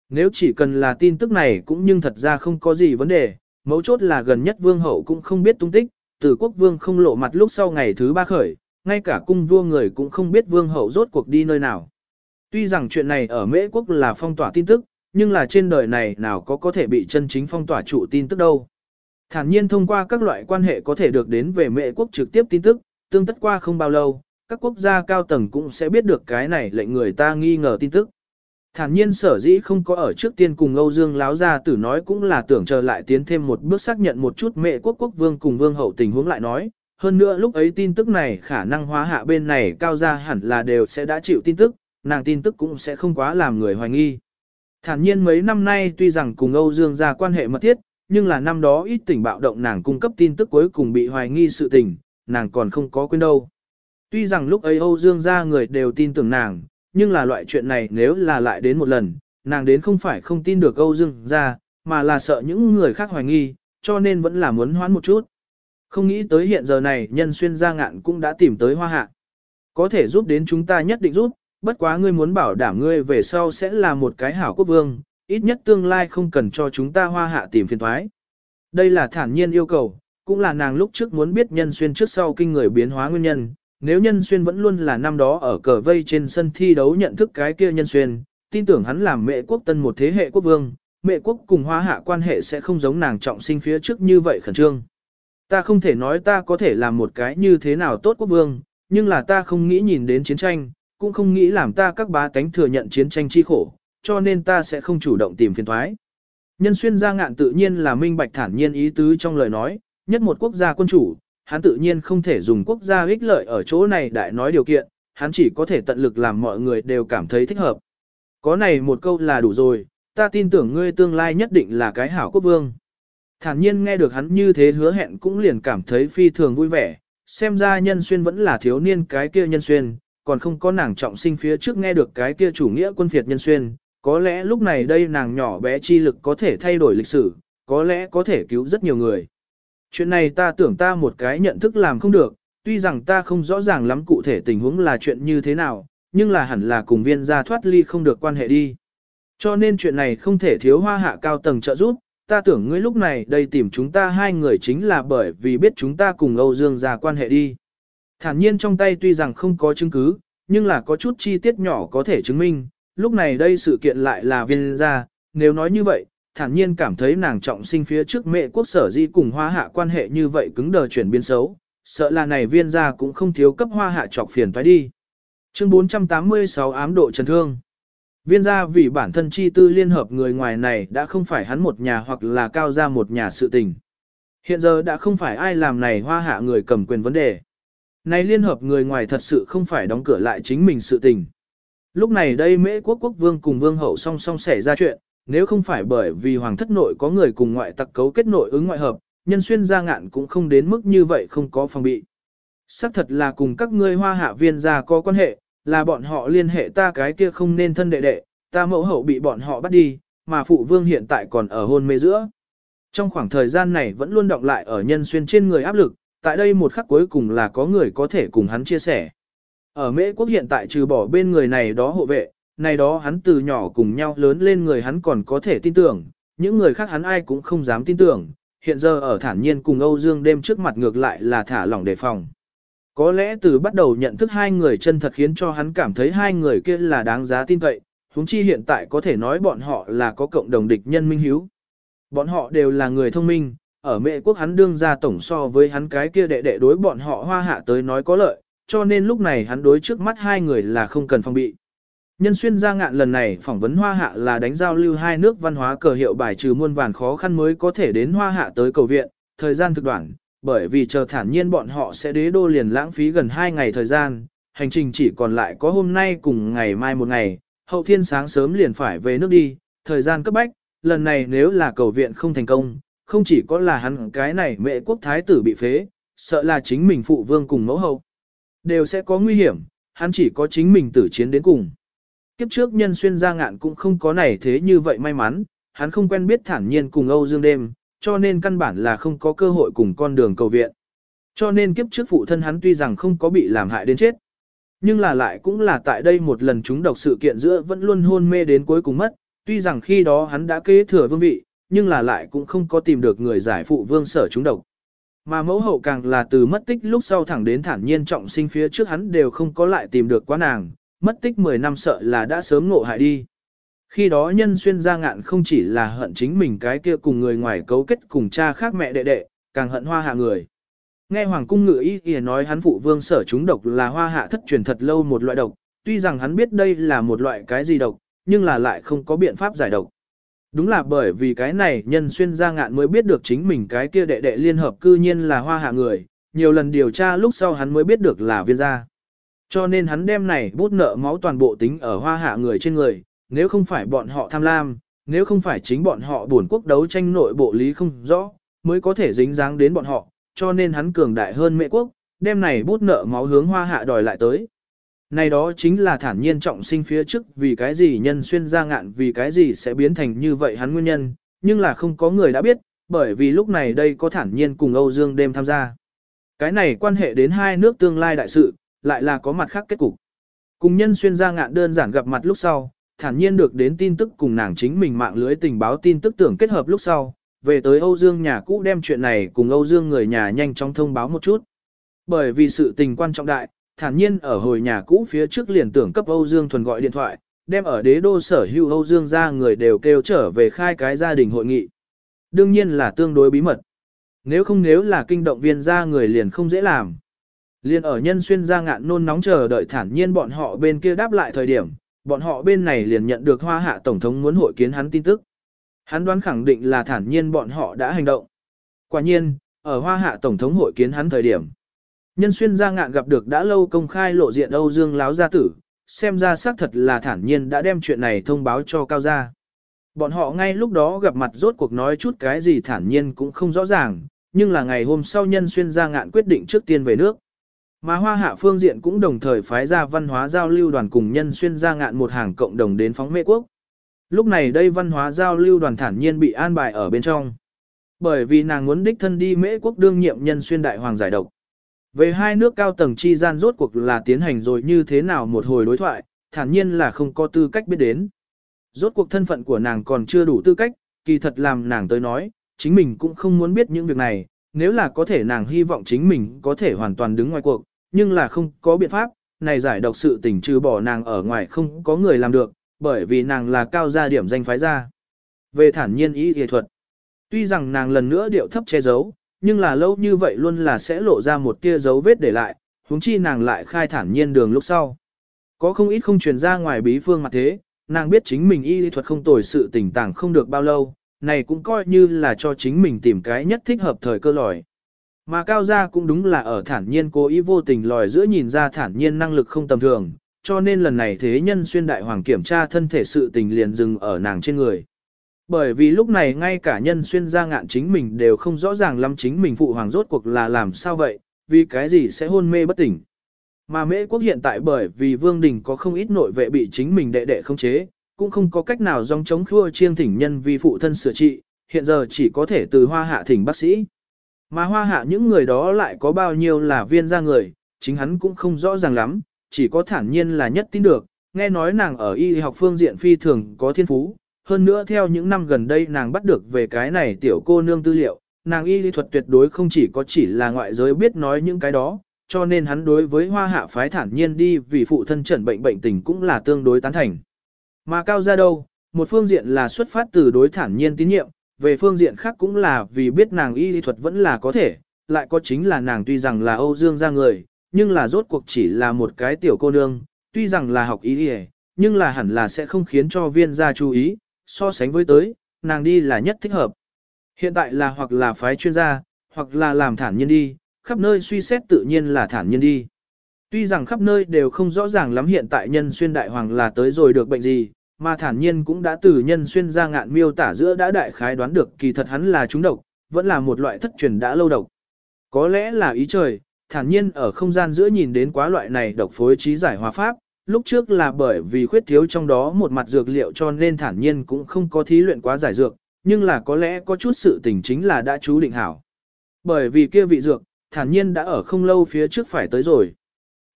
Nếu chỉ cần là tin tức này cũng nhưng thật ra không có gì vấn đề, mấu chốt là gần nhất vương hậu cũng không biết tung tích, từ quốc vương không lộ mặt lúc sau ngày thứ ba khởi, ngay cả cung vua người cũng không biết vương hậu rốt cuộc đi nơi nào. Tuy rằng chuyện này ở mễ quốc là phong tỏa tin tức, nhưng là trên đời này nào có có thể bị chân chính phong tỏa trụ tin tức đâu. Thản nhiên thông qua các loại quan hệ có thể được đến về mệ quốc trực tiếp tin tức, tương tất qua không bao lâu, các quốc gia cao tầng cũng sẽ biết được cái này lệnh người ta nghi ngờ tin tức. Thản nhiên sở dĩ không có ở trước tiên cùng Âu Dương láo ra tử nói cũng là tưởng chờ lại tiến thêm một bước xác nhận một chút mệ quốc quốc vương cùng vương hậu tình huống lại nói. Hơn nữa lúc ấy tin tức này khả năng hóa hạ bên này cao ra hẳn là đều sẽ đã chịu tin tức, nàng tin tức cũng sẽ không quá làm người hoài nghi. Thản nhiên mấy năm nay tuy rằng cùng Âu Dương gia quan hệ mật thiết, nhưng là năm đó ít tình bạo động nàng cung cấp tin tức cuối cùng bị hoài nghi sự tình, nàng còn không có quên đâu. Tuy rằng lúc ấy Âu Dương gia người đều tin tưởng nàng, nhưng là loại chuyện này nếu là lại đến một lần, nàng đến không phải không tin được Âu Dương gia mà là sợ những người khác hoài nghi, cho nên vẫn là muốn hoãn một chút. Không nghĩ tới hiện giờ này nhân xuyên gia ngạn cũng đã tìm tới hoa hạ. Có thể giúp đến chúng ta nhất định giúp, bất quá ngươi muốn bảo đảm ngươi về sau sẽ là một cái hảo quốc vương, ít nhất tương lai không cần cho chúng ta hoa hạ tìm phiền thoái. Đây là thản nhiên yêu cầu, cũng là nàng lúc trước muốn biết nhân xuyên trước sau kinh người biến hóa nguyên nhân. Nếu nhân xuyên vẫn luôn là năm đó ở cờ vây trên sân thi đấu nhận thức cái kia nhân xuyên, tin tưởng hắn làm mẹ quốc tân một thế hệ quốc vương, mẹ quốc cùng hoa hạ quan hệ sẽ không giống nàng trọng sinh phía trước như vậy khẩn trương. Ta không thể nói ta có thể làm một cái như thế nào tốt quốc vương, nhưng là ta không nghĩ nhìn đến chiến tranh, cũng không nghĩ làm ta các bá tánh thừa nhận chiến tranh chi khổ, cho nên ta sẽ không chủ động tìm phiền thoái. Nhân xuyên gia ngạn tự nhiên là minh bạch thản nhiên ý tứ trong lời nói, nhất một quốc gia quân chủ, hắn tự nhiên không thể dùng quốc gia ích lợi ở chỗ này đại nói điều kiện, hắn chỉ có thể tận lực làm mọi người đều cảm thấy thích hợp. Có này một câu là đủ rồi, ta tin tưởng ngươi tương lai nhất định là cái hảo quốc vương. Thản nhiên nghe được hắn như thế hứa hẹn cũng liền cảm thấy phi thường vui vẻ, xem ra nhân xuyên vẫn là thiếu niên cái kia nhân xuyên, còn không có nàng trọng sinh phía trước nghe được cái kia chủ nghĩa quân phiệt nhân xuyên, có lẽ lúc này đây nàng nhỏ bé chi lực có thể thay đổi lịch sử, có lẽ có thể cứu rất nhiều người. Chuyện này ta tưởng ta một cái nhận thức làm không được, tuy rằng ta không rõ ràng lắm cụ thể tình huống là chuyện như thế nào, nhưng là hẳn là cùng viên gia thoát ly không được quan hệ đi. Cho nên chuyện này không thể thiếu hoa hạ cao tầng trợ giúp, ta tưởng ngươi lúc này đây tìm chúng ta hai người chính là bởi vì biết chúng ta cùng Âu Dương gia quan hệ đi. Thản nhiên trong tay tuy rằng không có chứng cứ, nhưng là có chút chi tiết nhỏ có thể chứng minh, lúc này đây sự kiện lại là viên gia, nếu nói như vậy, thản nhiên cảm thấy nàng trọng sinh phía trước mẹ quốc sở di cùng hoa hạ quan hệ như vậy cứng đờ chuyển biến xấu, sợ là này viên gia cũng không thiếu cấp hoa hạ trọc phiền phải đi. Chương 486 ám độ trần thương. Viên gia vì bản thân chi tư liên hợp người ngoài này đã không phải hắn một nhà hoặc là cao gia một nhà sự tình. Hiện giờ đã không phải ai làm này hoa hạ người cầm quyền vấn đề. Này liên hợp người ngoài thật sự không phải đóng cửa lại chính mình sự tình. Lúc này đây mễ quốc quốc vương cùng vương hậu song song xảy ra chuyện, nếu không phải bởi vì hoàng thất nội có người cùng ngoại tặc cấu kết nội ứng ngoại hợp, nhân xuyên gia ngạn cũng không đến mức như vậy không có phòng bị. Sắc thật là cùng các ngươi hoa hạ viên gia có quan hệ, là bọn họ liên hệ ta cái kia không nên thân đệ đệ, ta mẫu hậu bị bọn họ bắt đi, mà phụ vương hiện tại còn ở hôn mê giữa. Trong khoảng thời gian này vẫn luôn động lại ở nhân xuyên trên người áp lực, tại đây một khắc cuối cùng là có người có thể cùng hắn chia sẻ. Ở Mễ quốc hiện tại trừ bỏ bên người này đó hộ vệ, này đó hắn từ nhỏ cùng nhau lớn lên người hắn còn có thể tin tưởng, những người khác hắn ai cũng không dám tin tưởng, hiện giờ ở thản nhiên cùng Âu Dương đêm trước mặt ngược lại là thả lỏng đề phòng. Có lẽ từ bắt đầu nhận thức hai người chân thật khiến cho hắn cảm thấy hai người kia là đáng giá tin cậy, huống chi hiện tại có thể nói bọn họ là có cộng đồng địch nhân minh hiếu. Bọn họ đều là người thông minh, ở mệ quốc hắn đương ra tổng so với hắn cái kia đệ đệ đối bọn họ hoa hạ tới nói có lợi, cho nên lúc này hắn đối trước mắt hai người là không cần phòng bị. Nhân xuyên ra ngạn lần này phỏng vấn hoa hạ là đánh giao lưu hai nước văn hóa cờ hiệu bài trừ muôn vàn khó khăn mới có thể đến hoa hạ tới cầu viện, thời gian thực đoạn, bởi vì chờ thản nhiên bọn họ sẽ đế đô liền lãng phí gần 2 ngày thời gian, hành trình chỉ còn lại có hôm nay cùng ngày mai một ngày, hậu thiên sáng sớm liền phải về nước đi, thời gian cấp bách, lần này nếu là cầu viện không thành công, không chỉ có là hắn cái này mẹ quốc thái tử bị phế, sợ là chính mình phụ vương cùng mẫu hậu, đều sẽ có nguy hiểm, hắn chỉ có chính mình tử chiến đến cùng. Kiếp trước nhân xuyên gia ngạn cũng không có này thế như vậy may mắn, hắn không quen biết thản nhiên cùng Âu Dương đêm, cho nên căn bản là không có cơ hội cùng con đường cầu viện. Cho nên kiếp trước phụ thân hắn tuy rằng không có bị làm hại đến chết, nhưng là lại cũng là tại đây một lần chúng độc sự kiện giữa vẫn luôn hôn mê đến cuối cùng mất, tuy rằng khi đó hắn đã kế thừa vương vị, nhưng là lại cũng không có tìm được người giải phụ vương sở chúng độc. Mà mẫu hậu càng là từ mất tích lúc sau thẳng đến thản nhiên trọng sinh phía trước hắn đều không có lại tìm được quá nàng, mất tích 10 năm sợ là đã sớm ngộ hại đi. Khi đó nhân xuyên ra ngạn không chỉ là hận chính mình cái kia cùng người ngoài cấu kết cùng cha khác mẹ đệ đệ, càng hận hoa hạ người. Nghe Hoàng cung ngự ý kìa nói hắn phụ vương sở chúng độc là hoa hạ thất truyền thật lâu một loại độc, tuy rằng hắn biết đây là một loại cái gì độc, nhưng là lại không có biện pháp giải độc. Đúng là bởi vì cái này nhân xuyên ra ngạn mới biết được chính mình cái kia đệ đệ liên hợp cư nhiên là hoa hạ người, nhiều lần điều tra lúc sau hắn mới biết được là viên gia. Cho nên hắn đem này bút nợ máu toàn bộ tính ở hoa hạ người trên người, nếu không phải bọn họ tham lam, nếu không phải chính bọn họ buồn quốc đấu tranh nội bộ lý không rõ, mới có thể dính dáng đến bọn họ, cho nên hắn cường đại hơn mẹ quốc, đem này bút nợ máu hướng hoa hạ đòi lại tới. Này đó chính là thản nhiên trọng sinh phía trước vì cái gì nhân xuyên ra ngạn vì cái gì sẽ biến thành như vậy hắn nguyên nhân, nhưng là không có người đã biết, bởi vì lúc này đây có thản nhiên cùng Âu Dương đêm tham gia. Cái này quan hệ đến hai nước tương lai đại sự, lại là có mặt khác kết cục. Cùng nhân xuyên ra ngạn đơn giản gặp mặt lúc sau, thản nhiên được đến tin tức cùng nàng chính mình mạng lưới tình báo tin tức tưởng kết hợp lúc sau, về tới Âu Dương nhà cũ đem chuyện này cùng Âu Dương người nhà nhanh chóng thông báo một chút. Bởi vì sự tình quan trọng đại, thản nhiên ở hồi nhà cũ phía trước liền tưởng cấp Âu Dương thuần gọi điện thoại, đem ở đế đô sở hữu Âu Dương ra người đều kêu trở về khai cái gia đình hội nghị. Đương nhiên là tương đối bí mật. Nếu không nếu là kinh động viên ra người liền không dễ làm. Liên ở nhân xuyên ra ngạn nôn nóng chờ đợi thản nhiên bọn họ bên kia đáp lại thời điểm, bọn họ bên này liền nhận được hoa hạ tổng thống muốn hội kiến hắn tin tức. Hắn đoán khẳng định là thản nhiên bọn họ đã hành động. Quả nhiên, ở hoa hạ tổng thống hội kiến hắn thời điểm. Nhân xuyên gia ngạn gặp được đã lâu công khai lộ diện Âu Dương láo gia tử, xem ra xác thật là thản nhiên đã đem chuyện này thông báo cho cao gia. Bọn họ ngay lúc đó gặp mặt rốt cuộc nói chút cái gì thản nhiên cũng không rõ ràng, nhưng là ngày hôm sau nhân xuyên gia ngạn quyết định trước tiên về nước. Mà hoa hạ phương diện cũng đồng thời phái ra văn hóa giao lưu đoàn cùng nhân xuyên gia ngạn một hàng cộng đồng đến phóng mê quốc. Lúc này đây văn hóa giao lưu đoàn thản nhiên bị an bài ở bên trong. Bởi vì nàng muốn đích thân đi mễ quốc đương nhiệm nhân xuyên đại hoàng giải độc. Về hai nước cao tầng chi gian rốt cuộc là tiến hành rồi như thế nào một hồi đối thoại, thản nhiên là không có tư cách biết đến. Rốt cuộc thân phận của nàng còn chưa đủ tư cách, kỳ thật làm nàng tới nói, chính mình cũng không muốn biết những việc này, nếu là có thể nàng hy vọng chính mình có thể hoàn toàn đứng ngoài cuộc, nhưng là không có biện pháp, này giải độc sự tình trừ bỏ nàng ở ngoài không có người làm được, bởi vì nàng là cao gia điểm danh phái gia. Về thản nhiên ý y thuật, tuy rằng nàng lần nữa điệu thấp che giấu, nhưng là lâu như vậy luôn là sẽ lộ ra một tia dấu vết để lại, huống chi nàng lại khai thản nhiên đường lúc sau. Có không ít không truyền ra ngoài bí phương mặt thế, nàng biết chính mình y lý thuật không tồi sự tình tàng không được bao lâu, này cũng coi như là cho chính mình tìm cái nhất thích hợp thời cơ lòi. Mà cao gia cũng đúng là ở thản nhiên cố ý vô tình lòi giữa nhìn ra thản nhiên năng lực không tầm thường, cho nên lần này thế nhân xuyên đại hoàng kiểm tra thân thể sự tình liền dừng ở nàng trên người. Bởi vì lúc này ngay cả nhân xuyên gia ngạn chính mình đều không rõ ràng lắm chính mình phụ hoàng rốt cuộc là làm sao vậy, vì cái gì sẽ hôn mê bất tỉnh. Mà mễ quốc hiện tại bởi vì vương đình có không ít nội vệ bị chính mình đệ đệ không chế, cũng không có cách nào dòng chống khua chiêng thỉnh nhân vì phụ thân sửa trị, hiện giờ chỉ có thể từ hoa hạ thỉnh bác sĩ. Mà hoa hạ những người đó lại có bao nhiêu là viên gia người, chính hắn cũng không rõ ràng lắm, chỉ có thản nhiên là nhất tin được, nghe nói nàng ở y học phương diện phi thường có thiên phú, hơn nữa theo những năm gần đây nàng bắt được về cái này tiểu cô nương tư liệu, nàng y lý thuật tuyệt đối không chỉ có chỉ là ngoại giới biết nói những cái đó, cho nên hắn đối với hoa hạ phái thản nhiên đi vì phụ thân trần bệnh bệnh tình cũng là tương đối tán thành. Mà cao ra đâu, một phương diện là xuất phát từ đối thản nhiên tín nhiệm, về phương diện khác cũng là vì biết nàng y lý thuật vẫn là có thể, lại có chính là nàng tuy rằng là Âu Dương gia người, nhưng là rốt cuộc chỉ là một cái tiểu cô nương, tuy rằng là học y lý nhưng là hẳn là sẽ không khiến cho viên gia chú ý, so sánh với tới, nàng đi là nhất thích hợp. Hiện tại là hoặc là phái chuyên gia, hoặc là làm thản nhiên đi, khắp nơi suy xét tự nhiên là thản nhiên đi. Tuy rằng khắp nơi đều không rõ ràng lắm hiện tại nhân xuyên đại hoàng là tới rồi được bệnh gì, mà thản nhiên cũng đã từ nhân xuyên ra ngạn miêu tả giữa đã đại khái đoán được kỳ thật hắn là trúng độc, vẫn là một loại thất truyền đã lâu độc. Có lẽ là ý trời, thản nhiên ở không gian giữa nhìn đến quá loại này độc phối trí giải hòa pháp, lúc trước là bởi vì khuyết thiếu trong đó một mặt dược liệu cho nên thản nhiên cũng không có thí luyện quá giải dược, nhưng là có lẽ có chút sự tình chính là đã chú định hảo. Bởi vì kia vị dược, thản nhiên đã ở không lâu phía trước phải tới rồi.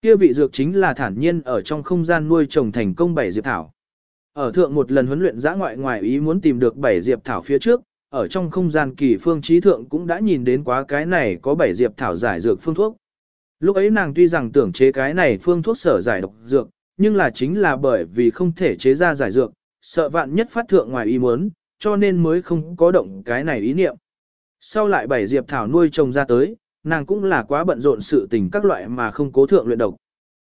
Kia vị dược chính là thản nhiên ở trong không gian nuôi trồng thành công bảy diệp thảo. Ở thượng một lần huấn luyện giã ngoại ngoài ý muốn tìm được bảy diệp thảo phía trước, ở trong không gian kỳ phương trí thượng cũng đã nhìn đến quá cái này có bảy diệp thảo giải dược phương thuốc. Lúc ấy nàng tuy rằng tưởng chế cái này phương thuốc sở giải độc dược, nhưng là chính là bởi vì không thể chế ra giải dược, sợ vạn nhất phát thượng ngoài ý muốn, cho nên mới không có động cái này ý niệm. Sau lại bảy diệp thảo nuôi trồng ra tới, nàng cũng là quá bận rộn sự tình các loại mà không cố thượng luyện độc.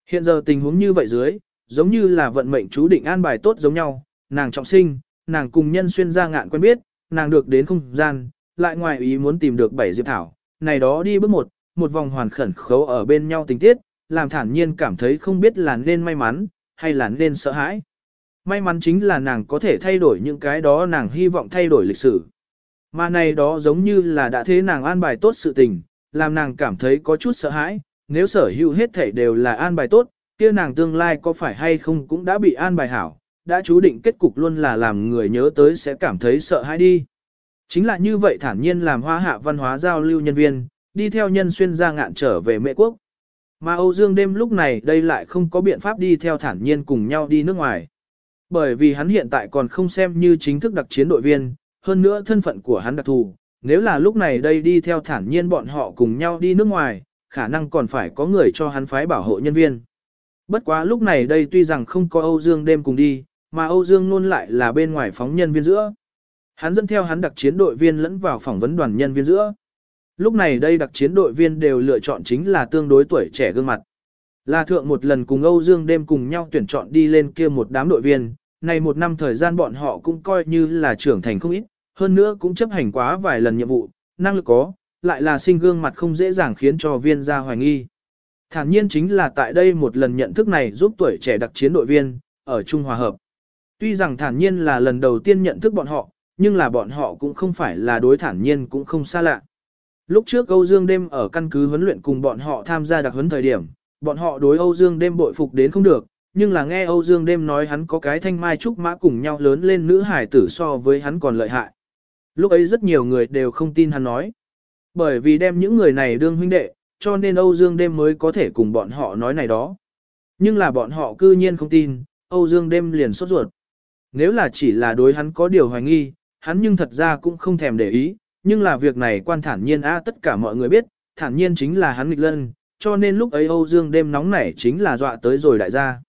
Hiện giờ tình huống như vậy dưới, giống như là vận mệnh chú định an bài tốt giống nhau, nàng trọng sinh, nàng cùng nhân xuyên ra ngạn quen biết, nàng được đến không gian, lại ngoài ý muốn tìm được bảy diệp thảo, này đó đi bước một, một vòng hoàn khẩn khấu ở bên nhau tình tiết, làm thản nhiên cảm thấy không biết là nên may mắn, hay là nên sợ hãi. May mắn chính là nàng có thể thay đổi những cái đó nàng hy vọng thay đổi lịch sử. Mà này đó giống như là đã thế nàng an bài tốt sự tình, làm nàng cảm thấy có chút sợ hãi, nếu sở hữu hết thể đều là an bài tốt, kia nàng tương lai có phải hay không cũng đã bị an bài hảo, đã chú định kết cục luôn là làm người nhớ tới sẽ cảm thấy sợ hãi đi. Chính là như vậy thản nhiên làm hoa hạ văn hóa giao lưu nhân viên, đi theo nhân xuyên ra ngạn trở về mệ quốc. Mà Âu Dương đêm lúc này đây lại không có biện pháp đi theo thản nhiên cùng nhau đi nước ngoài. Bởi vì hắn hiện tại còn không xem như chính thức đặc chiến đội viên, hơn nữa thân phận của hắn đặc thù, nếu là lúc này đây đi theo thản nhiên bọn họ cùng nhau đi nước ngoài, khả năng còn phải có người cho hắn phái bảo hộ nhân viên. Bất quá lúc này đây tuy rằng không có Âu Dương đêm cùng đi, mà Âu Dương luôn lại là bên ngoài phóng nhân viên giữa. Hắn dẫn theo hắn đặc chiến đội viên lẫn vào phỏng vấn đoàn nhân viên giữa. Lúc này đây đặc chiến đội viên đều lựa chọn chính là tương đối tuổi trẻ gương mặt. Là thượng một lần cùng Âu Dương đêm cùng nhau tuyển chọn đi lên kia một đám đội viên, này một năm thời gian bọn họ cũng coi như là trưởng thành không ít, hơn nữa cũng chấp hành quá vài lần nhiệm vụ, năng lực có, lại là sinh gương mặt không dễ dàng khiến cho viên gia hoài nghi. Thản nhiên chính là tại đây một lần nhận thức này giúp tuổi trẻ đặc chiến đội viên, ở Trung Hòa Hợp. Tuy rằng thản nhiên là lần đầu tiên nhận thức bọn họ, nhưng là bọn họ cũng không phải là đối thản nhiên cũng không xa lạ. Lúc trước Âu Dương đêm ở căn cứ huấn luyện cùng bọn họ tham gia đặc huấn thời điểm, bọn họ đối Âu Dương đêm bội phục đến không được, nhưng là nghe Âu Dương đêm nói hắn có cái thanh mai trúc mã cùng nhau lớn lên nữ hải tử so với hắn còn lợi hại. Lúc ấy rất nhiều người đều không tin hắn nói. Bởi vì đem những người này đương huynh đệ, cho nên Âu Dương đêm mới có thể cùng bọn họ nói này đó. Nhưng là bọn họ cư nhiên không tin, Âu Dương đêm liền sốt ruột. Nếu là chỉ là đối hắn có điều hoài nghi, hắn nhưng thật ra cũng không thèm để ý, nhưng là việc này quan thản nhiên a tất cả mọi người biết, thản nhiên chính là hắn nghịch lân, cho nên lúc ấy Âu Dương đêm nóng nảy chính là dọa tới rồi đại gia.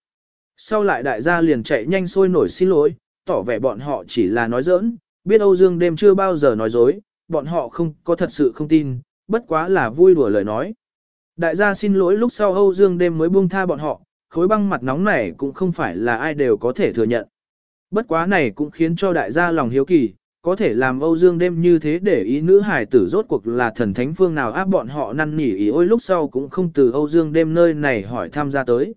Sau lại đại gia liền chạy nhanh sôi nổi xin lỗi, tỏ vẻ bọn họ chỉ là nói giỡn, biết Âu Dương đêm chưa bao giờ nói dối, bọn họ không có thật sự không tin, bất quá là vui đùa lời nói. Đại gia xin lỗi lúc sau Âu Dương đêm mới buông tha bọn họ, khối băng mặt nóng này cũng không phải là ai đều có thể thừa nhận. Bất quá này cũng khiến cho đại gia lòng hiếu kỳ, có thể làm Âu Dương đêm như thế để ý nữ hải tử rốt cuộc là thần thánh phương nào áp bọn họ năn nỉ ý ôi lúc sau cũng không từ Âu Dương đêm nơi này hỏi tham gia tới.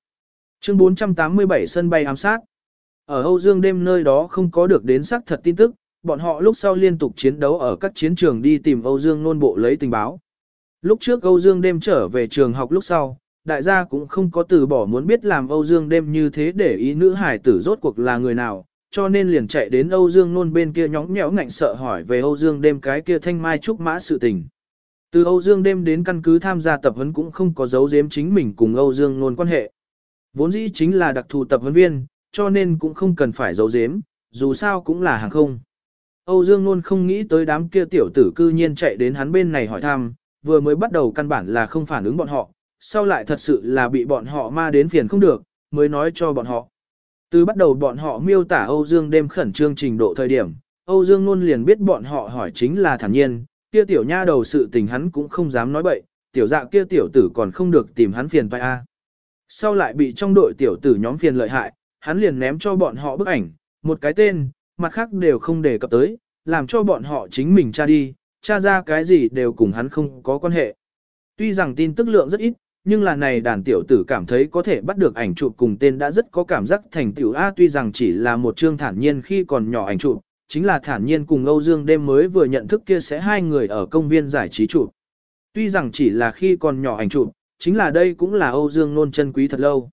Chương 487 sân bay ám sát. Ở Âu Dương đêm nơi đó không có được đến xác thật tin tức, bọn họ lúc sau liên tục chiến đấu ở các chiến trường đi tìm Âu Dương nôn bộ lấy tình báo. Lúc trước Âu Dương đêm trở về trường học lúc sau, đại gia cũng không có từ bỏ muốn biết làm Âu Dương đêm như thế để ý nữ hải tử rốt cuộc là người nào, cho nên liền chạy đến Âu Dương nôn bên kia nhõng nhẽo ngạnh sợ hỏi về Âu Dương đêm cái kia thanh mai trúc mã sự tình. Từ Âu Dương đêm đến căn cứ tham gia tập huấn cũng không có dấu giếm chính mình cùng Âu Dương nôn quan hệ. Vốn dĩ chính là đặc thù tập huấn viên, cho nên cũng không cần phải giấu giếm, dù sao cũng là hàng không. Âu Dương nôn không nghĩ tới đám kia tiểu tử cư nhiên chạy đến hắn bên này hỏi thăm, vừa mới bắt đầu căn bản là không phản ứng bọn họ, sau lại thật sự là bị bọn họ ma đến phiền không được, mới nói cho bọn họ. Từ bắt đầu bọn họ miêu tả Âu Dương đêm khẩn trương trình độ thời điểm, Âu Dương luôn liền biết bọn họ hỏi chính là thản nhiên, kia tiểu nha đầu sự tình hắn cũng không dám nói bậy, tiểu dạ kia tiểu tử còn không được tìm hắn phiền phải a. Sau lại bị trong đội tiểu tử nhóm phiền lợi hại, hắn liền ném cho bọn họ bức ảnh, một cái tên, mặt khác đều không đề cập tới, làm cho bọn họ chính mình tra đi, tra ra cái gì đều cùng hắn không có quan hệ. Tuy rằng tin tức lượng rất ít, nhưng là này đàn tiểu tử cảm thấy có thể bắt được ảnh chụp cùng tên đã rất có cảm giác thành tiểu A tuy rằng chỉ là một chương thản nhiên khi còn nhỏ ảnh chụp, chính là thản nhiên cùng Âu Dương đêm mới vừa nhận thức kia sẽ hai người ở công viên giải trí chụp. Tuy rằng chỉ là khi còn nhỏ ảnh chụp, chính là đây cũng là Âu Dương nôn chân quý thật lâu.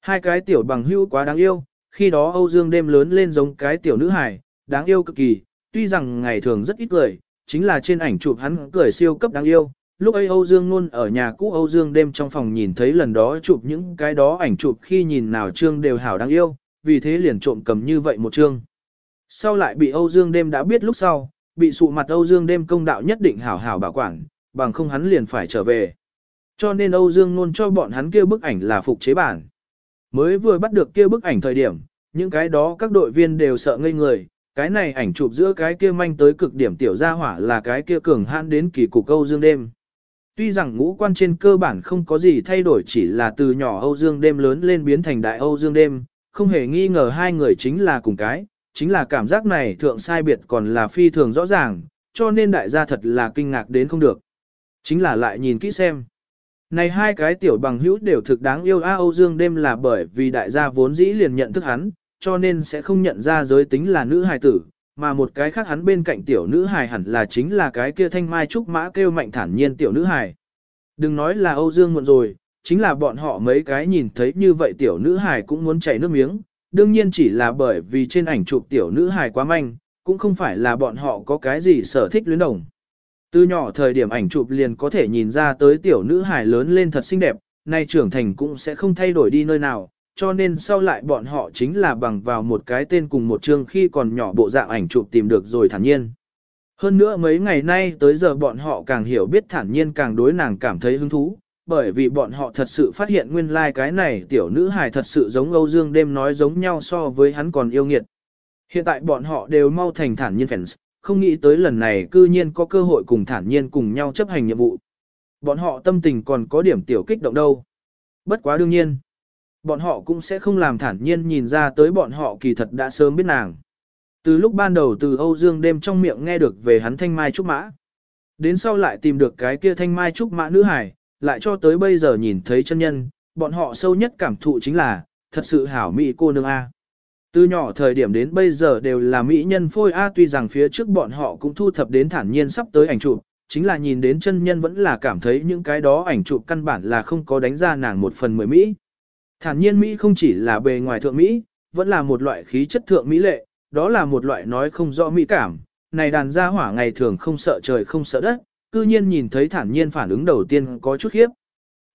Hai cái tiểu bằng hữu quá đáng yêu, khi đó Âu Dương đêm lớn lên giống cái tiểu nữ hài, đáng yêu cực kỳ, tuy rằng ngày thường rất ít cười, chính là trên ảnh chụp hắn cười siêu cấp đáng yêu. Lúc ấy Âu Dương luôn ở nhà cũ Âu Dương đêm trong phòng nhìn thấy lần đó chụp những cái đó ảnh chụp khi nhìn nào trương đều hảo đáng yêu, vì thế liền trộm cầm như vậy một trương. Sau lại bị Âu Dương đêm đã biết lúc sau, bị sụ mặt Âu Dương đêm công đạo nhất định hảo hảo bảo quản, bằng không hắn liền phải trở về. Cho nên Âu Dương luôn cho bọn hắn kia bức ảnh là phục chế bản. Mới vừa bắt được kia bức ảnh thời điểm, những cái đó các đội viên đều sợ ngây người, cái này ảnh chụp giữa cái kia manh tới cực điểm tiểu gia hỏa là cái kia cường hãn đến kỳ cục Âu Dương đêm. Tuy rằng ngũ quan trên cơ bản không có gì thay đổi chỉ là từ nhỏ Âu Dương đêm lớn lên biến thành đại Âu Dương đêm, không hề nghi ngờ hai người chính là cùng cái, chính là cảm giác này thượng sai biệt còn là phi thường rõ ràng, cho nên đại gia thật là kinh ngạc đến không được. Chính là lại nhìn kỹ xem. Này hai cái tiểu bằng hữu đều thực đáng yêu A Âu Dương đêm là bởi vì đại gia vốn dĩ liền nhận thức hắn, cho nên sẽ không nhận ra giới tính là nữ hài tử, mà một cái khác hắn bên cạnh tiểu nữ hài hẳn là chính là cái kia thanh mai trúc mã kêu mạnh thản nhiên tiểu nữ hài. Đừng nói là Âu Dương muộn rồi, chính là bọn họ mấy cái nhìn thấy như vậy tiểu nữ hài cũng muốn chảy nước miếng, đương nhiên chỉ là bởi vì trên ảnh chụp tiểu nữ hài quá manh, cũng không phải là bọn họ có cái gì sở thích luyến đồng. Từ nhỏ thời điểm ảnh chụp liền có thể nhìn ra tới tiểu nữ hài lớn lên thật xinh đẹp, nay trưởng thành cũng sẽ không thay đổi đi nơi nào, cho nên sau lại bọn họ chính là bằng vào một cái tên cùng một chương khi còn nhỏ bộ dạng ảnh chụp tìm được rồi thản nhiên. Hơn nữa mấy ngày nay tới giờ bọn họ càng hiểu biết thản nhiên càng đối nàng cảm thấy hứng thú, bởi vì bọn họ thật sự phát hiện nguyên lai like cái này tiểu nữ hài thật sự giống Âu Dương đêm nói giống nhau so với hắn còn yêu nghiệt. Hiện tại bọn họ đều mau thành thản nhiên fans, không nghĩ tới lần này cư nhiên có cơ hội cùng thản nhiên cùng nhau chấp hành nhiệm vụ. Bọn họ tâm tình còn có điểm tiểu kích động đâu. Bất quá đương nhiên, bọn họ cũng sẽ không làm thản nhiên nhìn ra tới bọn họ kỳ thật đã sớm biết nàng. Từ lúc ban đầu từ Âu Dương đêm trong miệng nghe được về hắn thanh mai trúc mã. Đến sau lại tìm được cái kia thanh mai trúc mã nữ hải, lại cho tới bây giờ nhìn thấy chân nhân, bọn họ sâu nhất cảm thụ chính là, thật sự hảo mỹ cô nương A. Từ nhỏ thời điểm đến bây giờ đều là mỹ nhân phôi A tuy rằng phía trước bọn họ cũng thu thập đến thản nhiên sắp tới ảnh chụp, chính là nhìn đến chân nhân vẫn là cảm thấy những cái đó ảnh chụp căn bản là không có đánh ra nàng một phần mười Mỹ. Thản nhiên Mỹ không chỉ là bề ngoài thượng Mỹ, vẫn là một loại khí chất thượng Mỹ lệ, đó là một loại nói không rõ Mỹ cảm. Này đàn gia hỏa ngày thường không sợ trời không sợ đất, cư nhiên nhìn thấy thản nhiên phản ứng đầu tiên có chút khiếp.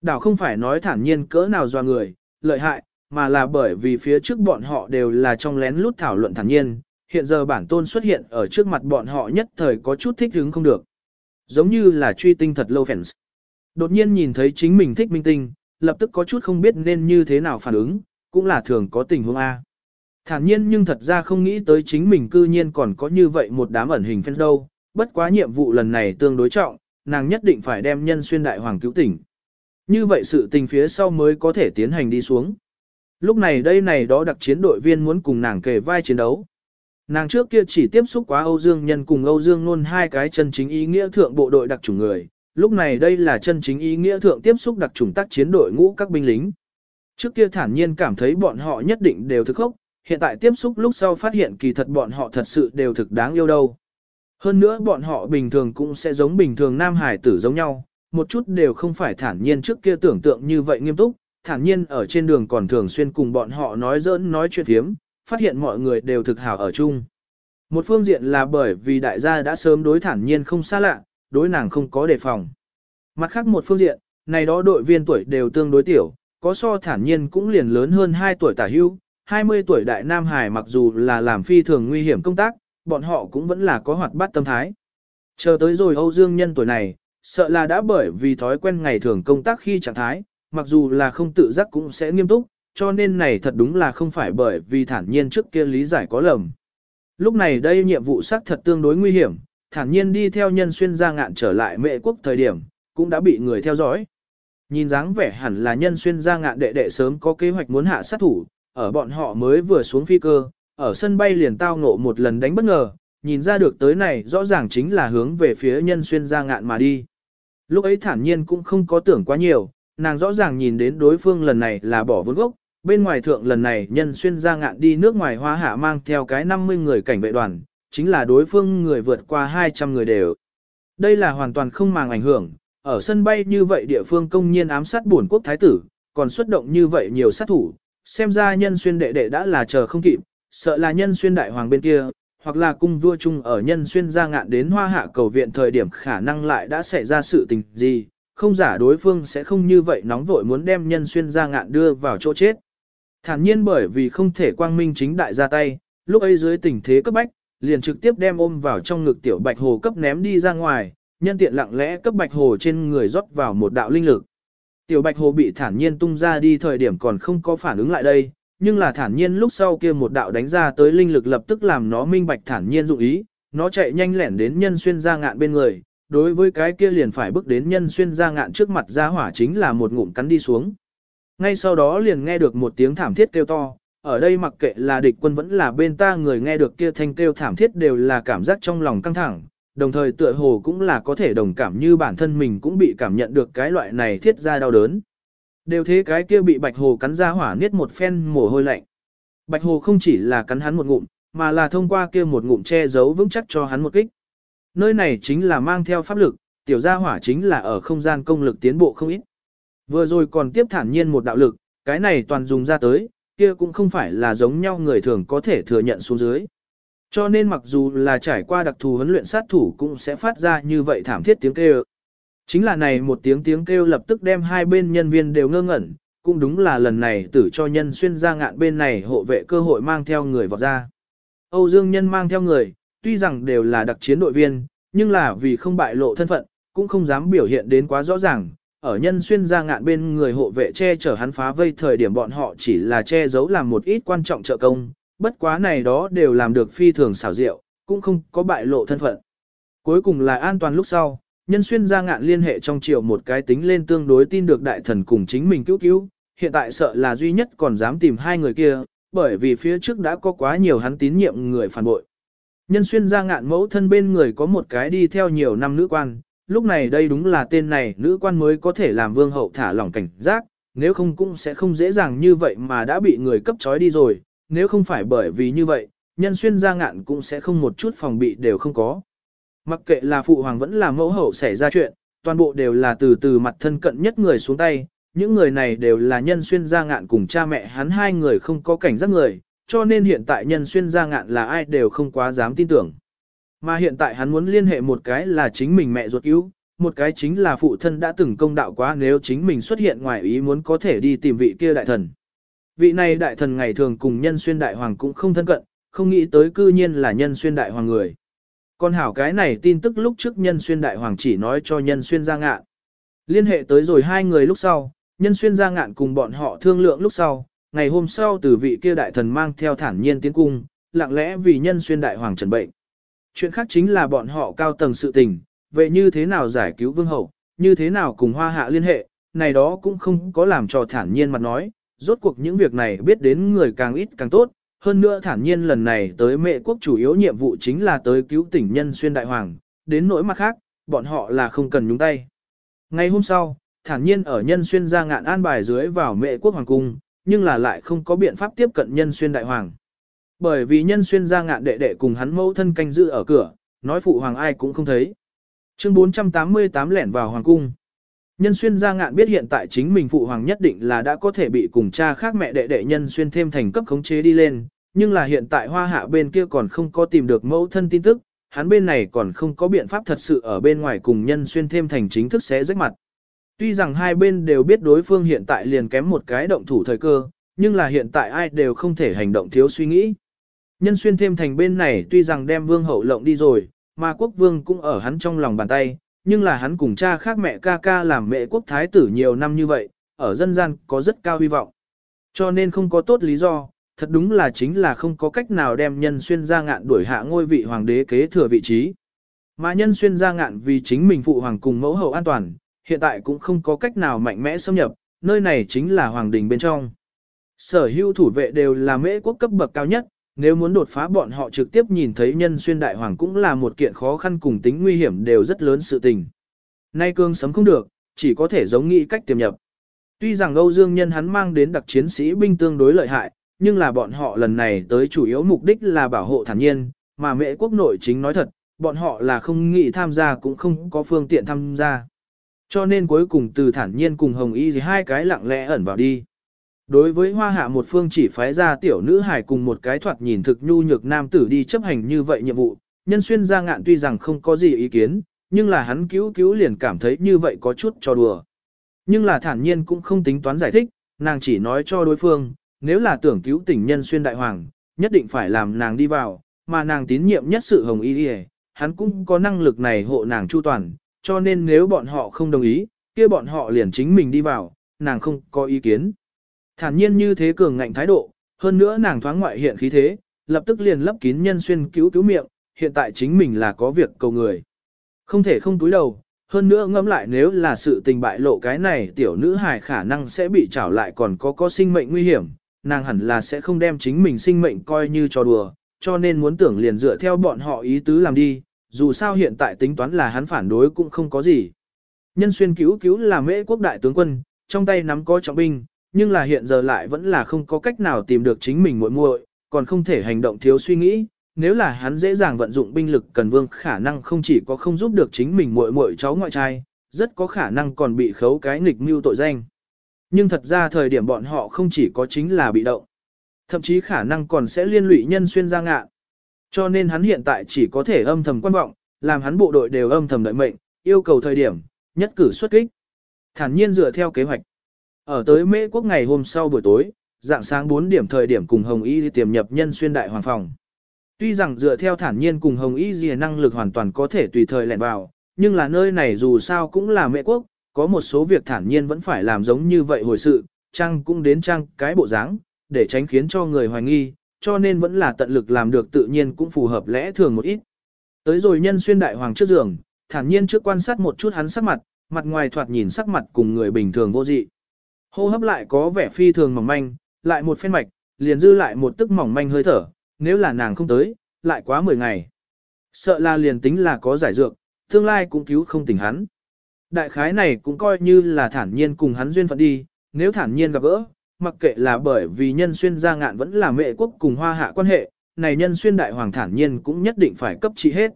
Đảo không phải nói thản nhiên cỡ nào doa người, lợi hại, mà là bởi vì phía trước bọn họ đều là trong lén lút thảo luận thản nhiên, hiện giờ bản tôn xuất hiện ở trước mặt bọn họ nhất thời có chút thích hứng không được. Giống như là truy tinh thật lâu fans. Đột nhiên nhìn thấy chính mình thích minh tinh, lập tức có chút không biết nên như thế nào phản ứng, cũng là thường có tình huống A. Thản nhiên nhưng thật ra không nghĩ tới chính mình cư nhiên còn có như vậy một đám ẩn hình fans đâu, bất quá nhiệm vụ lần này tương đối trọng, nàng nhất định phải đem nhân xuyên đại hoàng cứu tỉnh. Như vậy sự tình phía sau mới có thể tiến hành đi xuống. Lúc này đây này đó đặc chiến đội viên muốn cùng nàng kề vai chiến đấu. Nàng trước kia chỉ tiếp xúc quá Âu Dương Nhân cùng Âu Dương Nôn hai cái chân chính ý nghĩa thượng bộ đội đặc chủng người, lúc này đây là chân chính ý nghĩa thượng tiếp xúc đặc trùng tác chiến đội ngũ các binh lính. Trước kia thản nhiên cảm thấy bọn họ nhất định đều thực khốc, hiện tại tiếp xúc lúc sau phát hiện kỳ thật bọn họ thật sự đều thực đáng yêu đâu. Hơn nữa bọn họ bình thường cũng sẽ giống bình thường nam hải tử giống nhau, một chút đều không phải thản nhiên trước kia tưởng tượng như vậy nghiêm túc, thản nhiên ở trên đường còn thường xuyên cùng bọn họ nói giỡn nói chuyện thiếm, phát hiện mọi người đều thực hảo ở chung. Một phương diện là bởi vì đại gia đã sớm đối thản nhiên không xa lạ, đối nàng không có đề phòng. Mặt khác một phương diện, này đó đội viên tuổi đều tương đối tiểu, có so thản nhiên cũng liền lớn hơn 2 tuổi tả hưu, 20 tuổi đại Nam Hải mặc dù là làm phi thường nguy hiểm công tác, bọn họ cũng vẫn là có hoạt bát tâm thái. Chờ tới rồi Âu Dương nhân tuổi này, sợ là đã bởi vì thói quen ngày thường công tác khi trạng thái, mặc dù là không tự giác cũng sẽ nghiêm túc, cho nên này thật đúng là không phải bởi vì thản nhiên trước kia lý giải có lầm. Lúc này đây nhiệm vụ xác thật tương đối nguy hiểm, thản nhiên đi theo nhân xuyên ra ngạn trở lại mệ quốc thời điểm, cũng đã bị người theo dõi. Nhìn dáng vẻ hẳn là nhân xuyên ra ngạn đệ đệ sớm có kế hoạch muốn hạ sát thủ, ở bọn họ mới vừa xuống phi cơ, ở sân bay liền tao ngộ một lần đánh bất ngờ, nhìn ra được tới này rõ ràng chính là hướng về phía nhân xuyên ra ngạn mà đi. Lúc ấy thản nhiên cũng không có tưởng quá nhiều, nàng rõ ràng nhìn đến đối phương lần này là bỏ vốn gốc, bên ngoài thượng lần này nhân xuyên ra ngạn đi nước ngoài hoa hạ mang theo cái 50 người cảnh vệ đoàn, chính là đối phương người vượt qua 200 người đều. Đây là hoàn toàn không màng ảnh hưởng, ở sân bay như vậy địa phương công nhiên ám sát bổn quốc thái tử, còn xuất động như vậy nhiều sát thủ, xem ra nhân xuyên đệ đệ đã là chờ không kịp, sợ là nhân xuyên đại hoàng bên kia, hoặc là cung vua chung ở nhân xuyên ra ngạn đến hoa hạ cầu viện thời điểm khả năng lại đã xảy ra sự tình gì, không giả đối phương sẽ không như vậy nóng vội muốn đem nhân xuyên ra ngạn đưa vào chỗ chết. Thản nhiên bởi vì không thể quang minh chính đại ra tay, lúc ấy dưới tình thế cấp bách, liền trực tiếp đem ôm vào trong ngực tiểu bạch hồ cấp ném đi ra ngoài, nhân tiện lặng lẽ cấp bạch hồ trên người rót vào một đạo linh lực. Tiểu bạch hồ bị thản nhiên tung ra đi thời điểm còn không có phản ứng lại đây, nhưng là thản nhiên lúc sau kia một đạo đánh ra tới linh lực lập tức làm nó minh bạch thản nhiên dụng ý, nó chạy nhanh lẻn đến nhân xuyên ra ngạn bên người, đối với cái kia liền phải bước đến nhân xuyên ra ngạn trước mặt ra hỏa chính là một ngụm cắn đi xuống. Ngay sau đó liền nghe được một tiếng thảm thiết kêu to, ở đây mặc kệ là địch quân vẫn là bên ta người nghe được kia thanh kêu thảm thiết đều là cảm giác trong lòng căng thẳng, đồng thời tựa hồ cũng là có thể đồng cảm như bản thân mình cũng bị cảm nhận được cái loại này thiết ra đau đớn. Đều thế cái kia bị bạch hồ cắn ra hỏa niết một phen mồ hôi lạnh. Bạch hồ không chỉ là cắn hắn một ngụm, mà là thông qua kia một ngụm che giấu vững chắc cho hắn một kích. Nơi này chính là mang theo pháp lực, tiểu gia hỏa chính là ở không gian công lực tiến bộ không ít. Vừa rồi còn tiếp thản nhiên một đạo lực, cái này toàn dùng ra tới, kia cũng không phải là giống nhau người thường có thể thừa nhận xuống dưới. Cho nên mặc dù là trải qua đặc thù huấn luyện sát thủ cũng sẽ phát ra như vậy thảm thiết tiếng kêu. Chính là này một tiếng tiếng kêu lập tức đem hai bên nhân viên đều ngơ ngẩn, cũng đúng là lần này tử cho nhân xuyên ra ngạn bên này hộ vệ cơ hội mang theo người vào ra. Âu Dương Nhân mang theo người, tuy rằng đều là đặc chiến đội viên, nhưng là vì không bại lộ thân phận, cũng không dám biểu hiện đến quá rõ ràng, ở nhân xuyên ra ngạn bên người hộ vệ che chở hắn phá vây thời điểm bọn họ chỉ là che giấu làm một ít quan trọng trợ công, bất quá này đó đều làm được phi thường xảo diệu, cũng không có bại lộ thân phận. Cuối cùng là an toàn lúc sau, nhân xuyên ra ngạn liên hệ trong triều một cái tính lên tương đối tin được đại thần cùng chính mình cứu cứu, hiện tại sợ là duy nhất còn dám tìm hai người kia, bởi vì phía trước đã có quá nhiều hắn tín nhiệm người phản bội. Nhân xuyên ra ngạn mẫu thân bên người có một cái đi theo nhiều năm nữ quan, lúc này đây đúng là tên này nữ quan mới có thể làm vương hậu thả lỏng cảnh giác, nếu không cũng sẽ không dễ dàng như vậy mà đã bị người cấp trói đi rồi, nếu không phải bởi vì như vậy, nhân xuyên ra ngạn cũng sẽ không một chút phòng bị đều không có. Mặc kệ là phụ hoàng vẫn là mẫu hậu xảy ra chuyện, toàn bộ đều là từ từ mặt thân cận nhất người xuống tay, những người này đều là nhân xuyên gia ngạn cùng cha mẹ hắn hai người không có cảnh giác người, cho nên hiện tại nhân xuyên gia ngạn là ai đều không quá dám tin tưởng. Mà hiện tại hắn muốn liên hệ một cái là chính mình mẹ ruột cứu, một cái chính là phụ thân đã từng công đạo quá nếu chính mình xuất hiện ngoài ý muốn có thể đi tìm vị kia đại thần. Vị này đại thần ngày thường cùng nhân xuyên đại hoàng cũng không thân cận, không nghĩ tới cư nhiên là nhân xuyên đại hoàng người. Còn hảo cái này tin tức lúc trước nhân xuyên đại hoàng chỉ nói cho nhân xuyên ra ngạn. Liên hệ tới rồi hai người lúc sau, nhân xuyên ra ngạn cùng bọn họ thương lượng lúc sau, ngày hôm sau từ vị kia đại thần mang theo thản nhiên tiến cung, lặng lẽ vì nhân xuyên đại hoàng trần bệnh. Chuyện khác chính là bọn họ cao tầng sự tình, vậy như thế nào giải cứu vương hậu, như thế nào cùng hoa hạ liên hệ, này đó cũng không có làm cho thản nhiên mặt nói, rốt cuộc những việc này biết đến người càng ít càng tốt, hơn nữa thản nhiên lần này tới mệ quốc chủ yếu nhiệm vụ chính là tới cứu tỉnh nhân xuyên đại hoàng, đến nỗi mặt khác, bọn họ là không cần nhúng tay. Ngày hôm sau, thản nhiên ở nhân xuyên ra ngạn an bài dưới vào mệ quốc hoàng cung, nhưng là lại không có biện pháp tiếp cận nhân xuyên đại hoàng. Bởi vì nhân xuyên ra ngạn đệ đệ cùng hắn mẫu thân canh giữ ở cửa, nói phụ hoàng ai cũng không thấy. Chương 488 lẻn vào hoàng cung. Nhân xuyên ra ngạn biết hiện tại chính mình phụ hoàng nhất định là đã có thể bị cùng cha khác mẹ đệ đệ nhân xuyên thêm thành cấp khống chế đi lên, nhưng là hiện tại hoa hạ bên kia còn không có tìm được mẫu thân tin tức, hắn bên này còn không có biện pháp thật sự ở bên ngoài cùng nhân xuyên thêm thành chính thức sẽ rách mặt. Tuy rằng hai bên đều biết đối phương hiện tại liền kém một cái động thủ thời cơ, nhưng là hiện tại ai đều không thể hành động thiếu suy nghĩ. Nhân xuyên thêm thành bên này tuy rằng đem vương hậu lộng đi rồi, mà quốc vương cũng ở hắn trong lòng bàn tay, nhưng là hắn cùng cha khác mẹ ca ca làm mẹ quốc thái tử nhiều năm như vậy, ở dân gian có rất cao hy vọng. Cho nên không có tốt lý do, thật đúng là chính là không có cách nào đem nhân xuyên ra ngạn đuổi hạ ngôi vị hoàng đế kế thừa vị trí. Mà nhân xuyên ra ngạn vì chính mình phụ hoàng cùng mẫu hậu an toàn, hiện tại cũng không có cách nào mạnh mẽ xâm nhập, nơi này chính là hoàng đình bên trong. Sở hữu thủ vệ đều là mễ quốc cấp bậc cao nhất, nếu muốn đột phá bọn họ trực tiếp nhìn thấy nhân xuyên đại hoàng cũng là một kiện khó khăn cùng tính nguy hiểm đều rất lớn sự tình. Nay cương sấm không được, chỉ có thể giống nghĩ cách tiềm nhập. Tuy rằng Âu Dương Nhân hắn mang đến đặc chiến sĩ binh tương đối lợi hại, nhưng là bọn họ lần này tới chủ yếu mục đích là bảo hộ thản nhiên, mà mẹ quốc nội chính nói thật, bọn họ là không nghĩ tham gia cũng không có phương tiện tham gia. Cho nên cuối cùng từ thản nhiên cùng Hồng Y thì hai cái lặng lẽ ẩn vào đi. Đối với hoa hạ một phương chỉ phái ra tiểu nữ hải cùng một cái thoạt nhìn thực nhu nhược nam tử đi chấp hành như vậy nhiệm vụ, nhân xuyên ra ngạn tuy rằng không có gì ý kiến, nhưng là hắn cứu cứu liền cảm thấy như vậy có chút cho đùa. Nhưng là thản nhiên cũng không tính toán giải thích, nàng chỉ nói cho đối phương, nếu là tưởng cứu tỉnh nhân xuyên đại hoàng, nhất định phải làm nàng đi vào, mà nàng tín nhiệm nhất sự hồng y đi hắn cũng có năng lực này hộ nàng chu toàn, cho nên nếu bọn họ không đồng ý, kia bọn họ liền chính mình đi vào, nàng không có ý kiến. Thản nhiên như thế cường ngạnh thái độ, hơn nữa nàng thoáng ngoại hiện khí thế, lập tức liền lấp kín nhân xuyên cứu cứu miệng, hiện tại chính mình là có việc cầu người. Không thể không túi đầu, hơn nữa ngẫm lại nếu là sự tình bại lộ cái này tiểu nữ hài khả năng sẽ bị trảo lại còn có có sinh mệnh nguy hiểm, nàng hẳn là sẽ không đem chính mình sinh mệnh coi như trò đùa, cho nên muốn tưởng liền dựa theo bọn họ ý tứ làm đi, dù sao hiện tại tính toán là hắn phản đối cũng không có gì. Nhân xuyên cứu cứu là mễ quốc đại tướng quân, trong tay nắm có trọng binh, nhưng là hiện giờ lại vẫn là không có cách nào tìm được chính mình muội muội, còn không thể hành động thiếu suy nghĩ. Nếu là hắn dễ dàng vận dụng binh lực cần vương khả năng không chỉ có không giúp được chính mình muội muội cháu ngoại trai, rất có khả năng còn bị khấu cái nghịch mưu tội danh. Nhưng thật ra thời điểm bọn họ không chỉ có chính là bị động, thậm chí khả năng còn sẽ liên lụy nhân xuyên ra ngạ. Cho nên hắn hiện tại chỉ có thể âm thầm quan vọng, làm hắn bộ đội đều âm thầm đợi mệnh, yêu cầu thời điểm, nhất cử xuất kích. Thản nhiên dựa theo kế hoạch. Ở tới Mễ quốc ngày hôm sau buổi tối, dạng sáng 4 điểm thời điểm cùng Hồng Y tiềm nhập nhân xuyên đại hoàng phòng. Tuy rằng dựa theo thản nhiên cùng Hồng Y dìa năng lực hoàn toàn có thể tùy thời lẻn vào, nhưng là nơi này dù sao cũng là Mễ quốc, có một số việc thản nhiên vẫn phải làm giống như vậy hồi sự, trang cũng đến trang cái bộ dáng, để tránh khiến cho người hoài nghi, cho nên vẫn là tận lực làm được tự nhiên cũng phù hợp lẽ thường một ít. Tới rồi nhân xuyên đại hoàng trước giường, thản nhiên trước quan sát một chút hắn sắc mặt, mặt ngoài thoạt nhìn sắc mặt cùng người bình thường vô dị. Hô hấp lại có vẻ phi thường mỏng manh, lại một phen mạch, liền dư lại một tức mỏng manh hơi thở, nếu là nàng không tới, lại quá 10 ngày. Sợ là liền tính là có giải dược, tương lai cũng cứu không tỉnh hắn. Đại khái này cũng coi như là thản nhiên cùng hắn duyên phận đi, nếu thản nhiên gặp gỡ, mặc kệ là bởi vì nhân xuyên gia ngạn vẫn là mẹ quốc cùng hoa hạ quan hệ, này nhân xuyên đại hoàng thản nhiên cũng nhất định phải cấp trị hết.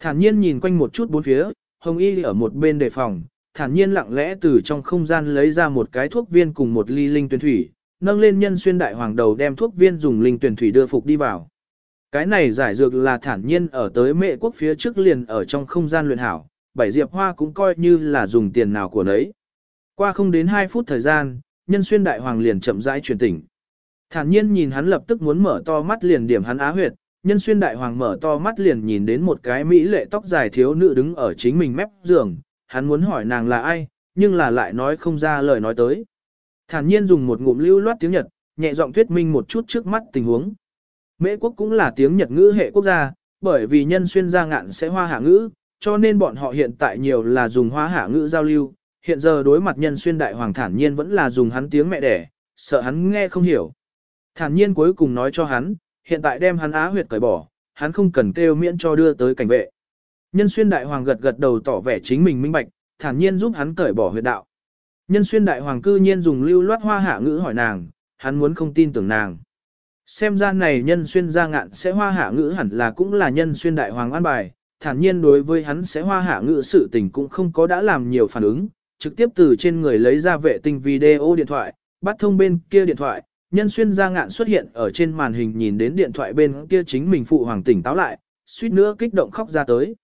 Thản nhiên nhìn quanh một chút bốn phía, hồng y ở một bên đề phòng, thản nhiên lặng lẽ từ trong không gian lấy ra một cái thuốc viên cùng một ly linh tuyển thủy, nâng lên nhân xuyên đại hoàng đầu đem thuốc viên dùng linh tuyển thủy đưa phục đi vào. Cái này giải dược là thản nhiên ở tới mẹ quốc phía trước liền ở trong không gian luyện hảo, bảy diệp hoa cũng coi như là dùng tiền nào của nấy. Qua không đến 2 phút thời gian, nhân xuyên đại hoàng liền chậm rãi truyền tỉnh. Thản nhiên nhìn hắn lập tức muốn mở to mắt liền điểm hắn á huyệt, nhân xuyên đại hoàng mở to mắt liền nhìn đến một cái mỹ lệ tóc dài thiếu nữ đứng ở chính mình mép giường, hắn muốn hỏi nàng là ai, nhưng là lại nói không ra lời nói tới. Thản nhiên dùng một ngụm lưu loát tiếng Nhật, nhẹ giọng thuyết minh một chút trước mắt tình huống. Mễ quốc cũng là tiếng Nhật ngữ hệ quốc gia, bởi vì nhân xuyên gia ngạn sẽ hoa hạ ngữ, cho nên bọn họ hiện tại nhiều là dùng hoa hạ ngữ giao lưu. Hiện giờ đối mặt nhân xuyên đại hoàng thản nhiên vẫn là dùng hắn tiếng mẹ đẻ, sợ hắn nghe không hiểu. Thản nhiên cuối cùng nói cho hắn, hiện tại đem hắn á huyệt cởi bỏ, hắn không cần kêu miễn cho đưa tới cảnh vệ. Nhân xuyên đại hoàng gật gật đầu tỏ vẻ chính mình minh bạch, thản nhiên giúp hắn cởi bỏ huyệt đạo. Nhân xuyên đại hoàng cư nhiên dùng lưu loát hoa hạ ngữ hỏi nàng, hắn muốn không tin tưởng nàng. Xem ra này nhân xuyên ra ngạn sẽ hoa hạ ngữ hẳn là cũng là nhân xuyên đại hoàng an bài, thản nhiên đối với hắn sẽ hoa hạ ngữ sự tình cũng không có đã làm nhiều phản ứng, trực tiếp từ trên người lấy ra vệ tinh video điện thoại, bắt thông bên kia điện thoại, nhân xuyên ra ngạn xuất hiện ở trên màn hình nhìn đến điện thoại bên kia chính mình phụ hoàng tỉnh táo lại, suýt nữa kích động khóc ra tới.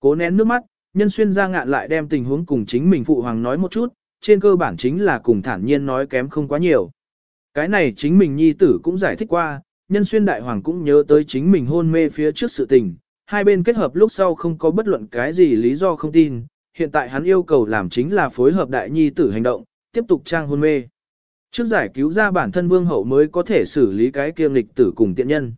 Cố nén nước mắt, nhân xuyên ra ngạn lại đem tình huống cùng chính mình phụ hoàng nói một chút, trên cơ bản chính là cùng thản nhiên nói kém không quá nhiều. Cái này chính mình nhi tử cũng giải thích qua, nhân xuyên đại hoàng cũng nhớ tới chính mình hôn mê phía trước sự tình, hai bên kết hợp lúc sau không có bất luận cái gì lý do không tin, hiện tại hắn yêu cầu làm chính là phối hợp đại nhi tử hành động, tiếp tục trang hôn mê. Trước giải cứu ra bản thân vương hậu mới có thể xử lý cái kiêm lịch tử cùng tiện nhân.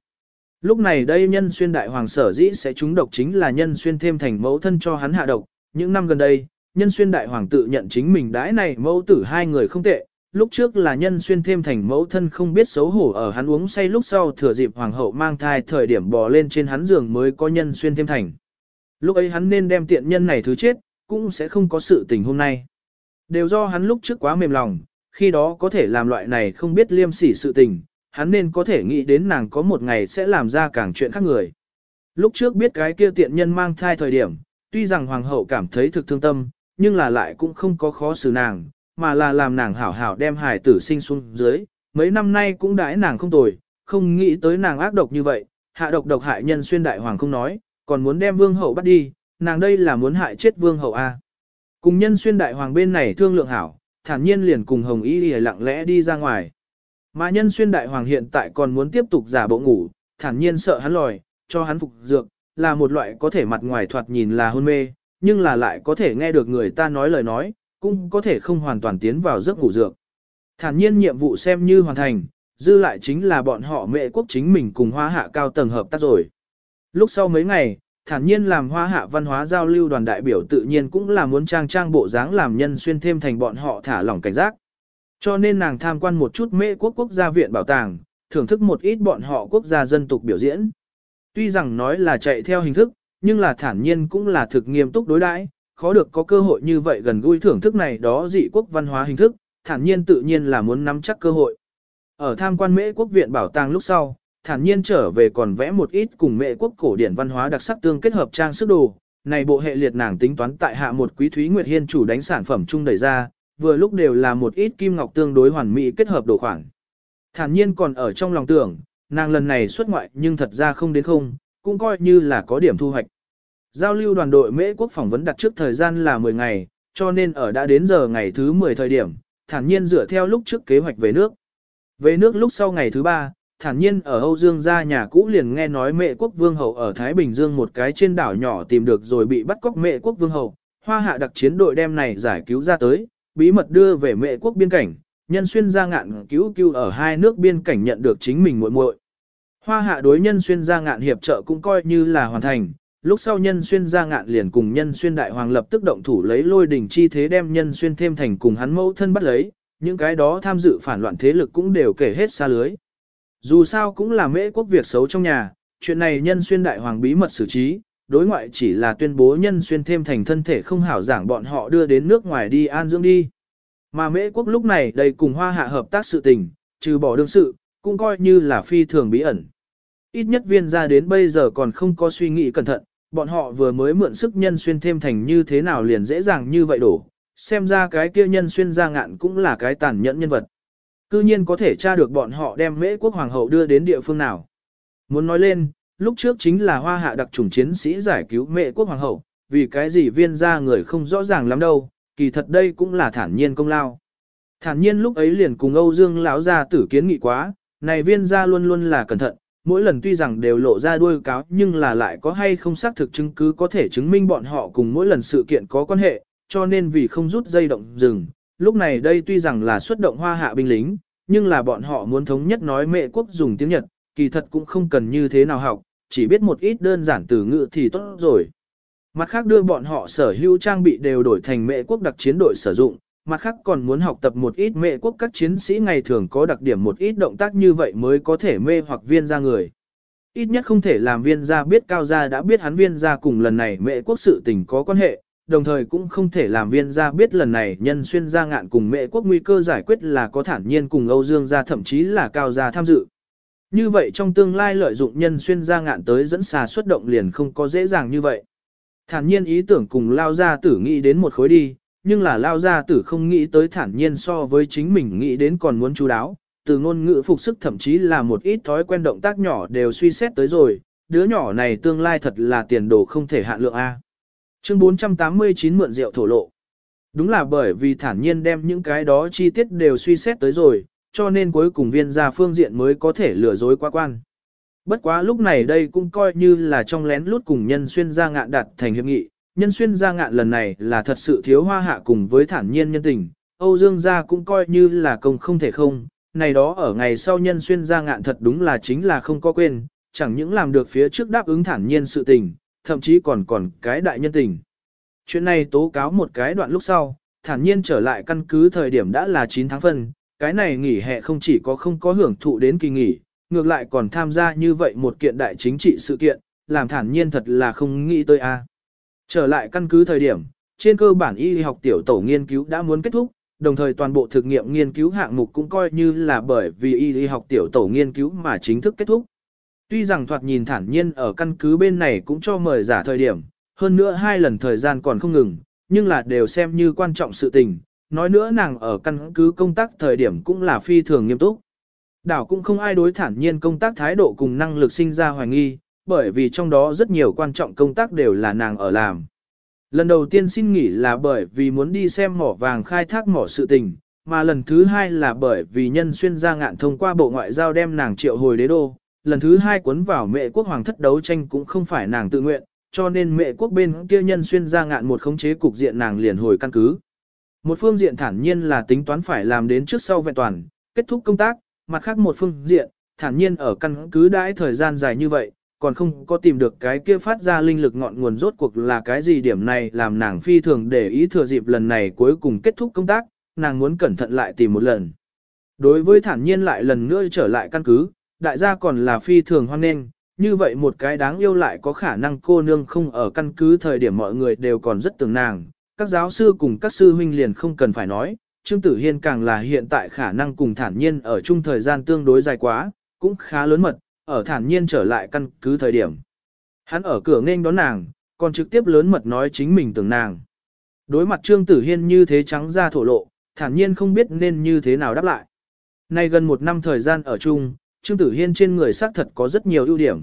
Lúc này đây nhân xuyên đại hoàng sở dĩ sẽ trúng độc chính là nhân xuyên thêm thành mẫu thân cho hắn hạ độc. Những năm gần đây, nhân xuyên đại hoàng tự nhận chính mình đãi này mẫu tử hai người không tệ. Lúc trước là nhân xuyên thêm thành mẫu thân không biết xấu hổ ở hắn uống say lúc sau thừa dịp hoàng hậu mang thai thời điểm bò lên trên hắn giường mới có nhân xuyên thêm thành. Lúc ấy hắn nên đem tiện nhân này thứ chết, cũng sẽ không có sự tình hôm nay. Đều do hắn lúc trước quá mềm lòng, khi đó có thể làm loại này không biết liêm sỉ sự tình, hắn nên có thể nghĩ đến nàng có một ngày sẽ làm ra càng chuyện khác người. Lúc trước biết cái kia tiện nhân mang thai thời điểm, tuy rằng hoàng hậu cảm thấy thực thương tâm, nhưng là lại cũng không có khó xử nàng, mà là làm nàng hảo hảo đem hài tử sinh xuống dưới, mấy năm nay cũng đãi nàng không tồi, không nghĩ tới nàng ác độc như vậy, hạ độc độc hại nhân xuyên đại hoàng không nói, còn muốn đem vương hậu bắt đi, nàng đây là muốn hại chết vương hậu A. Cùng nhân xuyên đại hoàng bên này thương lượng hảo, thản nhiên liền cùng hồng y lặng lẽ đi ra ngoài. Mà nhân xuyên đại hoàng hiện tại còn muốn tiếp tục giả bộ ngủ, thản nhiên sợ hắn lòi, cho hắn phục dược, là một loại có thể mặt ngoài thoạt nhìn là hôn mê, nhưng là lại có thể nghe được người ta nói lời nói, cũng có thể không hoàn toàn tiến vào giấc ngủ dược. Thản nhiên nhiệm vụ xem như hoàn thành, dư lại chính là bọn họ mẹ quốc chính mình cùng hoa hạ cao tầng hợp tác rồi. Lúc sau mấy ngày, thản nhiên làm hoa hạ văn hóa giao lưu đoàn đại biểu tự nhiên cũng là muốn trang trang bộ dáng làm nhân xuyên thêm thành bọn họ thả lỏng cảnh giác. Cho nên nàng tham quan một chút mễ quốc quốc gia viện bảo tàng, thưởng thức một ít bọn họ quốc gia dân tục biểu diễn. Tuy rằng nói là chạy theo hình thức, nhưng là thản nhiên cũng là thực nghiêm túc đối đãi, khó được có cơ hội như vậy gần gũi thưởng thức này đó dị quốc văn hóa hình thức, thản nhiên tự nhiên là muốn nắm chắc cơ hội. Ở tham quan mễ quốc viện bảo tàng lúc sau, thản nhiên trở về còn vẽ một ít cùng mễ quốc cổ điển văn hóa đặc sắc tương kết hợp trang sức đồ. Này bộ hệ liệt nàng tính toán tại hạ một quý thúy nguyệt hiên chủ đánh sản phẩm chung đẩy ra, vừa lúc đều là một ít kim ngọc tương đối hoàn mỹ kết hợp đồ khoản. Thản nhiên còn ở trong lòng tưởng, nàng lần này xuất ngoại nhưng thật ra không đến không, cũng coi như là có điểm thu hoạch. Giao lưu đoàn đội Mễ quốc phỏng vấn đặt trước thời gian là 10 ngày, cho nên ở đã đến giờ ngày thứ 10 thời điểm, thản nhiên dựa theo lúc trước kế hoạch về nước. Về nước lúc sau ngày thứ 3, thản nhiên ở Âu Dương gia nhà cũ liền nghe nói mẹ quốc vương hậu ở Thái Bình Dương một cái trên đảo nhỏ tìm được rồi bị bắt cóc mẹ quốc vương hậu, hoa hạ đặc chiến đội đem này giải cứu ra tới, bí mật đưa về mệ quốc biên cảnh, nhân xuyên ra ngạn cứu cứu ở hai nước biên cảnh nhận được chính mình muội muội. Hoa hạ đối nhân xuyên ra ngạn hiệp trợ cũng coi như là hoàn thành, lúc sau nhân xuyên ra ngạn liền cùng nhân xuyên đại hoàng lập tức động thủ lấy lôi đỉnh chi thế đem nhân xuyên thêm thành cùng hắn mẫu thân bắt lấy, những cái đó tham dự phản loạn thế lực cũng đều kể hết xa lưới. Dù sao cũng là mễ quốc việc xấu trong nhà, chuyện này nhân xuyên đại hoàng bí mật xử trí, đối ngoại chỉ là tuyên bố nhân xuyên thêm thành thân thể không hảo giảng bọn họ đưa đến nước ngoài đi an dưỡng đi. Mà mễ quốc lúc này đầy cùng hoa hạ hợp tác sự tình, trừ bỏ đương sự, cũng coi như là phi thường bí ẩn. Ít nhất viên ra đến bây giờ còn không có suy nghĩ cẩn thận, bọn họ vừa mới mượn sức nhân xuyên thêm thành như thế nào liền dễ dàng như vậy đổ, xem ra cái kia nhân xuyên ra ngạn cũng là cái tàn nhẫn nhân vật. Cư nhiên có thể tra được bọn họ đem mễ quốc hoàng hậu đưa đến địa phương nào. Muốn nói lên, lúc trước chính là hoa hạ đặc chủng chiến sĩ giải cứu mẹ quốc hoàng hậu, vì cái gì viên ra người không rõ ràng lắm đâu, kỳ thật đây cũng là thản nhiên công lao. Thản nhiên lúc ấy liền cùng Âu Dương lão gia tử kiến nghị quá, này viên gia luôn luôn là cẩn thận, mỗi lần tuy rằng đều lộ ra đuôi cáo nhưng là lại có hay không xác thực chứng cứ có thể chứng minh bọn họ cùng mỗi lần sự kiện có quan hệ, cho nên vì không rút dây động rừng, lúc này đây tuy rằng là xuất động hoa hạ binh lính, nhưng là bọn họ muốn thống nhất nói mẹ quốc dùng tiếng Nhật, kỳ thật cũng không cần như thế nào học, chỉ biết một ít đơn giản từ ngữ thì tốt rồi. Mặt khác đưa bọn họ sở hữu trang bị đều đổi thành mẹ quốc đặc chiến đội sử dụng, mặt khác còn muốn học tập một ít mẹ quốc các chiến sĩ ngày thường có đặc điểm một ít động tác như vậy mới có thể mê hoặc viên ra người. Ít nhất không thể làm viên gia biết cao gia đã biết hắn viên gia cùng lần này mẹ quốc sự tình có quan hệ, đồng thời cũng không thể làm viên gia biết lần này nhân xuyên gia ngạn cùng mẹ quốc nguy cơ giải quyết là có thản nhiên cùng Âu Dương gia thậm chí là cao gia tham dự. Như vậy trong tương lai lợi dụng nhân xuyên ra ngạn tới dẫn xà xuất động liền không có dễ dàng như vậy. Thản nhiên ý tưởng cùng lao gia tử nghĩ đến một khối đi, nhưng là lao gia tử không nghĩ tới thản nhiên so với chính mình nghĩ đến còn muốn chú đáo, từ ngôn ngữ phục sức thậm chí là một ít thói quen động tác nhỏ đều suy xét tới rồi, đứa nhỏ này tương lai thật là tiền đồ không thể hạn lượng A. Chương 489 mượn rượu thổ lộ. Đúng là bởi vì thản nhiên đem những cái đó chi tiết đều suy xét tới rồi, cho nên cuối cùng viên gia phương diện mới có thể lừa dối quá quan. Bất quá lúc này đây cũng coi như là trong lén lút cùng nhân xuyên gia ngạn đạt thành hiệp nghị, nhân xuyên gia ngạn lần này là thật sự thiếu hoa hạ cùng với thản nhiên nhân tình, Âu Dương gia cũng coi như là công không thể không, này đó ở ngày sau nhân xuyên gia ngạn thật đúng là chính là không có quên, chẳng những làm được phía trước đáp ứng thản nhiên sự tình, thậm chí còn còn cái đại nhân tình. Chuyện này tố cáo một cái đoạn lúc sau, thản nhiên trở lại căn cứ thời điểm đã là 9 tháng phân, cái này nghỉ hè không chỉ có không có hưởng thụ đến kỳ nghỉ, ngược lại còn tham gia như vậy một kiện đại chính trị sự kiện, làm thản nhiên thật là không nghĩ tới a. Trở lại căn cứ thời điểm, trên cơ bản y học tiểu tổ nghiên cứu đã muốn kết thúc, đồng thời toàn bộ thực nghiệm nghiên cứu hạng mục cũng coi như là bởi vì y học tiểu tổ nghiên cứu mà chính thức kết thúc. Tuy rằng thoạt nhìn thản nhiên ở căn cứ bên này cũng cho mời giả thời điểm, hơn nữa hai lần thời gian còn không ngừng, nhưng là đều xem như quan trọng sự tình, nói nữa nàng ở căn cứ công tác thời điểm cũng là phi thường nghiêm túc. Đảo cũng không ai đối thản nhiên công tác thái độ cùng năng lực sinh ra hoài nghi, bởi vì trong đó rất nhiều quan trọng công tác đều là nàng ở làm. Lần đầu tiên xin nghỉ là bởi vì muốn đi xem mỏ vàng khai thác mỏ sự tình, mà lần thứ hai là bởi vì nhân xuyên ra ngạn thông qua bộ ngoại giao đem nàng triệu hồi đế đô. Lần thứ hai cuốn vào mẹ quốc hoàng thất đấu tranh cũng không phải nàng tự nguyện, cho nên mẹ quốc bên kia nhân xuyên ra ngạn một khống chế cục diện nàng liền hồi căn cứ. Một phương diện thản nhiên là tính toán phải làm đến trước sau vẹn toàn, kết thúc công tác, mặt khác một phương diện, thản nhiên ở căn cứ đãi thời gian dài như vậy, còn không có tìm được cái kia phát ra linh lực ngọn nguồn rốt cuộc là cái gì điểm này làm nàng phi thường để ý thừa dịp lần này cuối cùng kết thúc công tác, nàng muốn cẩn thận lại tìm một lần. Đối với thản nhiên lại lần nữa trở lại căn cứ, đại gia còn là phi thường hoan nghênh, như vậy một cái đáng yêu lại có khả năng cô nương không ở căn cứ thời điểm mọi người đều còn rất tưởng nàng, các giáo sư cùng các sư huynh liền không cần phải nói, Trương Tử Hiên càng là hiện tại khả năng cùng thản nhiên ở chung thời gian tương đối dài quá, cũng khá lớn mật, ở thản nhiên trở lại căn cứ thời điểm. Hắn ở cửa nghênh đón nàng, còn trực tiếp lớn mật nói chính mình tưởng nàng. Đối mặt Trương Tử Hiên như thế trắng ra thổ lộ, thản nhiên không biết nên như thế nào đáp lại. Nay gần một năm thời gian ở chung, Trương Tử Hiên trên người xác thật có rất nhiều ưu điểm.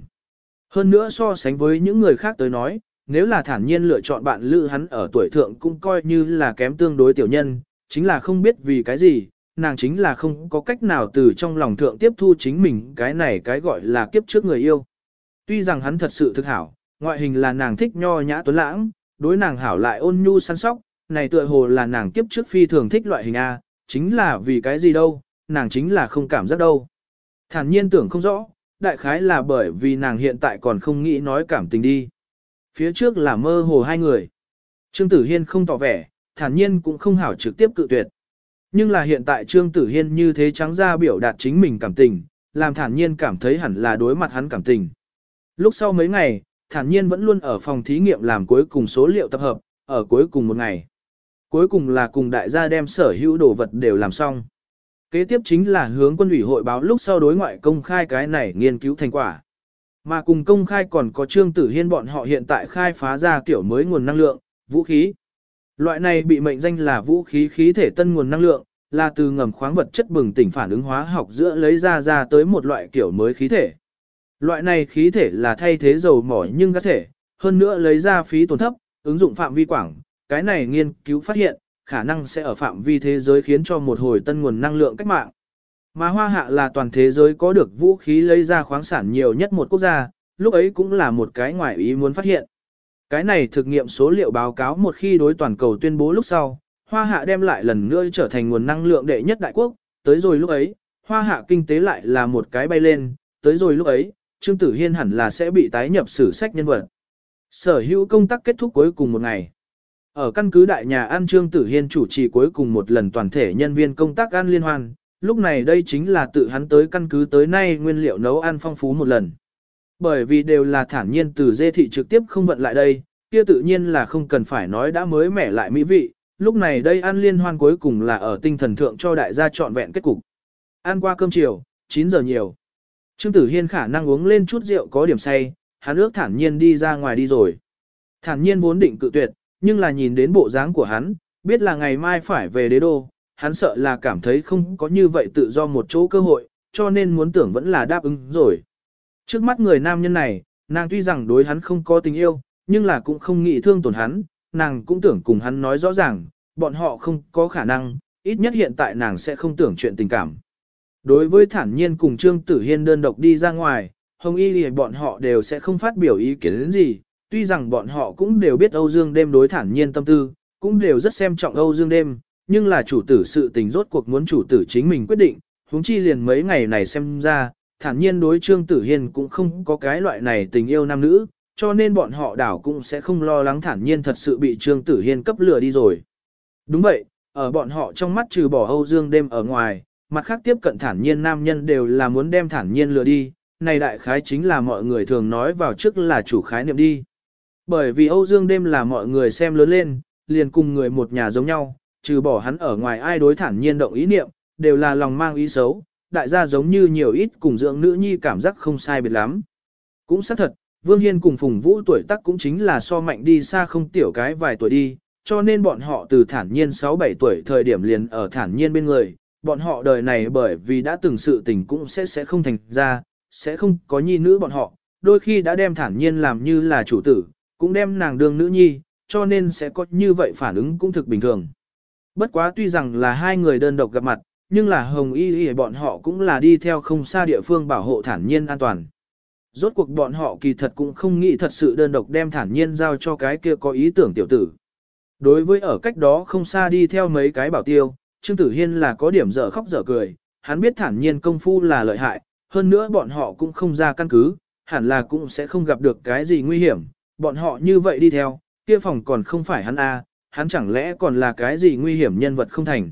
Hơn nữa so sánh với những người khác tới nói, nếu là thản nhiên lựa chọn bạn lữ hắn ở tuổi thượng cũng coi như là kém tương đối tiểu nhân, chính là không biết vì cái gì, nàng chính là không có cách nào từ trong lòng thượng tiếp thu chính mình cái này cái gọi là kiếp trước người yêu. Tuy rằng hắn thật sự thực hảo, ngoại hình là nàng thích nho nhã tuấn lãng, đối nàng hảo lại ôn nhu săn sóc, này tựa hồ là nàng kiếp trước phi thường thích loại hình A, chính là vì cái gì đâu, nàng chính là không cảm giác đâu. Thản nhiên tưởng không rõ, đại khái là bởi vì nàng hiện tại còn không nghĩ nói cảm tình đi. Phía trước là mơ hồ hai người. Trương Tử Hiên không tỏ vẻ, thản nhiên cũng không hảo trực tiếp cự tuyệt. Nhưng là hiện tại Trương Tử Hiên như thế trắng ra biểu đạt chính mình cảm tình, làm thản nhiên cảm thấy hẳn là đối mặt hắn cảm tình. Lúc sau mấy ngày, thản nhiên vẫn luôn ở phòng thí nghiệm làm cuối cùng số liệu tập hợp, ở cuối cùng một ngày. Cuối cùng là cùng đại gia đem sở hữu đồ vật đều làm xong. Kế tiếp chính là hướng quân ủy hội báo lúc sau đối ngoại công khai cái này nghiên cứu thành quả. Mà cùng công khai còn có Trương Tử Hiên bọn họ hiện tại khai phá ra kiểu mới nguồn năng lượng, vũ khí. Loại này bị mệnh danh là vũ khí khí thể tân nguồn năng lượng, là từ ngầm khoáng vật chất bừng tỉnh phản ứng hóa học giữa lấy ra ra tới một loại kiểu mới khí thể. Loại này khí thể là thay thế dầu mỏ nhưng có thể, hơn nữa lấy ra phí tổn thấp, ứng dụng phạm vi quảng, cái này nghiên cứu phát hiện, khả năng sẽ ở phạm vi thế giới khiến cho một hồi tân nguồn năng lượng cách mạng. Mà Hoa Hạ là toàn thế giới có được vũ khí lấy ra khoáng sản nhiều nhất một quốc gia, lúc ấy cũng là một cái ngoại ý muốn phát hiện. Cái này thực nghiệm số liệu báo cáo một khi đối toàn cầu tuyên bố lúc sau, Hoa Hạ đem lại lần nữa trở thành nguồn năng lượng đệ nhất đại quốc, tới rồi lúc ấy, Hoa Hạ kinh tế lại là một cái bay lên, tới rồi lúc ấy, Trương Tử Hiên hẳn là sẽ bị tái nhập sử sách nhân vật. Sở hữu công tác kết thúc cuối cùng một ngày. Ở căn cứ đại nhà An Trương Tử Hiên chủ trì cuối cùng một lần toàn thể nhân viên công tác ăn liên hoan, lúc này đây chính là tự hắn tới căn cứ tới nay nguyên liệu nấu ăn phong phú một lần. Bởi vì đều là thản nhiên từ dê thị trực tiếp không vận lại đây, kia tự nhiên là không cần phải nói đã mới mẻ lại mỹ vị, lúc này đây ăn liên hoan cuối cùng là ở tinh thần thượng cho đại gia trọn vẹn kết cục. Ăn qua cơm chiều, 9 giờ nhiều. Trương Tử Hiên khả năng uống lên chút rượu có điểm say, hắn ước thản nhiên đi ra ngoài đi rồi. Thản nhiên vốn định cự tuyệt, nhưng là nhìn đến bộ dáng của hắn, biết là ngày mai phải về đế đô, hắn sợ là cảm thấy không có như vậy tự do một chỗ cơ hội, cho nên muốn tưởng vẫn là đáp ứng rồi. Trước mắt người nam nhân này, nàng tuy rằng đối hắn không có tình yêu, nhưng là cũng không nghĩ thương tổn hắn, nàng cũng tưởng cùng hắn nói rõ ràng, bọn họ không có khả năng, ít nhất hiện tại nàng sẽ không tưởng chuyện tình cảm. Đối với thản nhiên cùng Trương Tử Hiên đơn độc đi ra ngoài, Hồng Y thì bọn họ đều sẽ không phát biểu ý kiến đến gì, tuy rằng bọn họ cũng đều biết Âu Dương đêm đối thản nhiên tâm tư, cũng đều rất xem trọng Âu Dương đêm, nhưng là chủ tử sự tình rốt cuộc muốn chủ tử chính mình quyết định, huống chi liền mấy ngày này xem ra, thản nhiên đối Trương Tử Hiên cũng không có cái loại này tình yêu nam nữ, cho nên bọn họ đảo cũng sẽ không lo lắng thản nhiên thật sự bị Trương Tử Hiên cấp lừa đi rồi. Đúng vậy, ở bọn họ trong mắt trừ bỏ Âu Dương đêm ở ngoài, mặt khác tiếp cận thản nhiên nam nhân đều là muốn đem thản nhiên lừa đi, này đại khái chính là mọi người thường nói vào trước là chủ khái niệm đi. Bởi vì Âu Dương đêm là mọi người xem lớn lên, liền cùng người một nhà giống nhau, trừ bỏ hắn ở ngoài ai đối thản nhiên động ý niệm, đều là lòng mang ý xấu, đại gia giống như nhiều ít cùng dưỡng nữ nhi cảm giác không sai biệt lắm. Cũng xác thật, Vương Hiên cùng Phùng Vũ tuổi tác cũng chính là so mạnh đi xa không tiểu cái vài tuổi đi, cho nên bọn họ từ thản nhiên 6-7 tuổi thời điểm liền ở thản nhiên bên người, bọn họ đời này bởi vì đã từng sự tình cũng sẽ sẽ không thành ra, sẽ không có nhi nữ bọn họ, đôi khi đã đem thản nhiên làm như là chủ tử, cũng đem nàng đương nữ nhi, cho nên sẽ có như vậy phản ứng cũng thực bình thường. Bất quá tuy rằng là hai người đơn độc gặp mặt, nhưng là Hồng Y Y bọn họ cũng là đi theo không xa địa phương bảo hộ thản nhiên an toàn. Rốt cuộc bọn họ kỳ thật cũng không nghĩ thật sự đơn độc đem thản nhiên giao cho cái kia có ý tưởng tiểu tử. Đối với ở cách đó không xa đi theo mấy cái bảo tiêu, Trương Tử Hiên là có điểm dở khóc dở cười, hắn biết thản nhiên công phu là lợi hại, hơn nữa bọn họ cũng không ra căn cứ, hẳn là cũng sẽ không gặp được cái gì nguy hiểm, bọn họ như vậy đi theo, kia phòng còn không phải hắn a, hắn chẳng lẽ còn là cái gì nguy hiểm nhân vật không thành.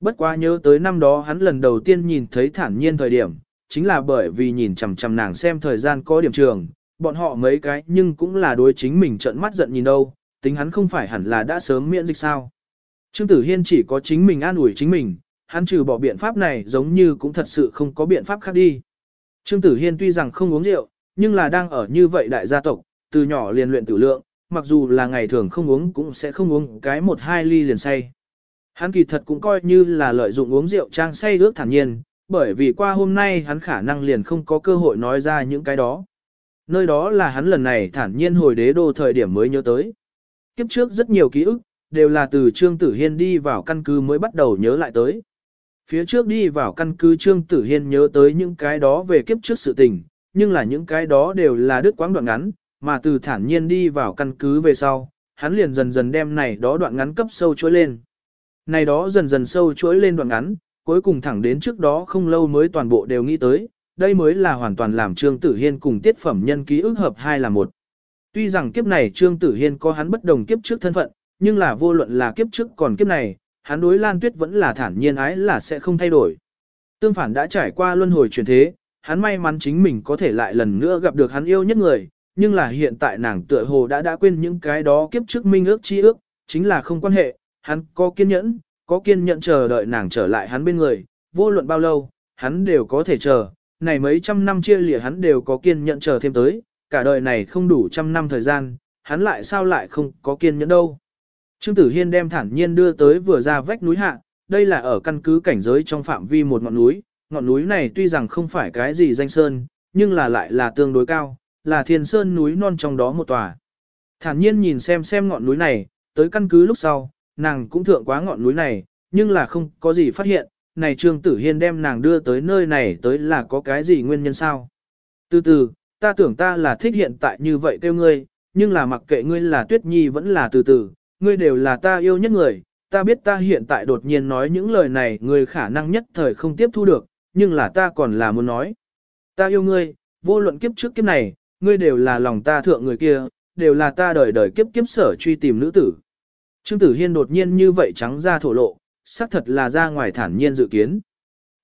Bất quá nhớ tới năm đó hắn lần đầu tiên nhìn thấy thản nhiên thời điểm, chính là bởi vì nhìn chằm chằm nàng xem thời gian có điểm trường, bọn họ mấy cái nhưng cũng là đối chính mình trợn mắt giận nhìn đâu, tính hắn không phải hẳn là đã sớm miễn dịch sao. Trương Tử Hiên chỉ có chính mình an ủi chính mình, hắn trừ bỏ biện pháp này giống như cũng thật sự không có biện pháp khác đi. Trương Tử Hiên tuy rằng không uống rượu, nhưng là đang ở như vậy đại gia tộc, từ nhỏ liền luyện tử lượng, mặc dù là ngày thường không uống cũng sẽ không uống cái một hai ly liền say. Hắn kỳ thật cũng coi như là lợi dụng uống rượu trang say ước thản nhiên, bởi vì qua hôm nay hắn khả năng liền không có cơ hội nói ra những cái đó. Nơi đó là hắn lần này thản nhiên hồi đế đô thời điểm mới nhớ tới. Kiếp trước rất nhiều ký ức, đều là từ Trương Tử Hiên đi vào căn cứ mới bắt đầu nhớ lại tới. Phía trước đi vào căn cứ Trương Tử Hiên nhớ tới những cái đó về kiếp trước sự tình, nhưng là những cái đó đều là đứt quãng đoạn ngắn, mà từ thản nhiên đi vào căn cứ về sau, hắn liền dần dần đem này đó đoạn ngắn cấp sâu chuỗi lên. Này đó dần dần sâu chuỗi lên đoạn ngắn, cuối cùng thẳng đến trước đó không lâu mới toàn bộ đều nghĩ tới, đây mới là hoàn toàn làm Trương Tử Hiên cùng tiết phẩm nhân ký ức hợp hai là một. Tuy rằng kiếp này Trương Tử Hiên có hắn bất đồng kiếp trước thân phận, nhưng là vô luận là kiếp trước còn kiếp này, hắn đối Lan Tuyết vẫn là thản nhiên ái là sẽ không thay đổi. Tương phản đã trải qua luân hồi chuyển thế, hắn may mắn chính mình có thể lại lần nữa gặp được hắn yêu nhất người, nhưng là hiện tại nàng tựa hồ đã đã quên những cái đó kiếp trước minh ước chi ước, chính là không quan hệ, hắn có kiên nhẫn, có kiên nhẫn chờ đợi nàng trở lại hắn bên người, vô luận bao lâu, hắn đều có thể chờ, này mấy trăm năm chia lìa hắn đều có kiên nhẫn chờ thêm tới, cả đời này không đủ trăm năm thời gian, hắn lại sao lại không có kiên nhẫn đâu. Trương Tử Hiên đem thản nhiên đưa tới vừa ra vách núi hạ, đây là ở căn cứ cảnh giới trong phạm vi một ngọn núi, ngọn núi này tuy rằng không phải cái gì danh sơn, nhưng là lại là tương đối cao, là thiên sơn núi non trong đó một tòa. Thản nhiên nhìn xem xem ngọn núi này, tới căn cứ lúc sau, nàng cũng thượng quá ngọn núi này, nhưng là không có gì phát hiện, này Trương Tử Hiên đem nàng đưa tới nơi này tới là có cái gì nguyên nhân sao. Từ từ, ta tưởng ta là thích hiện tại như vậy kêu ngươi, nhưng là mặc kệ ngươi là Tuyết Nhi vẫn là từ từ, ngươi đều là ta yêu nhất người, ta biết ta hiện tại đột nhiên nói những lời này ngươi khả năng nhất thời không tiếp thu được, nhưng là ta còn là muốn nói. Ta yêu ngươi, vô luận kiếp trước kiếp này, ngươi đều là lòng ta thượng người kia, đều là ta đời đời kiếp kiếp sở truy tìm nữ tử. Trương Tử Hiên đột nhiên như vậy trắng ra thổ lộ, xác thật là ra ngoài thản nhiên dự kiến.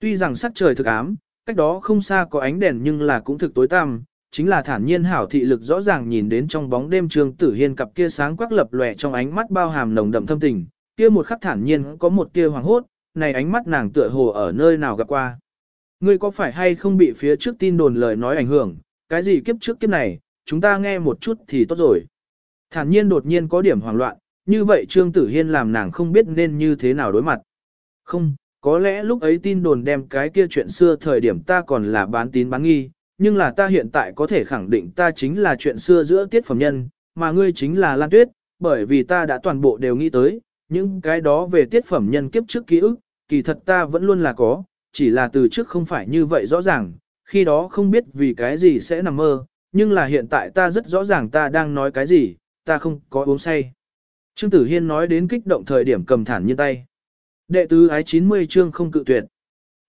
Tuy rằng sắc trời thực ám, cách đó không xa có ánh đèn nhưng là cũng thực tối tăm, chính là thản nhiên hảo thị lực rõ ràng nhìn đến trong bóng đêm Trương Tử Hiên cặp kia sáng quắc lập lòe trong ánh mắt bao hàm nồng đậm thâm tình, kia một khắc thản nhiên có một tia hoàng hốt, này ánh mắt nàng tựa hồ ở nơi nào gặp qua. Ngươi có phải hay không bị phía trước tin đồn lời nói ảnh hưởng, cái gì kiếp trước kiếp này, chúng ta nghe một chút thì tốt rồi. Thản nhiên đột nhiên có điểm hoảng loạn, như vậy Trương Tử Hiên làm nàng không biết nên như thế nào đối mặt. Không, có lẽ lúc ấy tin đồn đem cái kia chuyện xưa thời điểm ta còn là bán tín bán nghi, nhưng là ta hiện tại có thể khẳng định ta chính là chuyện xưa giữa tiết phẩm nhân, mà ngươi chính là Lan Tuyết, bởi vì ta đã toàn bộ đều nghĩ tới, những cái đó về tiết phẩm nhân kiếp trước ký ức, kỳ thật ta vẫn luôn là có, chỉ là từ trước không phải như vậy rõ ràng, khi đó không biết vì cái gì sẽ nằm mơ, nhưng là hiện tại ta rất rõ ràng ta đang nói cái gì, ta không có uống say. Trương Tử Hiên nói đến kích động thời điểm cầm thản như tay. Đệ tứ ái 90 chương không cự tuyệt.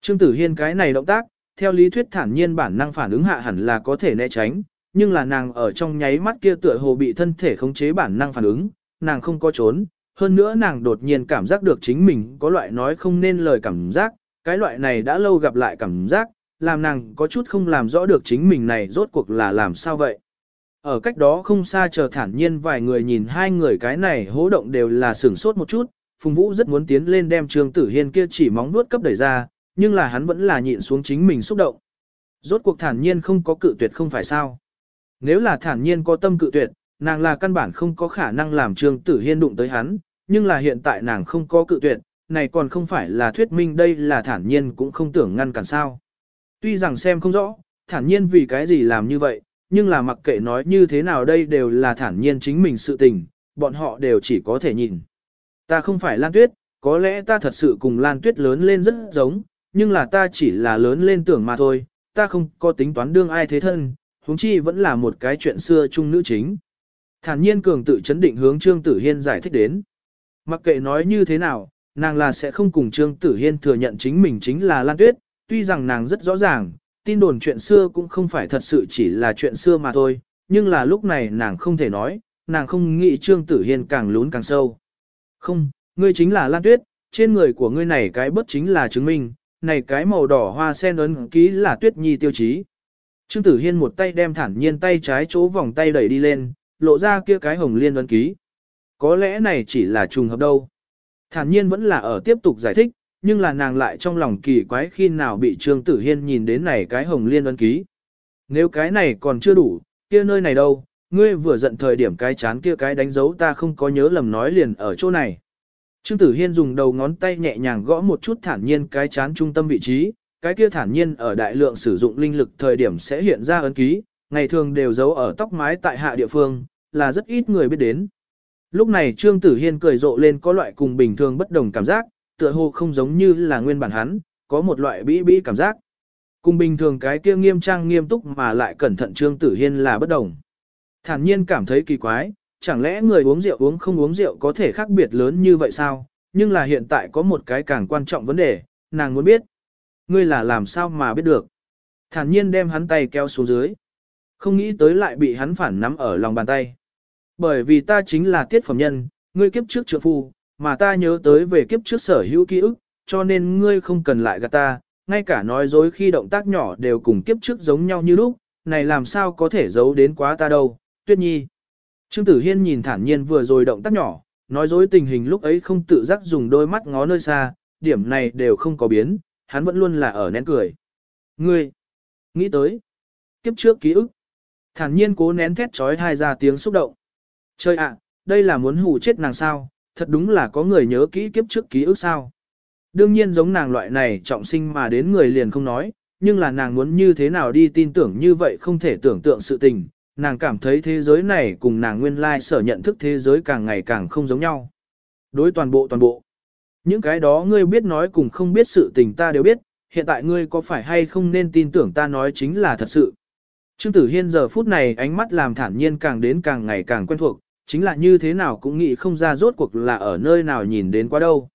Trương Tử Hiên cái này động tác, theo lý thuyết thản nhiên bản năng phản ứng hạ hẳn là có thể né tránh, nhưng là nàng ở trong nháy mắt kia tựa hồ bị thân thể khống chế bản năng phản ứng, nàng không có trốn, hơn nữa nàng đột nhiên cảm giác được chính mình có loại nói không nên lời cảm giác, cái loại này đã lâu gặp lại cảm giác, làm nàng có chút không làm rõ được chính mình này rốt cuộc là làm sao vậy. Ở cách đó không xa chờ thản nhiên vài người nhìn hai người cái này hố động đều là sửng sốt một chút, Phùng Vũ rất muốn tiến lên đem Trương Tử Hiên kia chỉ móng nuốt cấp đẩy ra, nhưng là hắn vẫn là nhịn xuống chính mình xúc động. Rốt cuộc thản nhiên không có cự tuyệt không phải sao. Nếu là thản nhiên có tâm cự tuyệt, nàng là căn bản không có khả năng làm Trương Tử Hiên đụng tới hắn, nhưng là hiện tại nàng không có cự tuyệt, này còn không phải là thuyết minh đây là thản nhiên cũng không tưởng ngăn cản sao. Tuy rằng xem không rõ, thản nhiên vì cái gì làm như vậy, nhưng là mặc kệ nói như thế nào đây đều là thản nhiên chính mình sự tình, bọn họ đều chỉ có thể nhìn. Ta không phải Lan Tuyết, có lẽ ta thật sự cùng Lan Tuyết lớn lên rất giống, nhưng là ta chỉ là lớn lên tưởng mà thôi, ta không có tính toán đương ai thế thân, huống chi vẫn là một cái chuyện xưa chung nữ chính. Thản nhiên cường tự chấn định hướng Trương Tử Hiên giải thích đến. Mặc kệ nói như thế nào, nàng là sẽ không cùng Trương Tử Hiên thừa nhận chính mình chính là Lan Tuyết, tuy rằng nàng rất rõ ràng, tin đồn chuyện xưa cũng không phải thật sự chỉ là chuyện xưa mà thôi, nhưng là lúc này nàng không thể nói, nàng không nghĩ Trương Tử Hiên càng lún càng sâu. Không, ngươi chính là Lan Tuyết, trên người của ngươi này cái bất chính là chứng minh, này cái màu đỏ hoa sen ấn ký là Tuyết Nhi tiêu chí. Trương Tử Hiên một tay đem thản nhiên tay trái chỗ vòng tay đẩy đi lên, lộ ra kia cái hồng liên ấn ký. Có lẽ này chỉ là trùng hợp đâu. Thản nhiên vẫn là ở tiếp tục giải thích, nhưng là nàng lại trong lòng kỳ quái khi nào bị Trương Tử Hiên nhìn đến này cái hồng liên ấn ký. Nếu cái này còn chưa đủ, kia nơi này đâu, ngươi vừa giận thời điểm cái chán kia cái đánh dấu ta không có nhớ lầm nói liền ở chỗ này. Trương Tử Hiên dùng đầu ngón tay nhẹ nhàng gõ một chút thản nhiên cái chán trung tâm vị trí, cái kia thản nhiên ở đại lượng sử dụng linh lực thời điểm sẽ hiện ra ấn ký, ngày thường đều giấu ở tóc mái tại hạ địa phương, là rất ít người biết đến. Lúc này Trương Tử Hiên cười rộ lên có loại cùng bình thường bất đồng cảm giác, tựa hồ không giống như là nguyên bản hắn, có một loại bĩ bĩ cảm giác. Cùng bình thường cái kia nghiêm trang nghiêm túc mà lại cẩn thận Trương Tử Hiên là bất đồng. Thản nhiên cảm thấy kỳ quái, chẳng lẽ người uống rượu uống không uống rượu có thể khác biệt lớn như vậy sao? Nhưng là hiện tại có một cái càng quan trọng vấn đề, nàng muốn biết. Ngươi là làm sao mà biết được? Thản nhiên đem hắn tay kéo xuống dưới. Không nghĩ tới lại bị hắn phản nắm ở lòng bàn tay. Bởi vì ta chính là tiết phẩm nhân, ngươi kiếp trước trượng phu, mà ta nhớ tới về kiếp trước sở hữu ký ức, cho nên ngươi không cần lại gạt ta, ngay cả nói dối khi động tác nhỏ đều cùng kiếp trước giống nhau như lúc, này làm sao có thể giấu đến quá ta đâu, tuyết nhi. Trương Tử Hiên nhìn thản nhiên vừa rồi động tác nhỏ, nói dối tình hình lúc ấy không tự giác dùng đôi mắt ngó nơi xa, điểm này đều không có biến, hắn vẫn luôn là ở nén cười. Ngươi, nghĩ tới, kiếp trước ký ức, thản nhiên cố nén thét trói thai ra tiếng xúc động. Trời ạ, đây là muốn hù chết nàng sao, thật đúng là có người nhớ kỹ kiếp trước ký ức sao. Đương nhiên giống nàng loại này trọng sinh mà đến người liền không nói, nhưng là nàng muốn như thế nào đi tin tưởng như vậy không thể tưởng tượng sự tình, nàng cảm thấy thế giới này cùng nàng nguyên lai sở nhận thức thế giới càng ngày càng không giống nhau. Đối toàn bộ toàn bộ. Những cái đó ngươi biết nói cùng không biết sự tình ta đều biết, hiện tại ngươi có phải hay không nên tin tưởng ta nói chính là thật sự. Trương Tử Hiên giờ phút này ánh mắt làm thản nhiên càng đến càng ngày càng quen thuộc, chính là như thế nào cũng nghĩ không ra rốt cuộc là ở nơi nào nhìn đến quá đâu.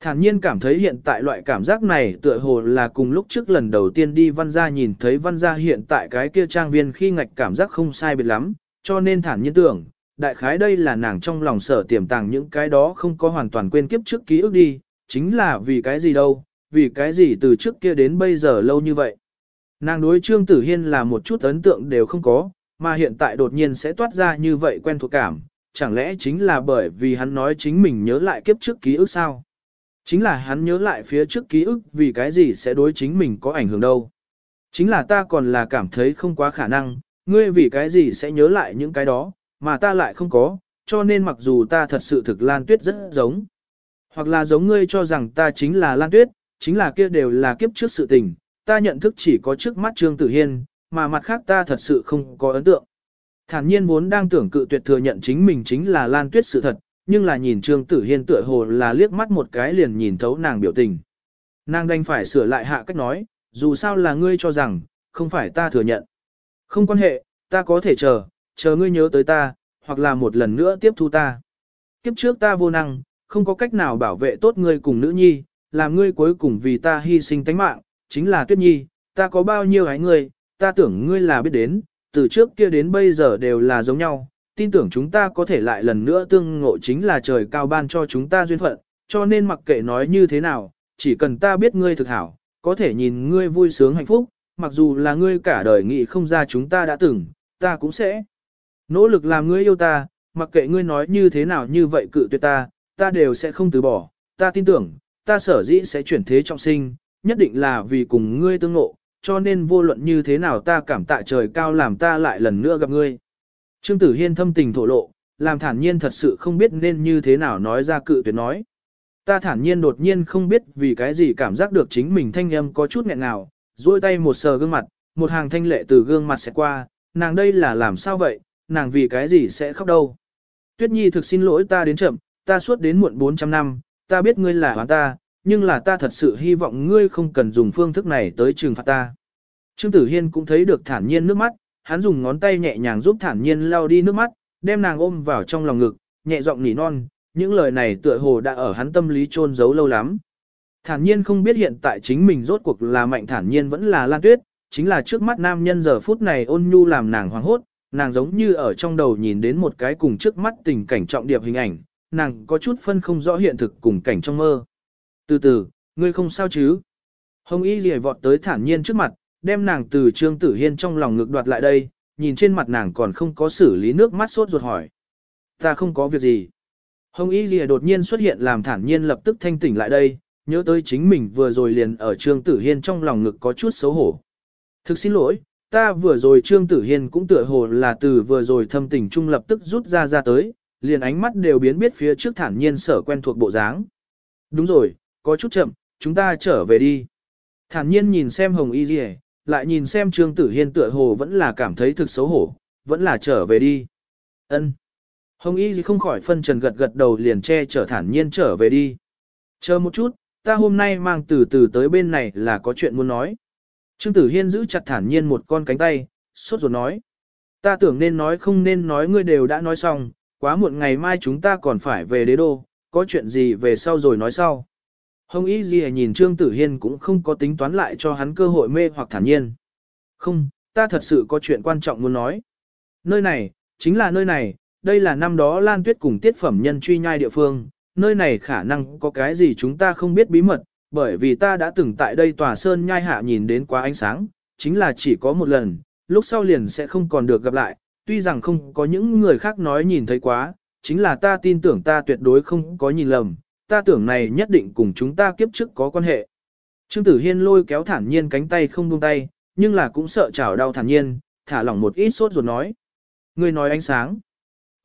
Thản nhiên cảm thấy hiện tại loại cảm giác này tựa hồ là cùng lúc trước lần đầu tiên đi văn gia nhìn thấy văn gia hiện tại cái kia trang viên khi ngạch cảm giác không sai biệt lắm, cho nên thản nhiên tưởng, đại khái đây là nàng trong lòng sở tiềm tàng những cái đó không có hoàn toàn quên kiếp trước ký ức đi, chính là vì cái gì đâu, vì cái gì từ trước kia đến bây giờ lâu như vậy. Nàng đối Trương Tử Hiên là một chút ấn tượng đều không có, mà hiện tại đột nhiên sẽ toát ra như vậy quen thuộc cảm, chẳng lẽ chính là bởi vì hắn nói chính mình nhớ lại kiếp trước ký ức sao? Chính là hắn nhớ lại phía trước ký ức vì cái gì sẽ đối chính mình có ảnh hưởng đâu. Chính là ta còn là cảm thấy không quá khả năng, ngươi vì cái gì sẽ nhớ lại những cái đó, mà ta lại không có, cho nên mặc dù ta thật sự thực Lan Tuyết rất giống. Hoặc là giống ngươi cho rằng ta chính là Lan Tuyết, chính là kia đều là kiếp trước sự tình, ta nhận thức chỉ có trước mắt Trương Tử Hiên, mà mặt khác ta thật sự không có ấn tượng. Thản nhiên vốn đang tưởng cự tuyệt thừa nhận chính mình chính là Lan Tuyết sự thật, nhưng là nhìn Trương Tử Hiên tựa hồ là liếc mắt một cái liền nhìn thấu nàng biểu tình. Nàng đành phải sửa lại hạ cách nói, dù sao là ngươi cho rằng, không phải ta thừa nhận. Không quan hệ, ta có thể chờ, chờ ngươi nhớ tới ta, hoặc là một lần nữa tiếp thu ta. Kiếp trước ta vô năng, không có cách nào bảo vệ tốt ngươi cùng nữ nhi, làm ngươi cuối cùng vì ta hy sinh tánh mạng, chính là tuyết nhi, ta có bao nhiêu ái ngươi, ta tưởng ngươi là biết đến, từ trước kia đến bây giờ đều là giống nhau, tin tưởng chúng ta có thể lại lần nữa tương ngộ chính là trời cao ban cho chúng ta duyên phận, cho nên mặc kệ nói như thế nào, chỉ cần ta biết ngươi thực hảo, có thể nhìn ngươi vui sướng hạnh phúc, mặc dù là ngươi cả đời nghĩ không ra chúng ta đã từng, ta cũng sẽ nỗ lực làm ngươi yêu ta, mặc kệ ngươi nói như thế nào như vậy cự tuyệt ta, ta đều sẽ không từ bỏ, ta tin tưởng, ta sở dĩ sẽ chuyển thế trọng sinh, nhất định là vì cùng ngươi tương ngộ, cho nên vô luận như thế nào ta cảm tạ trời cao làm ta lại lần nữa gặp ngươi. Trương Tử Hiên thâm tình thổ lộ, làm thản nhiên thật sự không biết nên như thế nào nói ra cự tuyệt nói. Ta thản nhiên đột nhiên không biết vì cái gì cảm giác được chính mình thanh âm có chút nghẹn ngào, duỗi tay một sờ gương mặt, một hàng thanh lệ từ gương mặt sẽ qua, nàng đây là làm sao vậy, nàng vì cái gì sẽ khóc đâu. Tuyết Nhi thực xin lỗi ta đến chậm, ta suốt đến muộn 400 năm, ta biết ngươi là hoán ta, nhưng là ta thật sự hy vọng ngươi không cần dùng phương thức này tới trừng phạt ta. Trương Tử Hiên cũng thấy được thản nhiên nước mắt, hắn dùng ngón tay nhẹ nhàng giúp thản nhiên lau đi nước mắt, đem nàng ôm vào trong lòng ngực, nhẹ giọng nỉ non, những lời này tựa hồ đã ở hắn tâm lý trôn giấu lâu lắm. Thản nhiên không biết hiện tại chính mình rốt cuộc là mạnh thản nhiên vẫn là lan tuyết, chính là trước mắt nam nhân giờ phút này ôn nhu làm nàng hoảng hốt, nàng giống như ở trong đầu nhìn đến một cái cùng trước mắt tình cảnh trọng điệp hình ảnh, nàng có chút phân không rõ hiện thực cùng cảnh trong mơ. Từ từ, ngươi không sao chứ? Hồng Y rìa vọt tới thản nhiên trước mặt, đem nàng từ Trương Tử Hiên trong lòng ngực đoạt lại đây, nhìn trên mặt nàng còn không có xử lý nước mắt sốt ruột hỏi. Ta không có việc gì. Hồng Y Lìa đột nhiên xuất hiện làm thản nhiên lập tức thanh tỉnh lại đây, nhớ tới chính mình vừa rồi liền ở Trương Tử Hiên trong lòng ngực có chút xấu hổ. Thực xin lỗi, ta vừa rồi Trương Tử Hiên cũng tựa hồ là từ vừa rồi thâm tình trung lập tức rút ra ra tới, liền ánh mắt đều biến biết phía trước thản nhiên sở quen thuộc bộ dáng. Đúng rồi, có chút chậm, chúng ta trở về đi. Thản nhiên nhìn xem Hồng Y Lìa, lại nhìn xem Trương Tử Hiên tựa hồ vẫn là cảm thấy thực xấu hổ, vẫn là trở về đi. Ân. Hồng Y không khỏi phân trần gật gật đầu liền che chở thản nhiên trở về đi. Chờ một chút, ta hôm nay mang từ từ tới bên này là có chuyện muốn nói. Trương Tử Hiên giữ chặt thản nhiên một con cánh tay, sốt ruột nói. Ta tưởng nên nói không nên nói ngươi đều đã nói xong, quá muộn ngày mai chúng ta còn phải về đế đô, có chuyện gì về sau rồi nói sau. Hồng Y Ghi nhìn Trương Tử Hiên cũng không có tính toán lại cho hắn cơ hội mê hoặc thản nhiên. Không, ta thật sự có chuyện quan trọng muốn nói. Nơi này, chính là nơi này, đây là năm đó Lan Tuyết cùng tiết phẩm nhân truy nhai địa phương, nơi này khả năng có cái gì chúng ta không biết bí mật, bởi vì ta đã từng tại đây tòa sơn nhai hạ nhìn đến quá ánh sáng, chính là chỉ có một lần, lúc sau liền sẽ không còn được gặp lại, tuy rằng không có những người khác nói nhìn thấy quá, chính là ta tin tưởng ta tuyệt đối không có nhìn lầm, ta tưởng này nhất định cùng chúng ta kiếp trước có quan hệ. Trương Tử Hiên lôi kéo thản nhiên cánh tay không buông tay, nhưng là cũng sợ chảo đau thản nhiên, thả lỏng một ít sốt rồi nói. Người nói ánh sáng.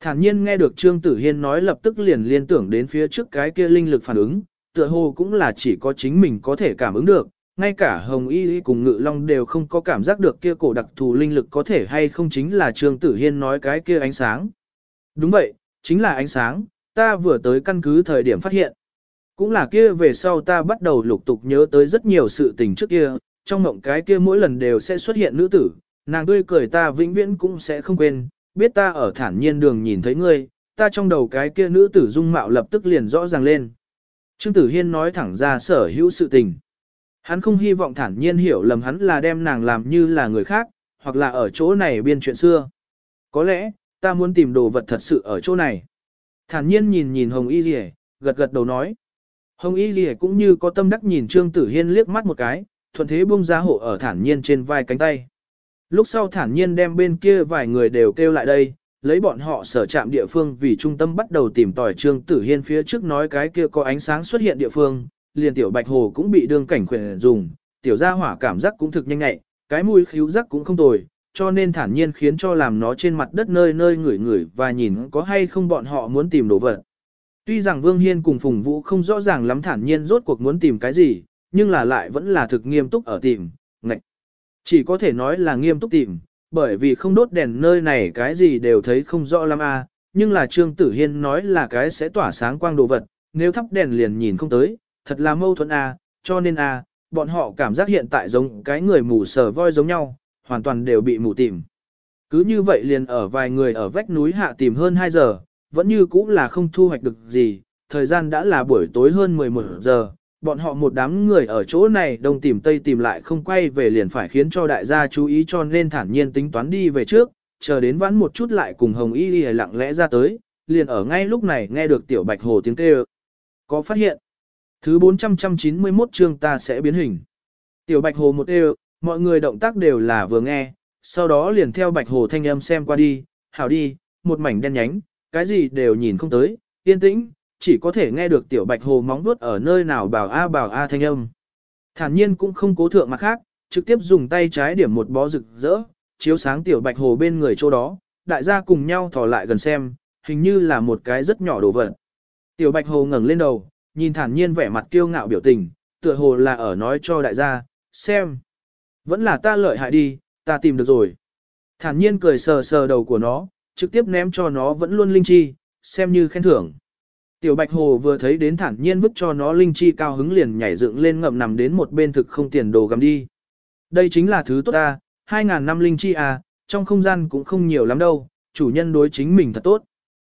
Thản nhiên nghe được Trương Tử Hiên nói lập tức liền liên tưởng đến phía trước cái kia linh lực phản ứng, tựa hồ cũng là chỉ có chính mình có thể cảm ứng được, ngay cả Hồng Y cùng Ngự Long đều không có cảm giác được kia cổ đặc thù linh lực có thể hay không chính là Trương Tử Hiên nói cái kia ánh sáng. Đúng vậy, chính là ánh sáng, ta vừa tới căn cứ thời điểm phát hiện. Cũng là kia về sau ta bắt đầu lục tục nhớ tới rất nhiều sự tình trước kia, trong mộng cái kia mỗi lần đều sẽ xuất hiện nữ tử, nàng tươi cười ta vĩnh viễn cũng sẽ không quên, biết ta ở thản nhiên đường nhìn thấy ngươi, ta trong đầu cái kia nữ tử dung mạo lập tức liền rõ ràng lên. Trương Tử Hiên nói thẳng ra sở hữu sự tình. Hắn không hy vọng thản nhiên hiểu lầm hắn là đem nàng làm như là người khác, hoặc là ở chỗ này biên chuyện xưa. Có lẽ, ta muốn tìm đồ vật thật sự ở chỗ này. Thản nhiên nhìn nhìn Hồng Y Lìa, gật gật đầu nói. Hồng Y Lìa cũng như có tâm đắc nhìn Trương Tử Hiên liếc mắt một cái, thuận thế buông ra hộ ở thản nhiên trên vai cánh tay. Lúc sau thản nhiên đem bên kia vài người đều kêu lại đây, lấy bọn họ sở trạm địa phương vì trung tâm bắt đầu tìm tòi Trương Tử Hiên phía trước nói cái kia có ánh sáng xuất hiện địa phương, liền tiểu bạch hồ cũng bị đương cảnh quyền dùng, tiểu gia hỏa cảm giác cũng thực nhanh nhẹ, cái mũi khíu giác cũng không tồi, cho nên thản nhiên khiến cho làm nó trên mặt đất nơi nơi ngửi ngửi và nhìn có hay không bọn họ muốn tìm đồ vật. Tuy rằng Vương Hiên cùng Phùng Vũ không rõ ràng lắm thản nhiên rốt cuộc muốn tìm cái gì, nhưng là lại vẫn là thực nghiêm túc ở tìm, ngạch. Chỉ có thể nói là nghiêm túc tìm, bởi vì không đốt đèn nơi này cái gì đều thấy không rõ lắm a. nhưng là Trương Tử Hiên nói là cái sẽ tỏa sáng quang đồ vật, nếu thắp đèn liền nhìn không tới, thật là mâu thuẫn a, cho nên a, bọn họ cảm giác hiện tại giống cái người mù sờ voi giống nhau, hoàn toàn đều bị mù tìm. Cứ như vậy liền ở vài người ở vách núi hạ tìm hơn 2 giờ, vẫn như cũng là không thu hoạch được gì, thời gian đã là buổi tối hơn 11 giờ, bọn họ một đám người ở chỗ này đông tìm tây tìm lại không quay về liền phải khiến cho đại gia chú ý cho nên thản nhiên tính toán đi về trước, chờ đến vãn một chút lại cùng Hồng Y Y lặng lẽ ra tới, liền ở ngay lúc này nghe được tiểu bạch hồ tiếng kêu. Có phát hiện. Thứ 491 chương ta sẽ biến hình. Tiểu bạch hồ một kêu, mọi người động tác đều là vừa nghe, sau đó liền theo bạch hồ thanh âm xem qua đi, hảo đi, một mảnh đen nhánh, cái gì đều nhìn không tới, yên tĩnh, chỉ có thể nghe được tiểu bạch hồ móng vuốt ở nơi nào bảo a bảo a thanh âm. Thản nhiên cũng không cố thượng mặt khác, trực tiếp dùng tay trái điểm một bó rực rỡ, chiếu sáng tiểu bạch hồ bên người chỗ đó, đại gia cùng nhau thò lại gần xem, hình như là một cái rất nhỏ đồ vật. Tiểu bạch hồ ngẩng lên đầu, nhìn thản nhiên vẻ mặt kiêu ngạo biểu tình, tựa hồ là ở nói cho đại gia, xem. Vẫn là ta lợi hại đi, ta tìm được rồi. Thản nhiên cười sờ sờ đầu của nó, trực tiếp ném cho nó vẫn luôn linh chi, xem như khen thưởng. Tiểu Bạch Hồ vừa thấy đến thản nhiên vứt cho nó linh chi cao hứng liền nhảy dựng lên ngậm nằm đến một bên thực không tiền đồ gầm đi. Đây chính là thứ tốt ta, 2.000 năm linh chi à, trong không gian cũng không nhiều lắm đâu, chủ nhân đối chính mình thật tốt.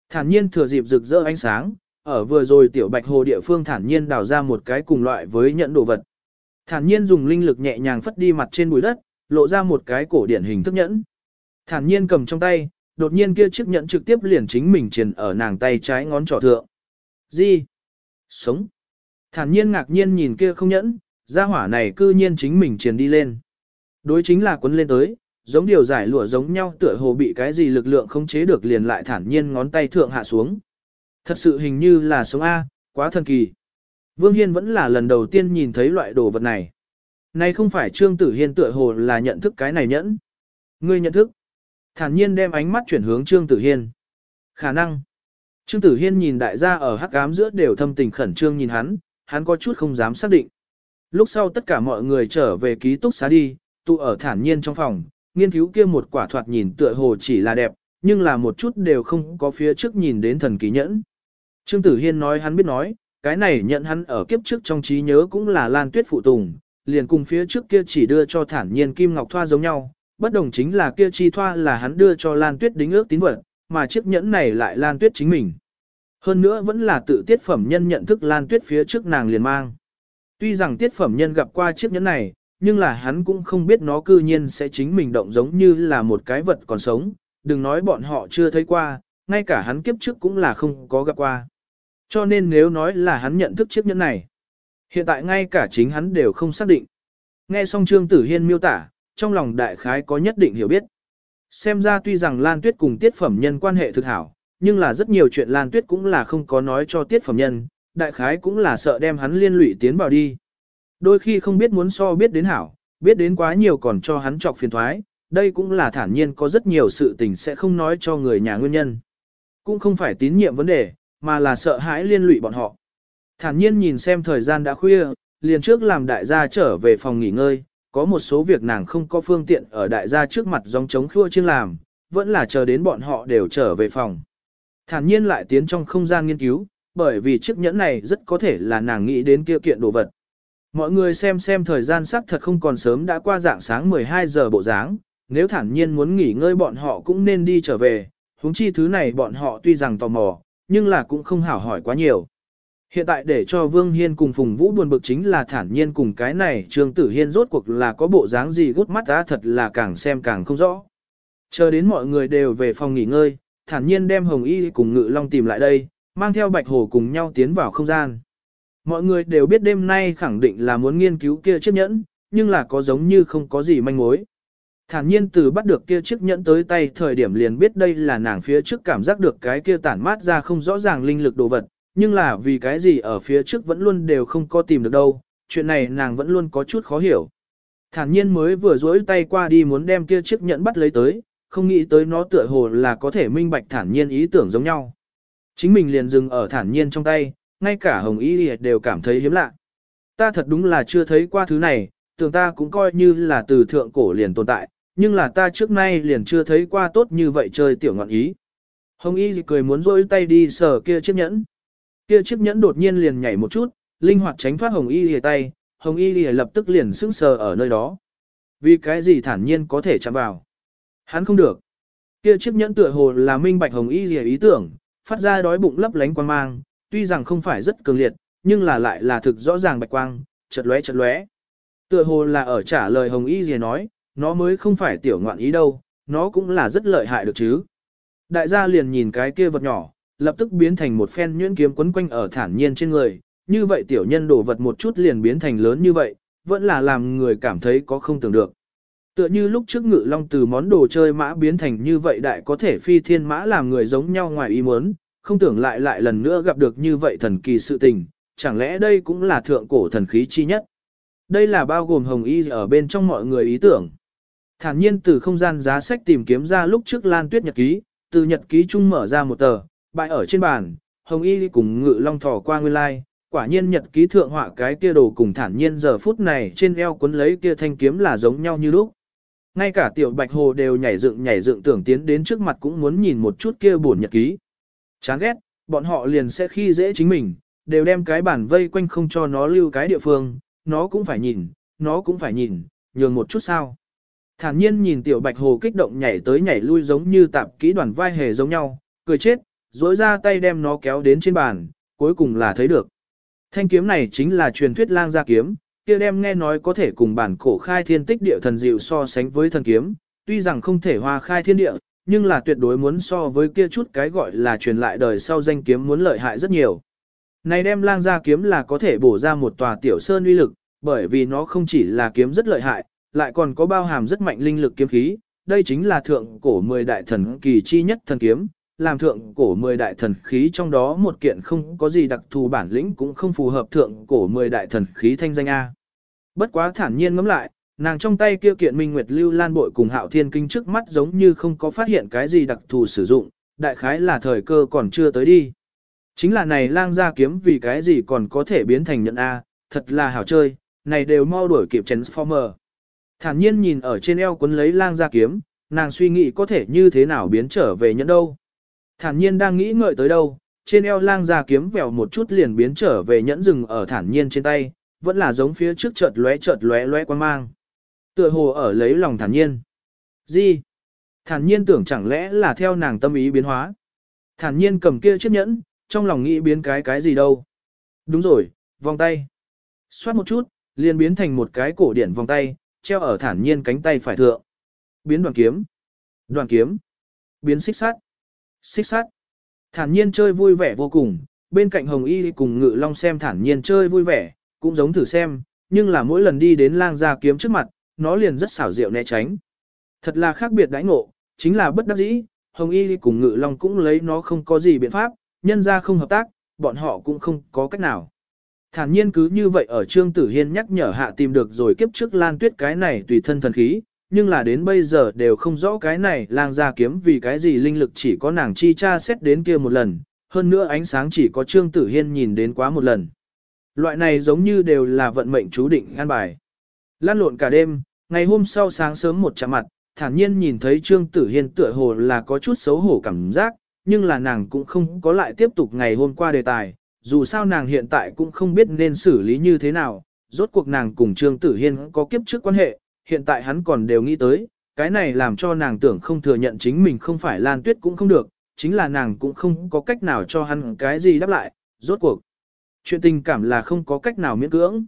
Thản nhiên thừa dịp rực rỡ ánh sáng, ở vừa rồi tiểu Bạch Hồ địa phương thản nhiên đào ra một cái cùng loại với nhận đồ vật. Thản nhiên dùng linh lực nhẹ nhàng phất đi mặt trên bụi đất, lộ ra một cái cổ điển hình thức nhẫn. Thản nhiên cầm trong tay, đột nhiên kia chiếc nhẫn trực tiếp liền chính mình truyền ở nàng tay trái ngón trỏ thượng. Gì? Sống. Thản nhiên ngạc nhiên nhìn kia không nhẫn, gia hỏa này cư nhiên chính mình truyền đi lên. Đối chính là quấn lên tới, giống điều giải lụa giống nhau tựa hồ bị cái gì lực lượng không chế được liền lại thản nhiên ngón tay thượng hạ xuống. Thật sự hình như là sống A, quá thần kỳ. Vương Hiên vẫn là lần đầu tiên nhìn thấy loại đồ vật này. Này không phải Trương Tử Hiên tựa hồ là nhận thức cái này nhẫn. Ngươi nhận thức. Thản nhiên đem ánh mắt chuyển hướng Trương Tử Hiên. Khả năng. Trương Tử Hiên nhìn đại gia ở hắc ám giữa đều thâm tình khẩn trương nhìn hắn, hắn có chút không dám xác định. Lúc sau tất cả mọi người trở về ký túc xá đi, tụ ở thản nhiên trong phòng, nghiên cứu kia một quả thoạt nhìn tựa hồ chỉ là đẹp, nhưng là một chút đều không có phía trước nhìn đến thần kỳ nhẫn. Trương Tử Hiên nói hắn biết nói, cái này nhận hắn ở kiếp trước trong trí nhớ cũng là Lan Tuyết phụ tùng, liền cùng phía trước kia chỉ đưa cho thản nhiên Kim Ngọc Thoa giống nhau, bất đồng chính là kia chi thoa là hắn đưa cho Lan Tuyết đính ước tín vật, mà chiếc nhẫn này lại Lan Tuyết chính mình. Hơn nữa vẫn là tự tiết phẩm nhân nhận thức Lan Tuyết phía trước nàng liền mang. Tuy rằng tiết phẩm nhân gặp qua chiếc nhẫn này, nhưng là hắn cũng không biết nó cư nhiên sẽ chính mình động giống như là một cái vật còn sống, đừng nói bọn họ chưa thấy qua, ngay cả hắn kiếp trước cũng là không có gặp qua. Cho nên nếu nói là hắn nhận thức chiếc nhẫn này, hiện tại ngay cả chính hắn đều không xác định. Nghe xong Trương Tử Hiên miêu tả, trong lòng đại khái có nhất định hiểu biết. Xem ra tuy rằng Lan Tuyết cùng tiết phẩm nhân quan hệ thực hảo, nhưng là rất nhiều chuyện Lan Tuyết cũng là không có nói cho tiết phẩm nhân, đại khái cũng là sợ đem hắn liên lụy tiến vào đi. Đôi khi không biết muốn so biết đến hảo, biết đến quá nhiều còn cho hắn trọc phiền thoái, đây cũng là thản nhiên có rất nhiều sự tình sẽ không nói cho người nhà nguyên nhân. Cũng không phải tín nhiệm vấn đề, mà là sợ hãi liên lụy bọn họ. Thản nhiên nhìn xem thời gian đã khuya, liền trước làm đại gia trở về phòng nghỉ ngơi, có một số việc nàng không có phương tiện ở đại gia trước mặt dòng chống khua chiêng làm, vẫn là chờ đến bọn họ đều trở về phòng. Thản nhiên lại tiến trong không gian nghiên cứu, bởi vì chiếc nhẫn này rất có thể là nàng nghĩ đến kia kiện đồ vật. Mọi người xem xem thời gian sắc thật không còn sớm đã qua dạng sáng 12 giờ bộ dáng, nếu thản nhiên muốn nghỉ ngơi bọn họ cũng nên đi trở về, huống chi thứ này bọn họ tuy rằng tò mò, nhưng là cũng không hảo hỏi quá nhiều. Hiện tại để cho Vương Hiên cùng Phùng Vũ buồn bực chính là thản nhiên cùng cái này Trương Tử Hiên rốt cuộc là có bộ dáng gì gút mắt ra thật là càng xem càng không rõ. Chờ đến mọi người đều về phòng nghỉ ngơi, thản nhiên đem Hồng Y cùng Ngự Long tìm lại đây, mang theo Bạch Hồ cùng nhau tiến vào không gian. Mọi người đều biết đêm nay khẳng định là muốn nghiên cứu kia chiếc nhẫn, nhưng là có giống như không có gì manh mối. Thản nhiên từ bắt được kia chiếc nhẫn tới tay thời điểm liền biết đây là nàng phía trước cảm giác được cái kia tản mát ra không rõ ràng linh lực đồ vật, nhưng là vì cái gì ở phía trước vẫn luôn đều không có tìm được đâu, chuyện này nàng vẫn luôn có chút khó hiểu. Thản nhiên mới vừa duỗi tay qua đi muốn đem kia chiếc nhẫn bắt lấy tới, không nghĩ tới nó tựa hồ là có thể minh bạch thản nhiên ý tưởng giống nhau. Chính mình liền dừng ở thản nhiên trong tay, ngay cả hồng y đều cảm thấy hiếm lạ. Ta thật đúng là chưa thấy qua thứ này, tưởng ta cũng coi như là từ thượng cổ liền tồn tại, nhưng là ta trước nay liền chưa thấy qua tốt như vậy chơi tiểu ngọn ý. Hồng y cười muốn rôi tay đi sờ kia chiếc nhẫn. Kia chiếc nhẫn đột nhiên liền nhảy một chút, linh hoạt tránh thoát hồng y lìa tay, hồng y lìa lập tức liền sững sờ ở nơi đó. Vì cái gì thản nhiên có thể chạm vào. Hắn không được. Kia chiếc nhẫn tựa hồ là minh bạch hồng y lìa ý tưởng, phát ra đói bụng lấp lánh quan mang, tuy rằng không phải rất cường liệt, nhưng là lại là thực rõ ràng bạch quang, chật lóe chật lóe. Tựa hồ là ở trả lời hồng y lìa nói, nó mới không phải tiểu ngoạn ý đâu, nó cũng là rất lợi hại được chứ. Đại gia liền nhìn cái kia vật nhỏ, lập tức biến thành một phen nhuyễn kiếm quấn quanh ở thản nhiên trên người, như vậy tiểu nhân đổ vật một chút liền biến thành lớn như vậy, vẫn là làm người cảm thấy có không tưởng được. Tựa như lúc trước ngự long từ món đồ chơi mã biến thành như vậy đại có thể phi thiên mã làm người giống nhau ngoài ý muốn, không tưởng lại lại lần nữa gặp được như vậy thần kỳ sự tình, chẳng lẽ đây cũng là thượng cổ thần khí chi nhất. Đây là bao gồm hồng y ở bên trong mọi người ý tưởng. Thản nhiên từ không gian giá sách tìm kiếm ra lúc trước Lan Tuyết nhật ký, từ nhật ký chung mở ra một tờ, bại ở trên bàn, Hồng Y cùng Ngự Long thỏ qua nguyên lai, quả nhiên nhật ký thượng họa cái kia đồ cùng thản nhiên giờ phút này trên eo cuốn lấy kia thanh kiếm là giống nhau như lúc. Ngay cả tiểu Bạch Hồ đều nhảy dựng nhảy dựng tưởng tiến đến trước mặt cũng muốn nhìn một chút kia buồn nhật ký. Chán ghét, bọn họ liền sẽ khi dễ chính mình, đều đem cái bản vây quanh không cho nó lưu cái địa phương, nó cũng phải nhìn, nó cũng phải nhìn, nhường một chút sao. Thản nhiên nhìn tiểu bạch hồ kích động nhảy tới nhảy lui giống như tạp kỹ đoàn vai hề giống nhau, cười chết, dối ra tay đem nó kéo đến trên bàn, cuối cùng là thấy được. Thanh kiếm này chính là truyền thuyết lang gia kiếm, kia đem nghe nói có thể cùng bản cổ khai thiên tích địa thần dịu so sánh với thần kiếm, tuy rằng không thể hòa khai thiên địa, nhưng là tuyệt đối muốn so với kia chút cái gọi là truyền lại đời sau danh kiếm muốn lợi hại rất nhiều. Này đem lang gia kiếm là có thể bổ ra một tòa tiểu sơn uy lực, bởi vì nó không chỉ là kiếm rất lợi hại, lại còn có bao hàm rất mạnh linh lực kiếm khí, đây chính là thượng cổ 10 đại thần kỳ chi nhất thần kiếm, làm thượng cổ 10 đại thần khí trong đó một kiện không có gì đặc thù bản lĩnh cũng không phù hợp thượng cổ 10 đại thần khí thanh danh A. Bất quá thản nhiên ngẫm lại, nàng trong tay kia kiện minh nguyệt lưu lan bội cùng hạo thiên kinh trước mắt giống như không có phát hiện cái gì đặc thù sử dụng, đại khái là thời cơ còn chưa tới đi. Chính là này lang gia kiếm vì cái gì còn có thể biến thành nhận A, thật là hảo chơi, này đều mau đuổi kịp Transformer. Thản nhiên nhìn ở trên eo quấn lấy lang ra kiếm, nàng suy nghĩ có thể như thế nào biến trở về nhẫn đâu. Thản nhiên đang nghĩ ngợi tới đâu, trên eo lang ra kiếm vèo một chút liền biến trở về nhẫn rừng ở thản nhiên trên tay, vẫn là giống phía trước chợt lóe chợt lóe lóe quan mang. Tựa hồ ở lấy lòng thản nhiên. Gì? Thản nhiên tưởng chẳng lẽ là theo nàng tâm ý biến hóa. Thản nhiên cầm kia chiếc nhẫn, trong lòng nghĩ biến cái cái gì đâu. Đúng rồi, vòng tay. Xoát một chút, liền biến thành một cái cổ điển vòng tay, treo ở thản nhiên cánh tay phải thượng. Biến đoàn kiếm. Đoàn kiếm. Biến xích sát Xích sát Thản nhiên chơi vui vẻ vô cùng, bên cạnh Hồng Y cùng Ngự Long xem thản nhiên chơi vui vẻ, cũng giống thử xem, nhưng là mỗi lần đi đến lang gia kiếm trước mặt, nó liền rất xảo diệu né tránh. Thật là khác biệt đãi ngộ, chính là bất đắc dĩ, Hồng Y cùng Ngự Long cũng lấy nó không có gì biện pháp, nhân ra không hợp tác, bọn họ cũng không có cách nào. Thản nhiên cứ như vậy ở Trương Tử Hiên nhắc nhở hạ tìm được rồi kiếp trước Lan Tuyết cái này tùy thân thần khí, nhưng là đến bây giờ đều không rõ cái này lang ra kiếm vì cái gì linh lực chỉ có nàng chi tra xét đến kia một lần, hơn nữa ánh sáng chỉ có Trương Tử Hiên nhìn đến quá một lần. Loại này giống như đều là vận mệnh chú định an bài. Lan lộn cả đêm, ngày hôm sau sáng sớm một chạm mặt, thản nhiên nhìn thấy Trương Tử Hiên tựa hồ là có chút xấu hổ cảm giác, nhưng là nàng cũng không có lại tiếp tục ngày hôm qua đề tài, dù sao nàng hiện tại cũng không biết nên xử lý như thế nào, rốt cuộc nàng cùng Trương Tử Hiên có kiếp trước quan hệ, hiện tại hắn còn đều nghĩ tới, cái này làm cho nàng tưởng không thừa nhận chính mình không phải Lan Tuyết cũng không được, chính là nàng cũng không có cách nào cho hắn cái gì đáp lại, rốt cuộc. Chuyện tình cảm là không có cách nào miễn cưỡng.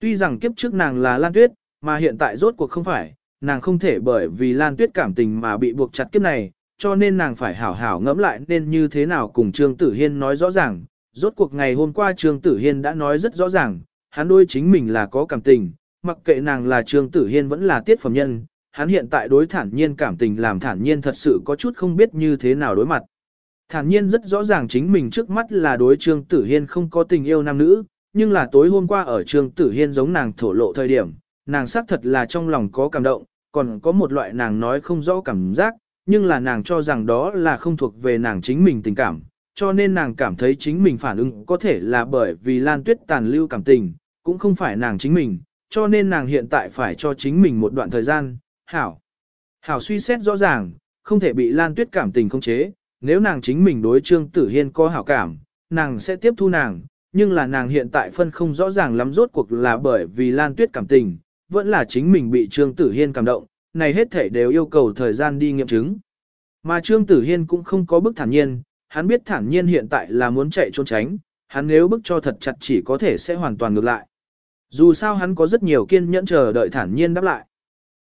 Tuy rằng kiếp trước nàng là Lan Tuyết, mà hiện tại rốt cuộc không phải, nàng không thể bởi vì Lan Tuyết cảm tình mà bị buộc chặt kiếp này, cho nên nàng phải hảo hảo ngẫm lại nên như thế nào cùng Trương Tử Hiên nói rõ ràng. Rốt cuộc ngày hôm qua Trương Tử Hiên đã nói rất rõ ràng, hắn đối chính mình là có cảm tình, mặc kệ nàng là Trương Tử Hiên vẫn là tiết phẩm nhân, hắn hiện tại đối thản nhiên cảm tình làm thản nhiên thật sự có chút không biết như thế nào đối mặt. Thản nhiên rất rõ ràng chính mình trước mắt là đối Trương Tử Hiên không có tình yêu nam nữ, nhưng là tối hôm qua ở Trương Tử Hiên giống nàng thổ lộ thời điểm, nàng xác thật là trong lòng có cảm động, còn có một loại nàng nói không rõ cảm giác, nhưng là nàng cho rằng đó là không thuộc về nàng chính mình tình cảm, cho nên nàng cảm thấy chính mình phản ứng có thể là bởi vì Lan Tuyết tàn lưu cảm tình, cũng không phải nàng chính mình, cho nên nàng hiện tại phải cho chính mình một đoạn thời gian, hảo. Hảo suy xét rõ ràng, không thể bị Lan Tuyết cảm tình không chế, nếu nàng chính mình đối Trương Tử Hiên có hảo cảm, nàng sẽ tiếp thu nàng, nhưng là nàng hiện tại phân không rõ ràng lắm rốt cuộc là bởi vì Lan Tuyết cảm tình, vẫn là chính mình bị Trương Tử Hiên cảm động, này hết thể đều yêu cầu thời gian đi nghiệm chứng. Mà Trương Tử Hiên cũng không có bức thản nhiên, hắn biết thản nhiên hiện tại là muốn chạy trốn tránh, hắn nếu bức cho thật chặt chỉ có thể sẽ hoàn toàn ngược lại. Dù sao hắn có rất nhiều kiên nhẫn chờ đợi thản nhiên đáp lại.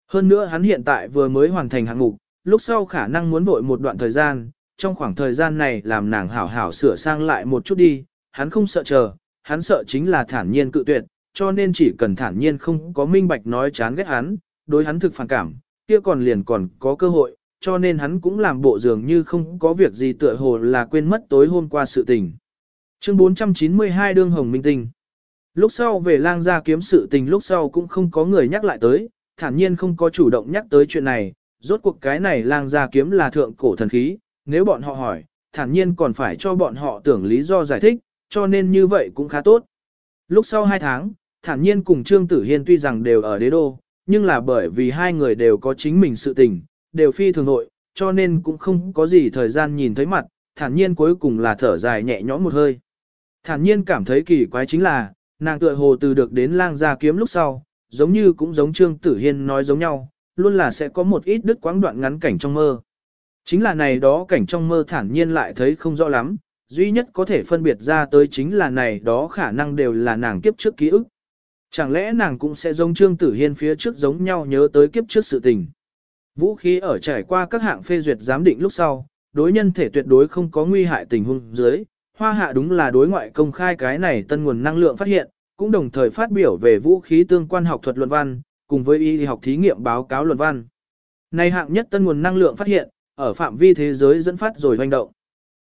Hơn nữa hắn hiện tại vừa mới hoàn thành hạng mục, lúc sau khả năng muốn vội một đoạn thời gian, trong khoảng thời gian này làm nàng hảo hảo sửa sang lại một chút đi, hắn không sợ chờ, hắn sợ chính là thản nhiên cự tuyệt, cho nên chỉ cần thản nhiên không có minh bạch nói chán ghét hắn, đối hắn thực phản cảm, kia còn liền còn có cơ hội, cho nên hắn cũng làm bộ dường như không có việc gì tựa hồ là quên mất tối hôm qua sự tình. Chương 492 đương hồng minh tinh. Lúc sau về lang gia kiếm sự tình lúc sau cũng không có người nhắc lại tới, thản nhiên không có chủ động nhắc tới chuyện này, rốt cuộc cái này lang gia kiếm là thượng cổ thần khí, nếu bọn họ hỏi, thản nhiên còn phải cho bọn họ tưởng lý do giải thích, cho nên như vậy cũng khá tốt. Lúc sau 2 tháng, thản nhiên cùng Trương Tử Hiên tuy rằng đều ở đế đô, nhưng là bởi vì hai người đều có chính mình sự tình, đều phi thường nội, cho nên cũng không có gì thời gian nhìn thấy mặt, thản nhiên cuối cùng là thở dài nhẹ nhõm một hơi. Thản nhiên cảm thấy kỳ quái chính là, nàng tựa hồ từ được đến lang gia kiếm lúc sau, giống như cũng giống Trương Tử Hiên nói giống nhau, luôn là sẽ có một ít đứt quãng đoạn ngắn cảnh trong mơ. Chính là này đó cảnh trong mơ thản nhiên lại thấy không rõ lắm, duy nhất có thể phân biệt ra tới chính là này đó khả năng đều là nàng kiếp trước ký ức. Chẳng lẽ nàng cũng sẽ giống Trương Tử Hiên phía trước giống nhau nhớ tới kiếp trước sự tình. Vũ khí ở trải qua các hạng phê duyệt giám định lúc sau, đối nhân thể tuyệt đối không có nguy hại tình huống dưới, hoa hạ đúng là đối ngoại công khai cái này tân nguồn năng lượng phát hiện, cũng đồng thời phát biểu về vũ khí tương quan học thuật luận văn, cùng với y học thí nghiệm báo cáo luận văn. Này hạng nhất tân nguồn năng lượng phát hiện, ở phạm vi thế giới dẫn phát rồi hoành động.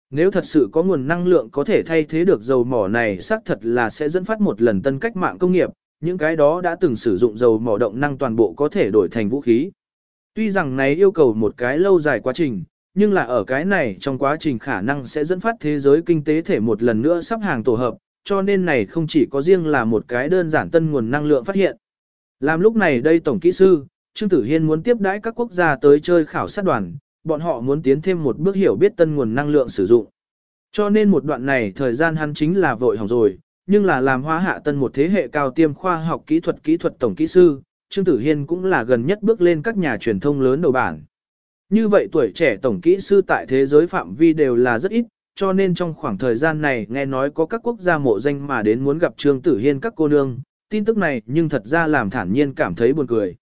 Nếu thật sự có nguồn năng lượng có thể thay thế được dầu mỏ này xác thật là sẽ dẫn phát một lần tân cách mạng công nghiệp, những cái đó đã từng sử dụng dầu mỏ động năng toàn bộ có thể đổi thành vũ khí. Tuy rằng này yêu cầu một cái lâu dài quá trình, nhưng là ở cái này trong quá trình khả năng sẽ dẫn phát thế giới kinh tế thể một lần nữa sắp hàng tổ hợp, cho nên này không chỉ có riêng là một cái đơn giản tân nguồn năng lượng phát hiện. Làm lúc này đây Tổng Kỹ sư, Trương Tử Hiên muốn tiếp đãi các quốc gia tới chơi khảo sát đoàn, bọn họ muốn tiến thêm một bước hiểu biết tân nguồn năng lượng sử dụng. Cho nên một đoạn này thời gian hắn chính là vội hỏng rồi, nhưng là làm hóa hạ tân một thế hệ cao tiêm khoa học kỹ thuật kỹ thuật tổng kỹ sư, Trương Tử Hiên cũng là gần nhất bước lên các nhà truyền thông lớn đầu bản. Như vậy tuổi trẻ tổng kỹ sư tại thế giới phạm vi đều là rất ít, cho nên trong khoảng thời gian này nghe nói có các quốc gia mộ danh mà đến muốn gặp Trương Tử Hiên các cô nương, tin tức này nhưng thật ra làm thản nhiên cảm thấy buồn cười.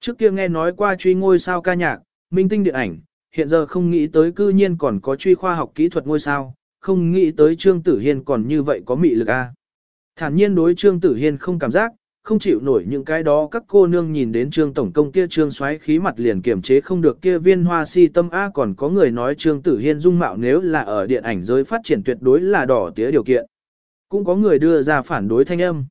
Trước kia nghe nói qua truy ngôi sao ca nhạc, minh tinh điện ảnh, hiện giờ không nghĩ tới cư nhiên còn có truy khoa học kỹ thuật ngôi sao, không nghĩ tới Trương Tử Hiên còn như vậy có mị lực a. Thản nhiên đối Trương Tử Hiên không cảm giác, không chịu nổi những cái đó các cô nương nhìn đến Trương Tổng Công kia Trương xoáy khí mặt liền kiềm chế không được kia viên hoa si tâm A còn có người nói Trương Tử Hiên dung mạo nếu là ở điện ảnh giới phát triển tuyệt đối là đỏ tía điều kiện. Cũng có người đưa ra phản đối thanh âm.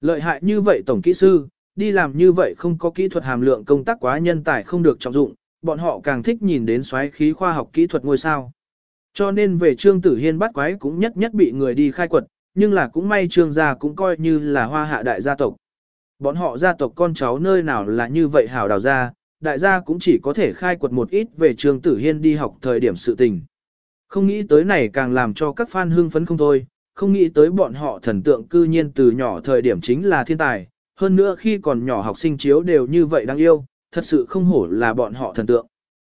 Lợi hại như vậy Tổng Kỹ Sư, đi làm như vậy không có kỹ thuật hàm lượng công tác quá nhân tài không được trọng dụng, bọn họ càng thích nhìn đến xoáy khí khoa học kỹ thuật ngôi sao. Cho nên về Trương Tử Hiên bắt quái cũng nhất nhất bị người đi khai quật, nhưng là cũng may Trương gia cũng coi như là hoa hạ đại gia tộc. Bọn họ gia tộc con cháu nơi nào là như vậy hảo đào ra, đại gia cũng chỉ có thể khai quật một ít về Trương Tử Hiên đi học thời điểm sự tình. Không nghĩ tới này càng làm cho các fan hưng phấn không thôi, không nghĩ tới bọn họ thần tượng cư nhiên từ nhỏ thời điểm chính là thiên tài, hơn nữa khi còn nhỏ học sinh chiếu đều như vậy đáng yêu, thật sự không hổ là bọn họ thần tượng.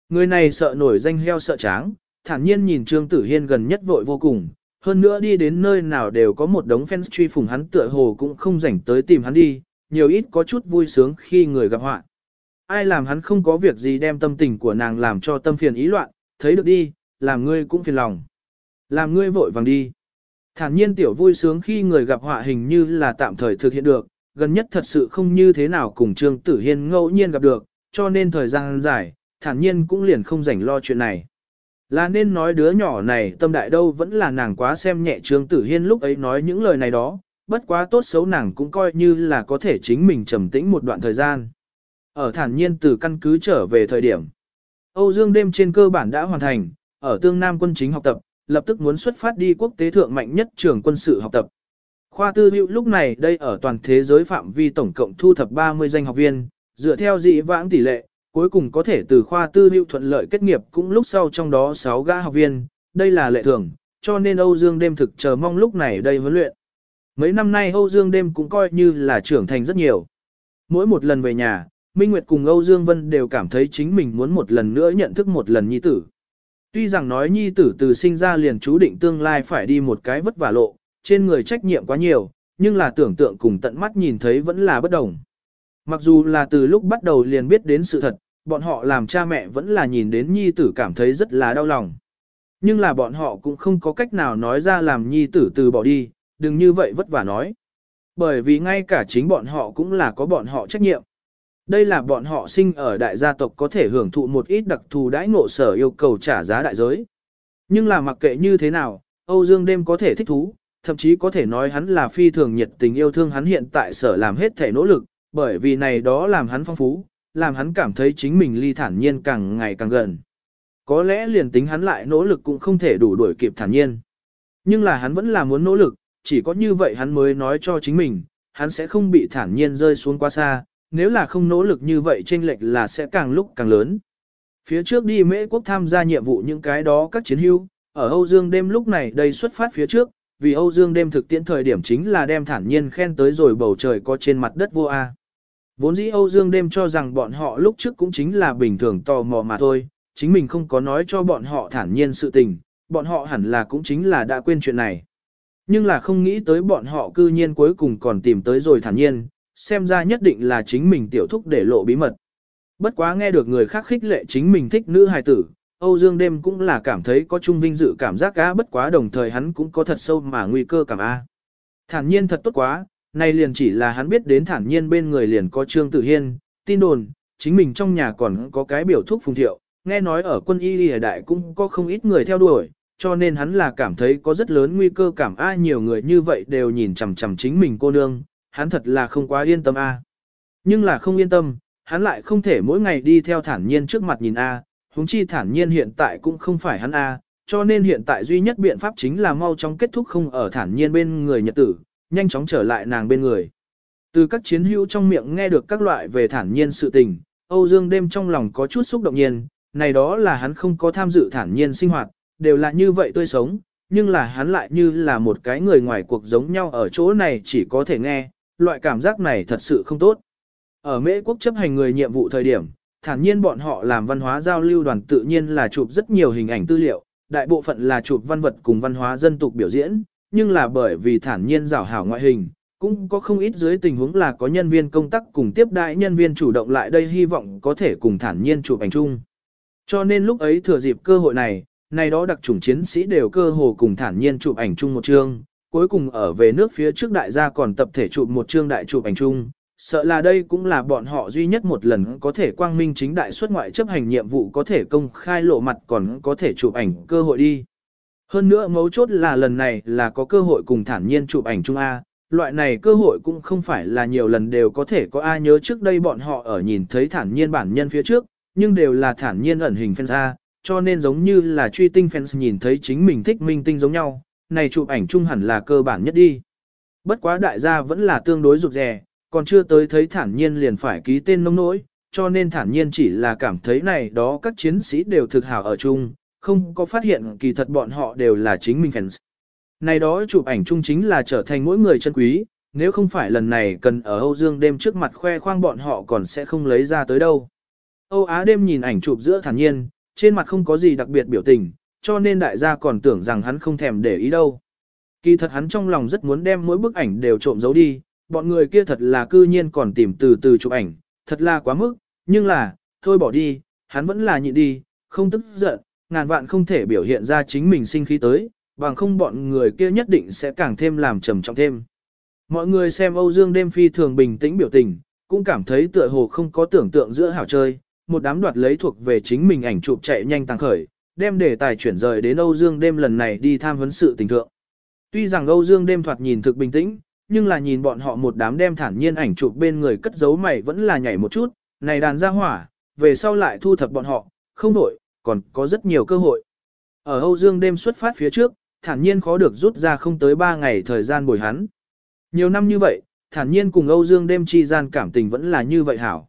Người này sợ nổi danh heo sợ tráng, thản nhiên nhìn Trương Tử Hiên gần nhất vội vô cùng, hơn nữa đi đến nơi nào đều có một đống fans truy phùng hắn tựa hồ cũng không rảnh tới tìm hắn đi, nhiều ít có chút vui sướng khi người gặp họa. Ai làm hắn không có việc gì đem tâm tình của nàng làm cho tâm phiền ý loạn, thấy được đi, làm ngươi cũng phiền lòng. Làm ngươi vội vàng đi. Thản nhiên tiểu vui sướng khi người gặp họa hình như là tạm thời thực hiện được, gần nhất thật sự không như thế nào cùng Trương Tử Hiên ngẫu nhiên gặp được, cho nên thời gian dài, thản nhiên cũng liền không rảnh lo chuyện này. Là nên nói đứa nhỏ này tâm đại đâu vẫn là nàng quá xem nhẹ Trương Tử Hiên lúc ấy nói những lời này đó, bất quá tốt xấu nàng cũng coi như là có thể chính mình trầm tĩnh một đoạn thời gian. Ở thản nhiên từ căn cứ trở về thời điểm. Âu Dương đêm trên cơ bản đã hoàn thành, ở tương Nam quân chính học tập, lập tức muốn xuất phát đi quốc tế thượng mạnh nhất trường quân sự học tập. Khoa tư hữu lúc này đây ở toàn thế giới phạm vi tổng cộng thu thập 30 danh học viên, dựa theo dị vãng tỷ lệ, cuối cùng có thể từ khoa tư hữu thuận lợi kết nghiệp cũng lúc sau trong đó 6 gã học viên, đây là lệ thường, cho nên Âu Dương đêm thực chờ mong lúc này đây huấn luyện. Mấy năm nay Âu Dương đêm cũng coi như là trưởng thành rất nhiều. Mỗi một lần về nhà, Minh Nguyệt cùng Âu Dương Vân đều cảm thấy chính mình muốn một lần nữa nhận thức một lần nhi tử. Tuy rằng nói nhi tử từ sinh ra liền chú định tương lai phải đi một cái vất vả lộ, trên người trách nhiệm quá nhiều, nhưng là tưởng tượng cùng tận mắt nhìn thấy vẫn là bất đồng. Mặc dù là từ lúc bắt đầu liền biết đến sự thật, bọn họ làm cha mẹ vẫn là nhìn đến nhi tử cảm thấy rất là đau lòng. Nhưng là bọn họ cũng không có cách nào nói ra làm nhi tử từ bỏ đi, đừng như vậy vất vả nói. Bởi vì ngay cả chính bọn họ cũng là có bọn họ trách nhiệm. Đây là bọn họ sinh ở đại gia tộc có thể hưởng thụ một ít đặc thù đãi ngộ sở yêu cầu trả giá đại giới. Nhưng là mặc kệ như thế nào, Âu Dương đêm có thể thích thú, thậm chí có thể nói hắn là phi thường nhiệt tình yêu thương hắn hiện tại sở làm hết thể nỗ lực, bởi vì này đó làm hắn phong phú, làm hắn cảm thấy chính mình ly thản nhiên càng ngày càng gần. Có lẽ liền tính hắn lại nỗ lực cũng không thể đủ đuổi kịp thản nhiên. Nhưng là hắn vẫn là muốn nỗ lực, chỉ có như vậy hắn mới nói cho chính mình, hắn sẽ không bị thản nhiên rơi xuống quá xa, nếu là không nỗ lực như vậy chênh lệch là sẽ càng lúc càng lớn. Phía trước đi Mễ quốc tham gia nhiệm vụ những cái đó các chiến hữu, ở Âu Dương đêm lúc này đây xuất phát phía trước, vì Âu Dương đêm thực tiễn thời điểm chính là đem thản nhiên khen tới rồi bầu trời có trên mặt đất vô a. Vốn dĩ Âu Dương đêm cho rằng bọn họ lúc trước cũng chính là bình thường tò mò mà thôi, chính mình không có nói cho bọn họ thản nhiên sự tình, bọn họ hẳn là cũng chính là đã quên chuyện này. Nhưng là không nghĩ tới bọn họ cư nhiên cuối cùng còn tìm tới rồi thản nhiên, xem ra nhất định là chính mình tiểu thúc để lộ bí mật. Bất quá nghe được người khác khích lệ chính mình thích nữ hài tử, Âu Dương đêm cũng là cảm thấy có trung vinh dự cảm giác á bất quá đồng thời hắn cũng có thật sâu mà nguy cơ cảm a. Thản nhiên thật tốt quá, nay liền chỉ là hắn biết đến thản nhiên bên người liền có Trương Tử Hiên, tin đồn, chính mình trong nhà còn có cái biểu thuốc phùng thiệu, nghe nói ở quân y lìa đại cũng có không ít người theo đuổi, cho nên hắn là cảm thấy có rất lớn nguy cơ cảm a nhiều người như vậy đều nhìn chằm chằm chính mình cô nương, hắn thật là không quá yên tâm a. Nhưng là không yên tâm, hắn lại không thể mỗi ngày đi theo thản nhiên trước mặt nhìn a, huống chi thản nhiên hiện tại cũng không phải hắn a, cho nên hiện tại duy nhất biện pháp chính là mau chóng kết thúc không ở thản nhiên bên người nhật tử, nhanh chóng trở lại nàng bên người. Từ các chiến hữu trong miệng nghe được các loại về thản nhiên sự tình, Âu Dương đêm trong lòng có chút xúc động nhiên, này đó là hắn không có tham dự thản nhiên sinh hoạt, đều là như vậy tươi sống, nhưng là hắn lại như là một cái người ngoài cuộc giống nhau ở chỗ này chỉ có thể nghe, loại cảm giác này thật sự không tốt. Ở Mễ quốc chấp hành người nhiệm vụ thời điểm, thản nhiên bọn họ làm văn hóa giao lưu đoàn tự nhiên là chụp rất nhiều hình ảnh tư liệu, đại bộ phận là chụp văn vật cùng văn hóa dân tục biểu diễn, nhưng là bởi vì thản nhiên rảo hảo ngoại hình, cũng có không ít dưới tình huống là có nhân viên công tác cùng tiếp đại nhân viên chủ động lại đây hy vọng có thể cùng thản nhiên chụp ảnh chung. Cho nên lúc ấy thừa dịp cơ hội này, này đó đặc chủng chiến sĩ đều cơ hồ cùng thản nhiên chụp ảnh chung một chương, cuối cùng ở về nước phía trước đại gia còn tập thể chụp một chương đại chụp ảnh chung, sợ là đây cũng là bọn họ duy nhất một lần có thể quang minh chính đại xuất ngoại chấp hành nhiệm vụ có thể công khai lộ mặt còn có thể chụp ảnh cơ hội đi. Hơn nữa mấu chốt là lần này là có cơ hội cùng thản nhiên chụp ảnh chung A, loại này cơ hội cũng không phải là nhiều lần đều có thể có ai nhớ trước đây bọn họ ở nhìn thấy thản nhiên bản nhân phía trước, nhưng đều là thản nhiên ẩn hình fans ra cho nên giống như là truy tinh fans nhìn thấy chính mình thích minh tinh giống nhau, này chụp ảnh chung hẳn là cơ bản nhất đi. Bất quá đại gia vẫn là tương đối rụt rè, còn chưa tới thấy thản nhiên liền phải ký tên nông nỗi, cho nên thản nhiên chỉ là cảm thấy này đó các chiến sĩ đều thực hảo ở chung, không có phát hiện kỳ thật bọn họ đều là chính mình fans. Này đó chụp ảnh chung chính là trở thành mỗi người chân quý, nếu không phải lần này cần ở Âu Dương đêm trước mặt khoe khoang bọn họ còn sẽ không lấy ra tới đâu. Âu Á đêm nhìn ảnh chụp giữa thản nhiên, trên mặt không có gì đặc biệt biểu tình, cho nên đại gia còn tưởng rằng hắn không thèm để ý đâu. Kỳ thật hắn trong lòng rất muốn đem mỗi bức ảnh đều trộm giấu đi, bọn người kia thật là cư nhiên còn tìm từ từ chụp ảnh, thật là quá mức, nhưng là, thôi bỏ đi, hắn vẫn là nhịn đi, không tức giận, ngàn vạn không thể biểu hiện ra chính mình sinh khí tới, bằng không bọn người kia nhất định sẽ càng thêm làm trầm trọng thêm. Mọi người xem Âu Dương đêm phi thường bình tĩnh biểu tình, cũng cảm thấy tựa hồ không có tưởng tượng giữa hảo chơi, một đám đoạt lấy thuộc về chính mình ảnh chụp chạy nhanh tăng khởi, đem đề tài chuyển rời đến Âu Dương đêm lần này đi tham vấn sự tình thượng. Tuy rằng Âu Dương đêm thoạt nhìn thực bình tĩnh, nhưng là nhìn bọn họ một đám đem thản nhiên ảnh chụp bên người cất giấu mày vẫn là nhảy một chút, này đàn ra hỏa, về sau lại thu thập bọn họ, không đổi, còn có rất nhiều cơ hội. Ở Âu Dương đêm xuất phát phía trước, thản nhiên khó được rút ra không tới 3 ngày thời gian bồi hắn. Nhiều năm như vậy, thản nhiên cùng Âu Dương đêm chi gian cảm tình vẫn là như vậy hảo.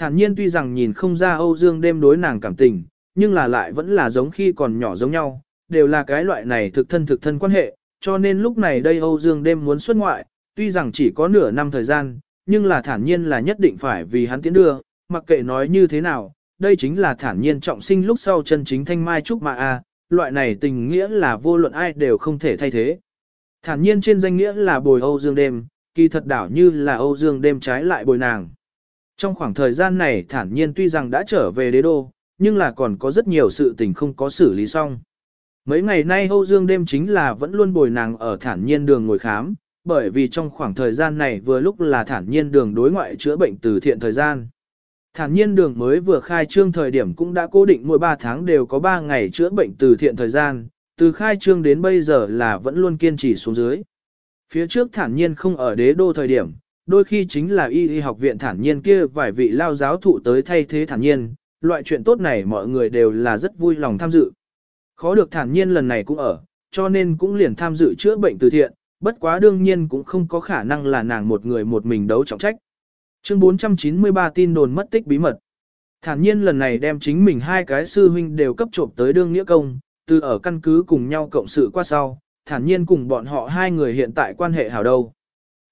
Thản nhiên tuy rằng nhìn không ra Âu Dương đêm đối nàng cảm tình, nhưng là lại vẫn là giống khi còn nhỏ giống nhau, đều là cái loại này thực thân thực thân quan hệ, cho nên lúc này đây Âu Dương đêm muốn xuất ngoại, tuy rằng chỉ có nửa năm thời gian, nhưng là thản nhiên là nhất định phải vì hắn tiến đưa, mặc kệ nói như thế nào, đây chính là thản nhiên trọng sinh lúc sau chân chính thanh mai trúc mà a, loại này tình nghĩa là vô luận ai đều không thể thay thế. Thản nhiên trên danh nghĩa là bồi Âu Dương đêm, kỳ thật đảo như là Âu Dương đêm trái lại bồi nàng. Trong khoảng thời gian này thản nhiên tuy rằng đã trở về đế đô, nhưng là còn có rất nhiều sự tình không có xử lý xong. Mấy ngày nay Âu Dương đêm chính là vẫn luôn bồi nàng ở thản nhiên đường ngồi khám, bởi vì trong khoảng thời gian này vừa lúc là thản nhiên đường đối ngoại chữa bệnh từ thiện thời gian. Thản nhiên đường mới vừa khai trương thời điểm cũng đã cố định mỗi 3 tháng đều có 3 ngày chữa bệnh từ thiện thời gian, từ khai trương đến bây giờ là vẫn luôn kiên trì xuống dưới. Phía trước thản nhiên không ở đế đô thời điểm, đôi khi chính là y y học viện thản nhiên kia vài vị lao giáo thụ tới thay thế thản nhiên, loại chuyện tốt này mọi người đều là rất vui lòng tham dự. Khó được thản nhiên lần này cũng ở, cho nên cũng liền tham dự chữa bệnh từ thiện, bất quá đương nhiên cũng không có khả năng là nàng một người một mình đấu trọng trách. Chương 493 tin đồn mất tích bí mật. Thản nhiên lần này đem chính mình hai cái sư huynh đều cấp trộm tới đương nghĩa công, từ ở căn cứ cùng nhau cộng sự qua sau, thản nhiên cùng bọn họ hai người hiện tại quan hệ hảo đâu.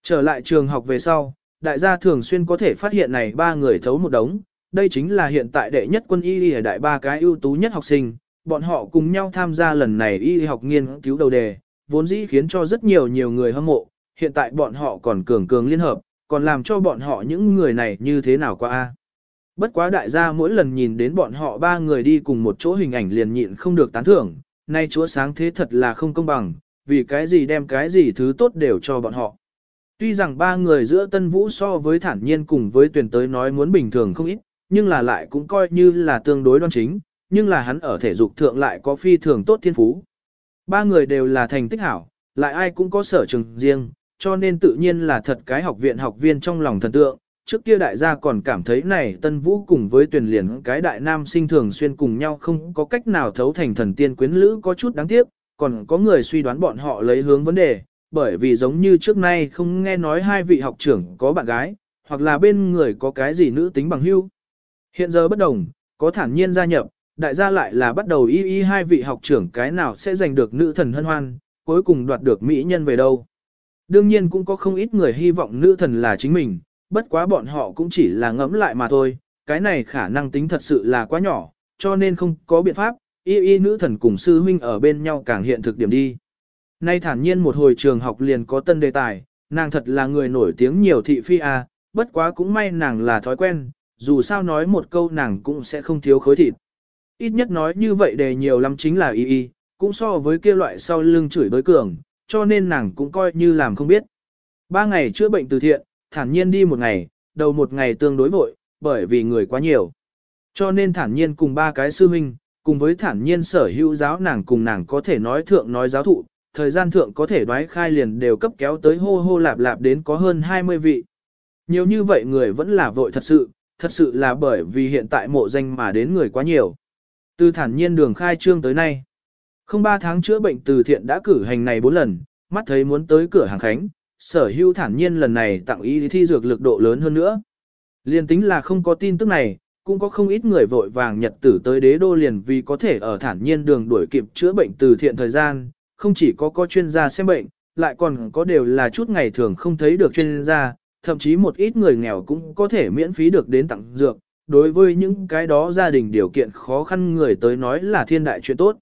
Trở lại trường học về sau, đại gia thường xuyên có thể phát hiện này ba người thấu một đống, đây chính là hiện tại đệ nhất quân y ở đại ba cái ưu tú nhất học sinh, bọn họ cùng nhau tham gia lần này y học nghiên cứu đầu đề, vốn dĩ khiến cho rất nhiều nhiều người hâm mộ, hiện tại bọn họ còn cường cường liên hợp, còn làm cho bọn họ những người này như thế nào qua a? Bất quá đại gia mỗi lần nhìn đến bọn họ ba người đi cùng một chỗ hình ảnh liền nhịn không được tán thưởng, nay chúa sáng thế thật là không công bằng, vì cái gì đem cái gì thứ tốt đều cho bọn họ. Tuy rằng ba người giữa Tân Vũ so với thản nhiên cùng với tuyển tới nói muốn bình thường không ít, nhưng là lại cũng coi như là tương đối đoan chính, nhưng là hắn ở thể dục thượng lại có phi thường tốt thiên phú. Ba người đều là thành tích hảo, lại ai cũng có sở trường riêng, cho nên tự nhiên là thật cái học viện học viên trong lòng thần tượng. Trước kia đại gia còn cảm thấy này Tân Vũ cùng với tuyển liền cái đại nam sinh thường xuyên cùng nhau không có cách nào thấu thành thần tiên quyến lữ có chút đáng tiếc, còn có người suy đoán bọn họ lấy hướng vấn đề, bởi vì giống như trước nay không nghe nói hai vị học trưởng có bạn gái, hoặc là bên người có cái gì nữ tính bằng hữu. Hiện giờ bất đồng, có thản nhiên gia nhập, đại gia lại là bắt đầu y y hai vị học trưởng cái nào sẽ giành được nữ thần hân hoan, cuối cùng đoạt được mỹ nhân về đâu. Đương nhiên cũng có không ít người hy vọng nữ thần là chính mình, bất quá bọn họ cũng chỉ là ngẫm lại mà thôi, cái này khả năng tính thật sự là quá nhỏ, cho nên không có biện pháp, y y nữ thần cùng sư huynh ở bên nhau càng hiện thực điểm đi. Nay thản nhiên một hồi trường học liền có tân đề tài, nàng thật là người nổi tiếng nhiều thị phi a, bất quá cũng may nàng là thói quen, dù sao nói một câu nàng cũng sẽ không thiếu khối thịt. Ít nhất nói như vậy đề nhiều lắm chính là y y, cũng so với kia loại sau lưng chửi đối cường, cho nên nàng cũng coi như làm không biết. Ba ngày chữa bệnh từ thiện, thản nhiên đi một ngày, đầu một ngày tương đối vội, bởi vì người quá nhiều. Cho nên thản nhiên cùng ba cái sư huynh, cùng với thản nhiên sở hữu giáo nàng cùng nàng có thể nói thượng nói giáo thụ, thời gian thượng có thể đoái khai liền đều cấp kéo tới hô hô lạp lạp đến có hơn 20 vị. Nhiều như vậy người vẫn là vội thật sự, thật sự là bởi vì hiện tại mộ danh mà đến người quá nhiều. Từ thản nhiên đường khai trương tới nay, không ba tháng chữa bệnh từ thiện đã cử hành này 4 lần, mắt thấy muốn tới cửa hàng khánh, sở hữu thản nhiên lần này tặng y thi dược lực độ lớn hơn nữa. Liên tính là không có tin tức này, cũng có không ít người vội vàng nhật tử tới đế đô liền vì có thể ở thản nhiên đường đuổi kịp chữa bệnh từ thiện thời gian, không chỉ có có chuyên gia xem bệnh, lại còn có đều là chút ngày thường không thấy được chuyên gia, thậm chí một ít người nghèo cũng có thể miễn phí được đến tặng dược. Đối với những cái đó gia đình điều kiện khó khăn người tới nói là thiên đại chuyện tốt.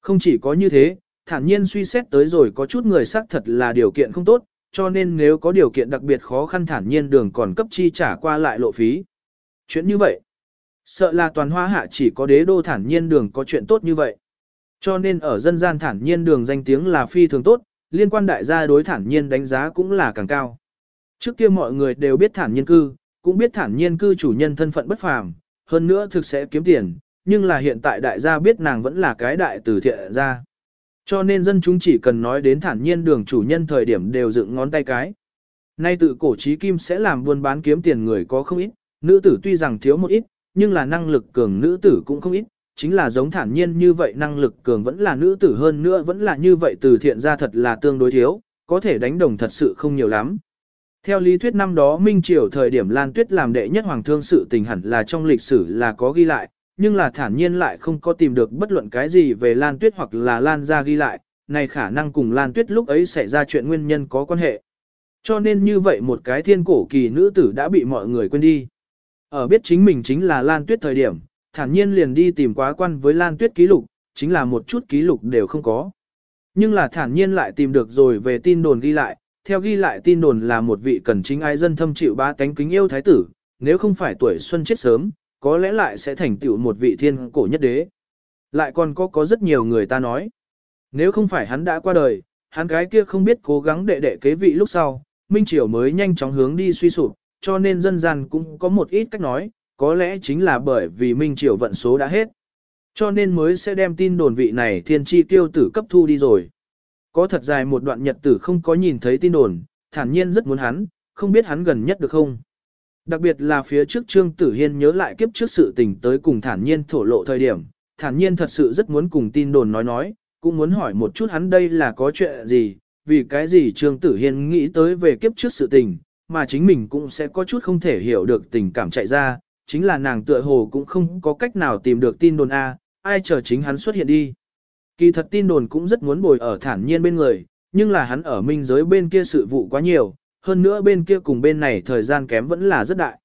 Không chỉ có như thế, thản nhiên suy xét tới rồi có chút người xác thật là điều kiện không tốt, cho nên nếu có điều kiện đặc biệt khó khăn thản nhiên đường còn cấp chi trả qua lại lộ phí. Chuyện như vậy, sợ là toàn hoa hạ chỉ có đế đô thản nhiên đường có chuyện tốt như vậy. Cho nên ở dân gian thản nhiên đường danh tiếng là phi thường tốt, liên quan đại gia đối thản nhiên đánh giá cũng là càng cao. Trước kia mọi người đều biết thản nhiên cư, cũng biết thản nhiên cư chủ nhân thân phận bất phàm, hơn nữa thực sẽ kiếm tiền, nhưng là hiện tại đại gia biết nàng vẫn là cái đại từ thiện gia. Cho nên dân chúng chỉ cần nói đến thản nhiên đường chủ nhân thời điểm đều dựng ngón tay cái. Nay tự cổ trí kim sẽ làm buôn bán kiếm tiền người có không ít, nữ tử tuy rằng thiếu một ít, nhưng là năng lực cường nữ tử cũng không ít, chính là giống thản nhiên như vậy năng lực cường vẫn là nữ tử hơn nữa vẫn là như vậy từ thiện ra thật là tương đối thiếu, có thể đánh đồng thật sự không nhiều lắm. Theo lý thuyết năm đó Minh Triều thời điểm Lan Tuyết làm đệ nhất hoàng thương sự tình hẳn là trong lịch sử là có ghi lại, nhưng là thản nhiên lại không có tìm được bất luận cái gì về Lan Tuyết hoặc là Lan gia ghi lại, này khả năng cùng Lan Tuyết lúc ấy xảy ra chuyện nguyên nhân có quan hệ. Cho nên như vậy một cái thiên cổ kỳ nữ tử đã bị mọi người quên đi. Ở biết chính mình chính là Lan Tuyết thời điểm, thản nhiên liền đi tìm quá quan với Lan Tuyết ký lục, chính là một chút ký lục đều không có. Nhưng là thản nhiên lại tìm được rồi về tin đồn ghi lại, theo ghi lại tin đồn là một vị cần chính ai dân thâm chịu ba tánh kính yêu thái tử, nếu không phải tuổi xuân chết sớm, có lẽ lại sẽ thành tựu một vị thiên cổ nhất đế. Lại còn có có rất nhiều người ta nói, nếu không phải hắn đã qua đời, hắn cái kia không biết cố gắng đệ đệ kế vị lúc sau, Minh Triều mới nhanh chóng hướng đi suy sụp, cho nên dân gian cũng có một ít cách nói, có lẽ chính là bởi vì Minh Triều vận số đã hết. Cho nên mới sẽ đem tin đồn vị này thiên tri tiêu tử cấp thu đi rồi. Có thật dài một đoạn nhật tử không có nhìn thấy tin đồn, thản nhiên rất muốn hắn, không biết hắn gần nhất được không. Đặc biệt là phía trước Trương Tử Hiên nhớ lại kiếp trước sự tình tới cùng thản nhiên thổ lộ thời điểm, thản nhiên thật sự rất muốn cùng tin đồn nói nói, cũng muốn hỏi một chút hắn đây là có chuyện gì, vì cái gì Trương Tử Hiên nghĩ tới về kiếp trước sự tình, mà chính mình cũng sẽ có chút không thể hiểu được tình cảm chạy ra, chính là nàng tựa hồ cũng không có cách nào tìm được tin đồn A, ai chờ chính hắn xuất hiện đi. Kỳ thật tin đồn cũng rất muốn bồi ở thản nhiên bên người, nhưng là hắn ở minh giới bên kia sự vụ quá nhiều, hơn nữa bên kia cùng bên này thời gian kém vẫn là rất đại.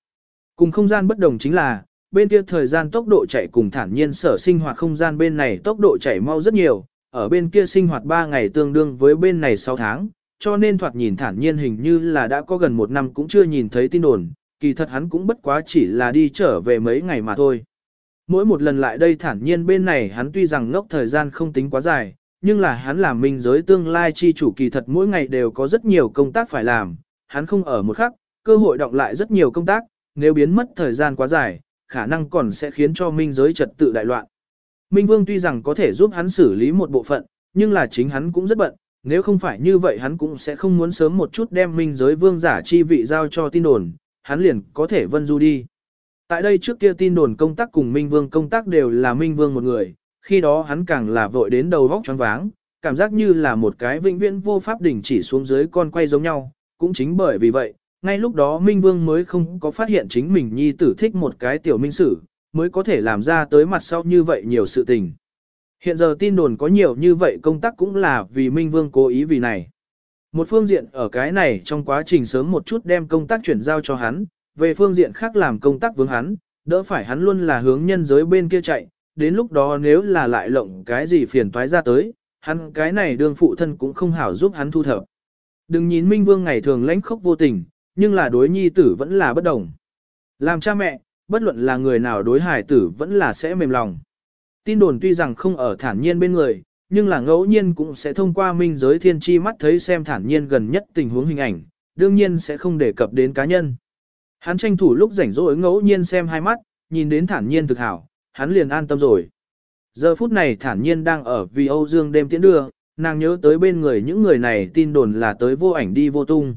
Cùng không gian bất đồng chính là, bên kia thời gian tốc độ chạy cùng thản nhiên sở sinh hoạt không gian bên này tốc độ chạy mau rất nhiều, ở bên kia sinh hoạt 3 ngày tương đương với bên này 6 tháng, cho nên thoạt nhìn thản nhiên hình như là đã có gần một năm cũng chưa nhìn thấy tin đồn, kỳ thật hắn cũng bất quá chỉ là đi trở về mấy ngày mà thôi. Mỗi một lần lại đây thản nhiên bên này hắn tuy rằng ngốc thời gian không tính quá dài, nhưng là hắn làm minh giới tương lai chi chủ kỳ thật mỗi ngày đều có rất nhiều công tác phải làm, hắn không ở một khắc, cơ hội động lại rất nhiều công tác, nếu biến mất thời gian quá dài, khả năng còn sẽ khiến cho minh giới trật tự đại loạn. Minh Vương tuy rằng có thể giúp hắn xử lý một bộ phận, nhưng là chính hắn cũng rất bận, nếu không phải như vậy hắn cũng sẽ không muốn sớm một chút đem minh giới vương giả chi vị giao cho tin đồn, hắn liền có thể vân du đi. Tại đây trước kia tin đồn công tác cùng Minh Vương công tác đều là Minh Vương một người, khi đó hắn càng là vội đến đầu vóc choáng váng, cảm giác như là một cái vĩnh viễn vô pháp đỉnh chỉ xuống dưới con quay giống nhau, cũng chính bởi vì vậy, ngay lúc đó Minh Vương mới không có phát hiện chính mình nhi tử thích một cái tiểu minh sử, mới có thể làm ra tới mặt sau như vậy nhiều sự tình. Hiện giờ tin đồn có nhiều như vậy công tác cũng là vì Minh Vương cố ý vì này. Một phương diện ở cái này trong quá trình sớm một chút đem công tác chuyển giao cho hắn, về phương diện khác làm công tác vướng hắn, đỡ phải hắn luôn là hướng nhân giới bên kia chạy, đến lúc đó nếu là lại lộng cái gì phiền toái ra tới, hắn cái này đương phụ thân cũng không hảo giúp hắn thu thập. Đừng nhìn Minh Vương ngày thường lãnh khốc vô tình, nhưng là đối nhi tử vẫn là bất đồng. Làm cha mẹ, bất luận là người nào đối hài tử vẫn là sẽ mềm lòng. Tin đồn tuy rằng không ở thản nhiên bên người, nhưng là ngẫu nhiên cũng sẽ thông qua minh giới thiên chi mắt thấy xem thản nhiên gần nhất tình huống hình ảnh, đương nhiên sẽ không đề cập đến cá nhân. Hắn tranh thủ lúc rảnh rỗi ngẫu nhiên xem hai mắt, nhìn đến thản nhiên thực hảo, hắn liền an tâm rồi. Giờ phút này thản nhiên đang ở vì Âu Dương đêm tiễn đưa, nàng nhớ tới bên người những người này tin đồn là tới vô ảnh đi vô tung.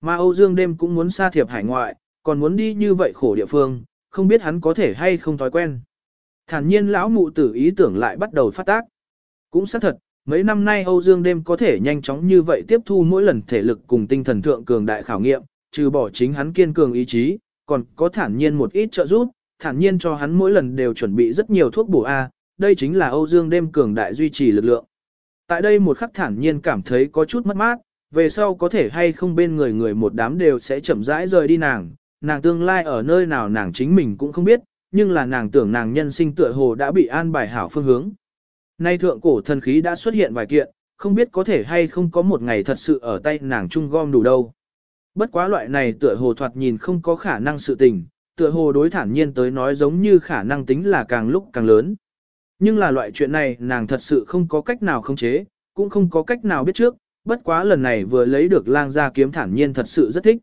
Mà Âu Dương đêm cũng muốn xa thiệp hải ngoại, còn muốn đi như vậy khổ địa phương, không biết hắn có thể hay không thói quen. Thản nhiên lão mụ tử ý tưởng lại bắt đầu phát tác. Cũng xác thật, mấy năm nay Âu Dương đêm có thể nhanh chóng như vậy tiếp thu mỗi lần thể lực cùng tinh thần thượng cường đại khảo nghiệm, trừ bỏ chính hắn kiên cường ý chí, còn có thản nhiên một ít trợ giúp, thản nhiên cho hắn mỗi lần đều chuẩn bị rất nhiều thuốc bổ A, đây chính là Âu Dương đêm cường đại duy trì lực lượng. Tại đây một khắc thản nhiên cảm thấy có chút mất mát, về sau có thể hay không bên người người một đám đều sẽ chậm rãi rời đi nàng, nàng tương lai ở nơi nào nàng chính mình cũng không biết, nhưng là nàng tưởng nàng nhân sinh tựa hồ đã bị an bài hảo phương hướng. Nay thượng cổ thần khí đã xuất hiện vài kiện, không biết có thể hay không có một ngày thật sự ở tay nàng chung gom đủ đâu. Bất quá loại này tựa hồ thoạt nhìn không có khả năng sự tình, tựa hồ đối thản nhiên tới nói giống như khả năng tính là càng lúc càng lớn. Nhưng là loại chuyện này nàng thật sự không có cách nào khống chế, cũng không có cách nào biết trước, bất quá lần này vừa lấy được lang gia kiếm thản nhiên thật sự rất thích.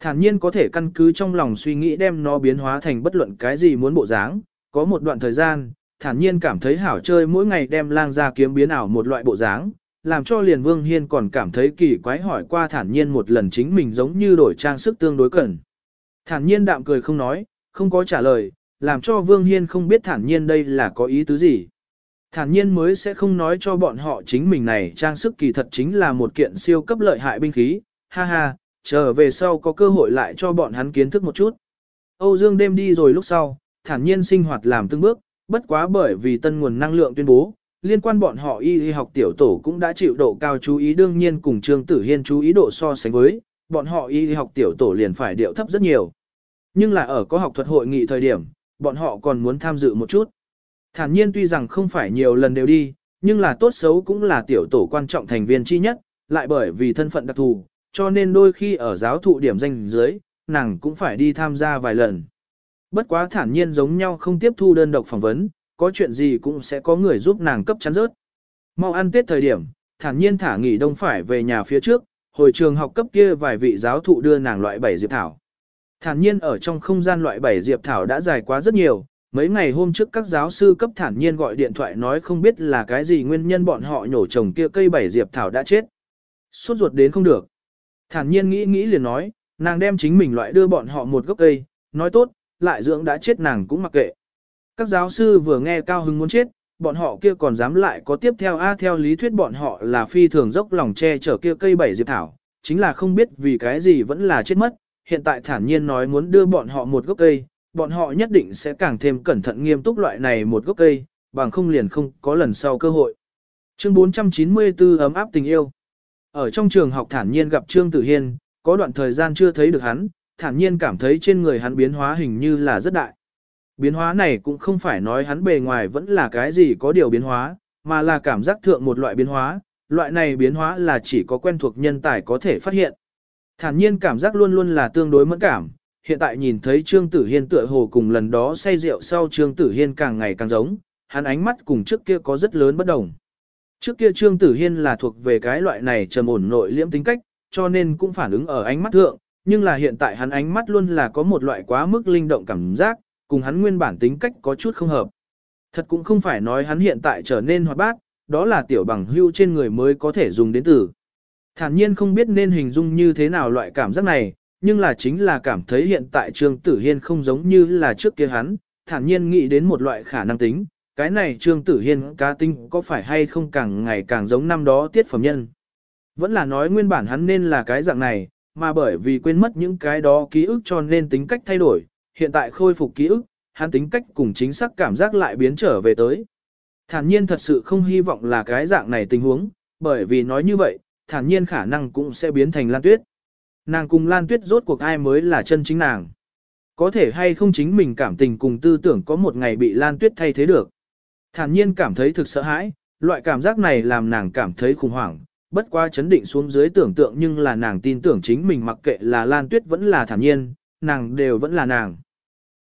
Thản nhiên có thể căn cứ trong lòng suy nghĩ đem nó biến hóa thành bất luận cái gì muốn bộ dáng, có một đoạn thời gian, thản nhiên cảm thấy hảo chơi mỗi ngày đem lang gia kiếm biến ảo một loại bộ dáng, làm cho liền vương hiên còn cảm thấy kỳ quái hỏi qua thản nhiên một lần chính mình giống như đổi trang sức tương đối cần. Thản nhiên đạm cười không nói, không có trả lời, làm cho vương hiên không biết thản nhiên đây là có ý tứ gì. Thản nhiên mới sẽ không nói cho bọn họ chính mình này trang sức kỳ thật chính là một kiện siêu cấp lợi hại binh khí, ha ha, chờ về sau có cơ hội lại cho bọn hắn kiến thức một chút. Âu Dương đêm đi rồi lúc sau, thản nhiên sinh hoạt làm từng bước, bất quá bởi vì tân nguồn năng lượng tuyên bố, liên quan bọn họ y y học tiểu tổ cũng đã chịu độ cao chú ý đương nhiên cùng Trương Tử Hiên chú ý độ so sánh với, bọn họ y y học tiểu tổ liền phải điệu thấp rất nhiều. Nhưng là ở có học thuật hội nghị thời điểm, bọn họ còn muốn tham dự một chút. Thản nhiên tuy rằng không phải nhiều lần đều đi, nhưng là tốt xấu cũng là tiểu tổ quan trọng thành viên chi nhất, lại bởi vì thân phận đặc thù, cho nên đôi khi ở giáo thụ điểm danh dưới, nàng cũng phải đi tham gia vài lần. Bất quá thản nhiên giống nhau không tiếp thu đơn độc phỏng vấn, có chuyện gì cũng sẽ có người giúp nàng cấp chắn rớt. Mau ăn tết thời điểm, thản nhiên thả nghỉ đông phải về nhà phía trước, hồi trường học cấp kia vài vị giáo thụ đưa nàng loại bảy diệp thảo. Thản nhiên ở trong không gian loại bảy diệp thảo đã dài quá rất nhiều, mấy ngày hôm trước các giáo sư cấp thản nhiên gọi điện thoại nói không biết là cái gì nguyên nhân bọn họ nhổ trồng kia cây bảy diệp thảo đã chết. Suốt ruột đến không được. Thản nhiên nghĩ nghĩ liền nói, nàng đem chính mình loại đưa bọn họ một gốc cây, nói tốt, lại dưỡng đã chết nàng cũng mặc kệ. Các giáo sư vừa nghe cao hứng muốn chết, bọn họ kia còn dám lại có tiếp theo a theo lý thuyết bọn họ là phi thường dốc lòng che chở kia cây bảy diệp thảo, chính là không biết vì cái gì vẫn là chết mất, hiện tại thản nhiên nói muốn đưa bọn họ một gốc cây, bọn họ nhất định sẽ càng thêm cẩn thận nghiêm túc loại này một gốc cây, bằng không liền không có lần sau cơ hội. Chương 494 ấm áp tình yêu. Ở trong trường học thản nhiên gặp Trương Tử Hiên, có đoạn thời gian chưa thấy được hắn, thản nhiên cảm thấy trên người hắn biến hóa hình như là rất đại. Biến hóa này cũng không phải nói hắn bề ngoài vẫn là cái gì có điều biến hóa, mà là cảm giác thượng một loại biến hóa, loại này biến hóa là chỉ có quen thuộc nhân tài có thể phát hiện. Thản nhiên cảm giác luôn luôn là tương đối mẫn cảm, hiện tại nhìn thấy Trương Tử Hiên tựa hồ cùng lần đó say rượu sau Trương Tử Hiên càng ngày càng giống, hắn ánh mắt cùng trước kia có rất lớn bất đồng. Trước kia Trương Tử Hiên là thuộc về cái loại này trầm ổn nội liễm tính cách, cho nên cũng phản ứng ở ánh mắt thượng, nhưng là hiện tại hắn ánh mắt luôn là có một loại quá mức linh động cảm giác, cùng hắn nguyên bản tính cách có chút không hợp. Thật cũng không phải nói hắn hiện tại trở nên hoạt bát, đó là tiểu bằng hưu trên người mới có thể dùng đến từ. Thản nhiên không biết nên hình dung như thế nào loại cảm giác này, nhưng là chính là cảm thấy hiện tại Trương Tử Hiên không giống như là trước kia hắn, thản nhiên nghĩ đến một loại khả năng tính, cái này Trương Tử Hiên cá tính có phải hay không càng ngày càng giống năm đó tiết phẩm nhân. Vẫn là nói nguyên bản hắn nên là cái dạng này, mà bởi vì quên mất những cái đó ký ức cho nên tính cách thay đổi, hiện tại khôi phục ký ức, hắn tính cách cùng chính xác cảm giác lại biến trở về tới. Thản nhiên thật sự không hy vọng là cái dạng này tình huống, bởi vì nói như vậy, thản nhiên khả năng cũng sẽ biến thành Lan Tuyết. Nàng cùng Lan Tuyết rốt cuộc ai mới là chân chính nàng. Có thể hay không chính mình cảm tình cùng tư tưởng có một ngày bị Lan Tuyết thay thế được. Thản nhiên cảm thấy thực sợ hãi, loại cảm giác này làm nàng cảm thấy khủng hoảng, bất qua chấn định xuống dưới tưởng tượng nhưng là nàng tin tưởng chính mình mặc kệ là Lan Tuyết vẫn là thản nhiên, nàng đều vẫn là nàng.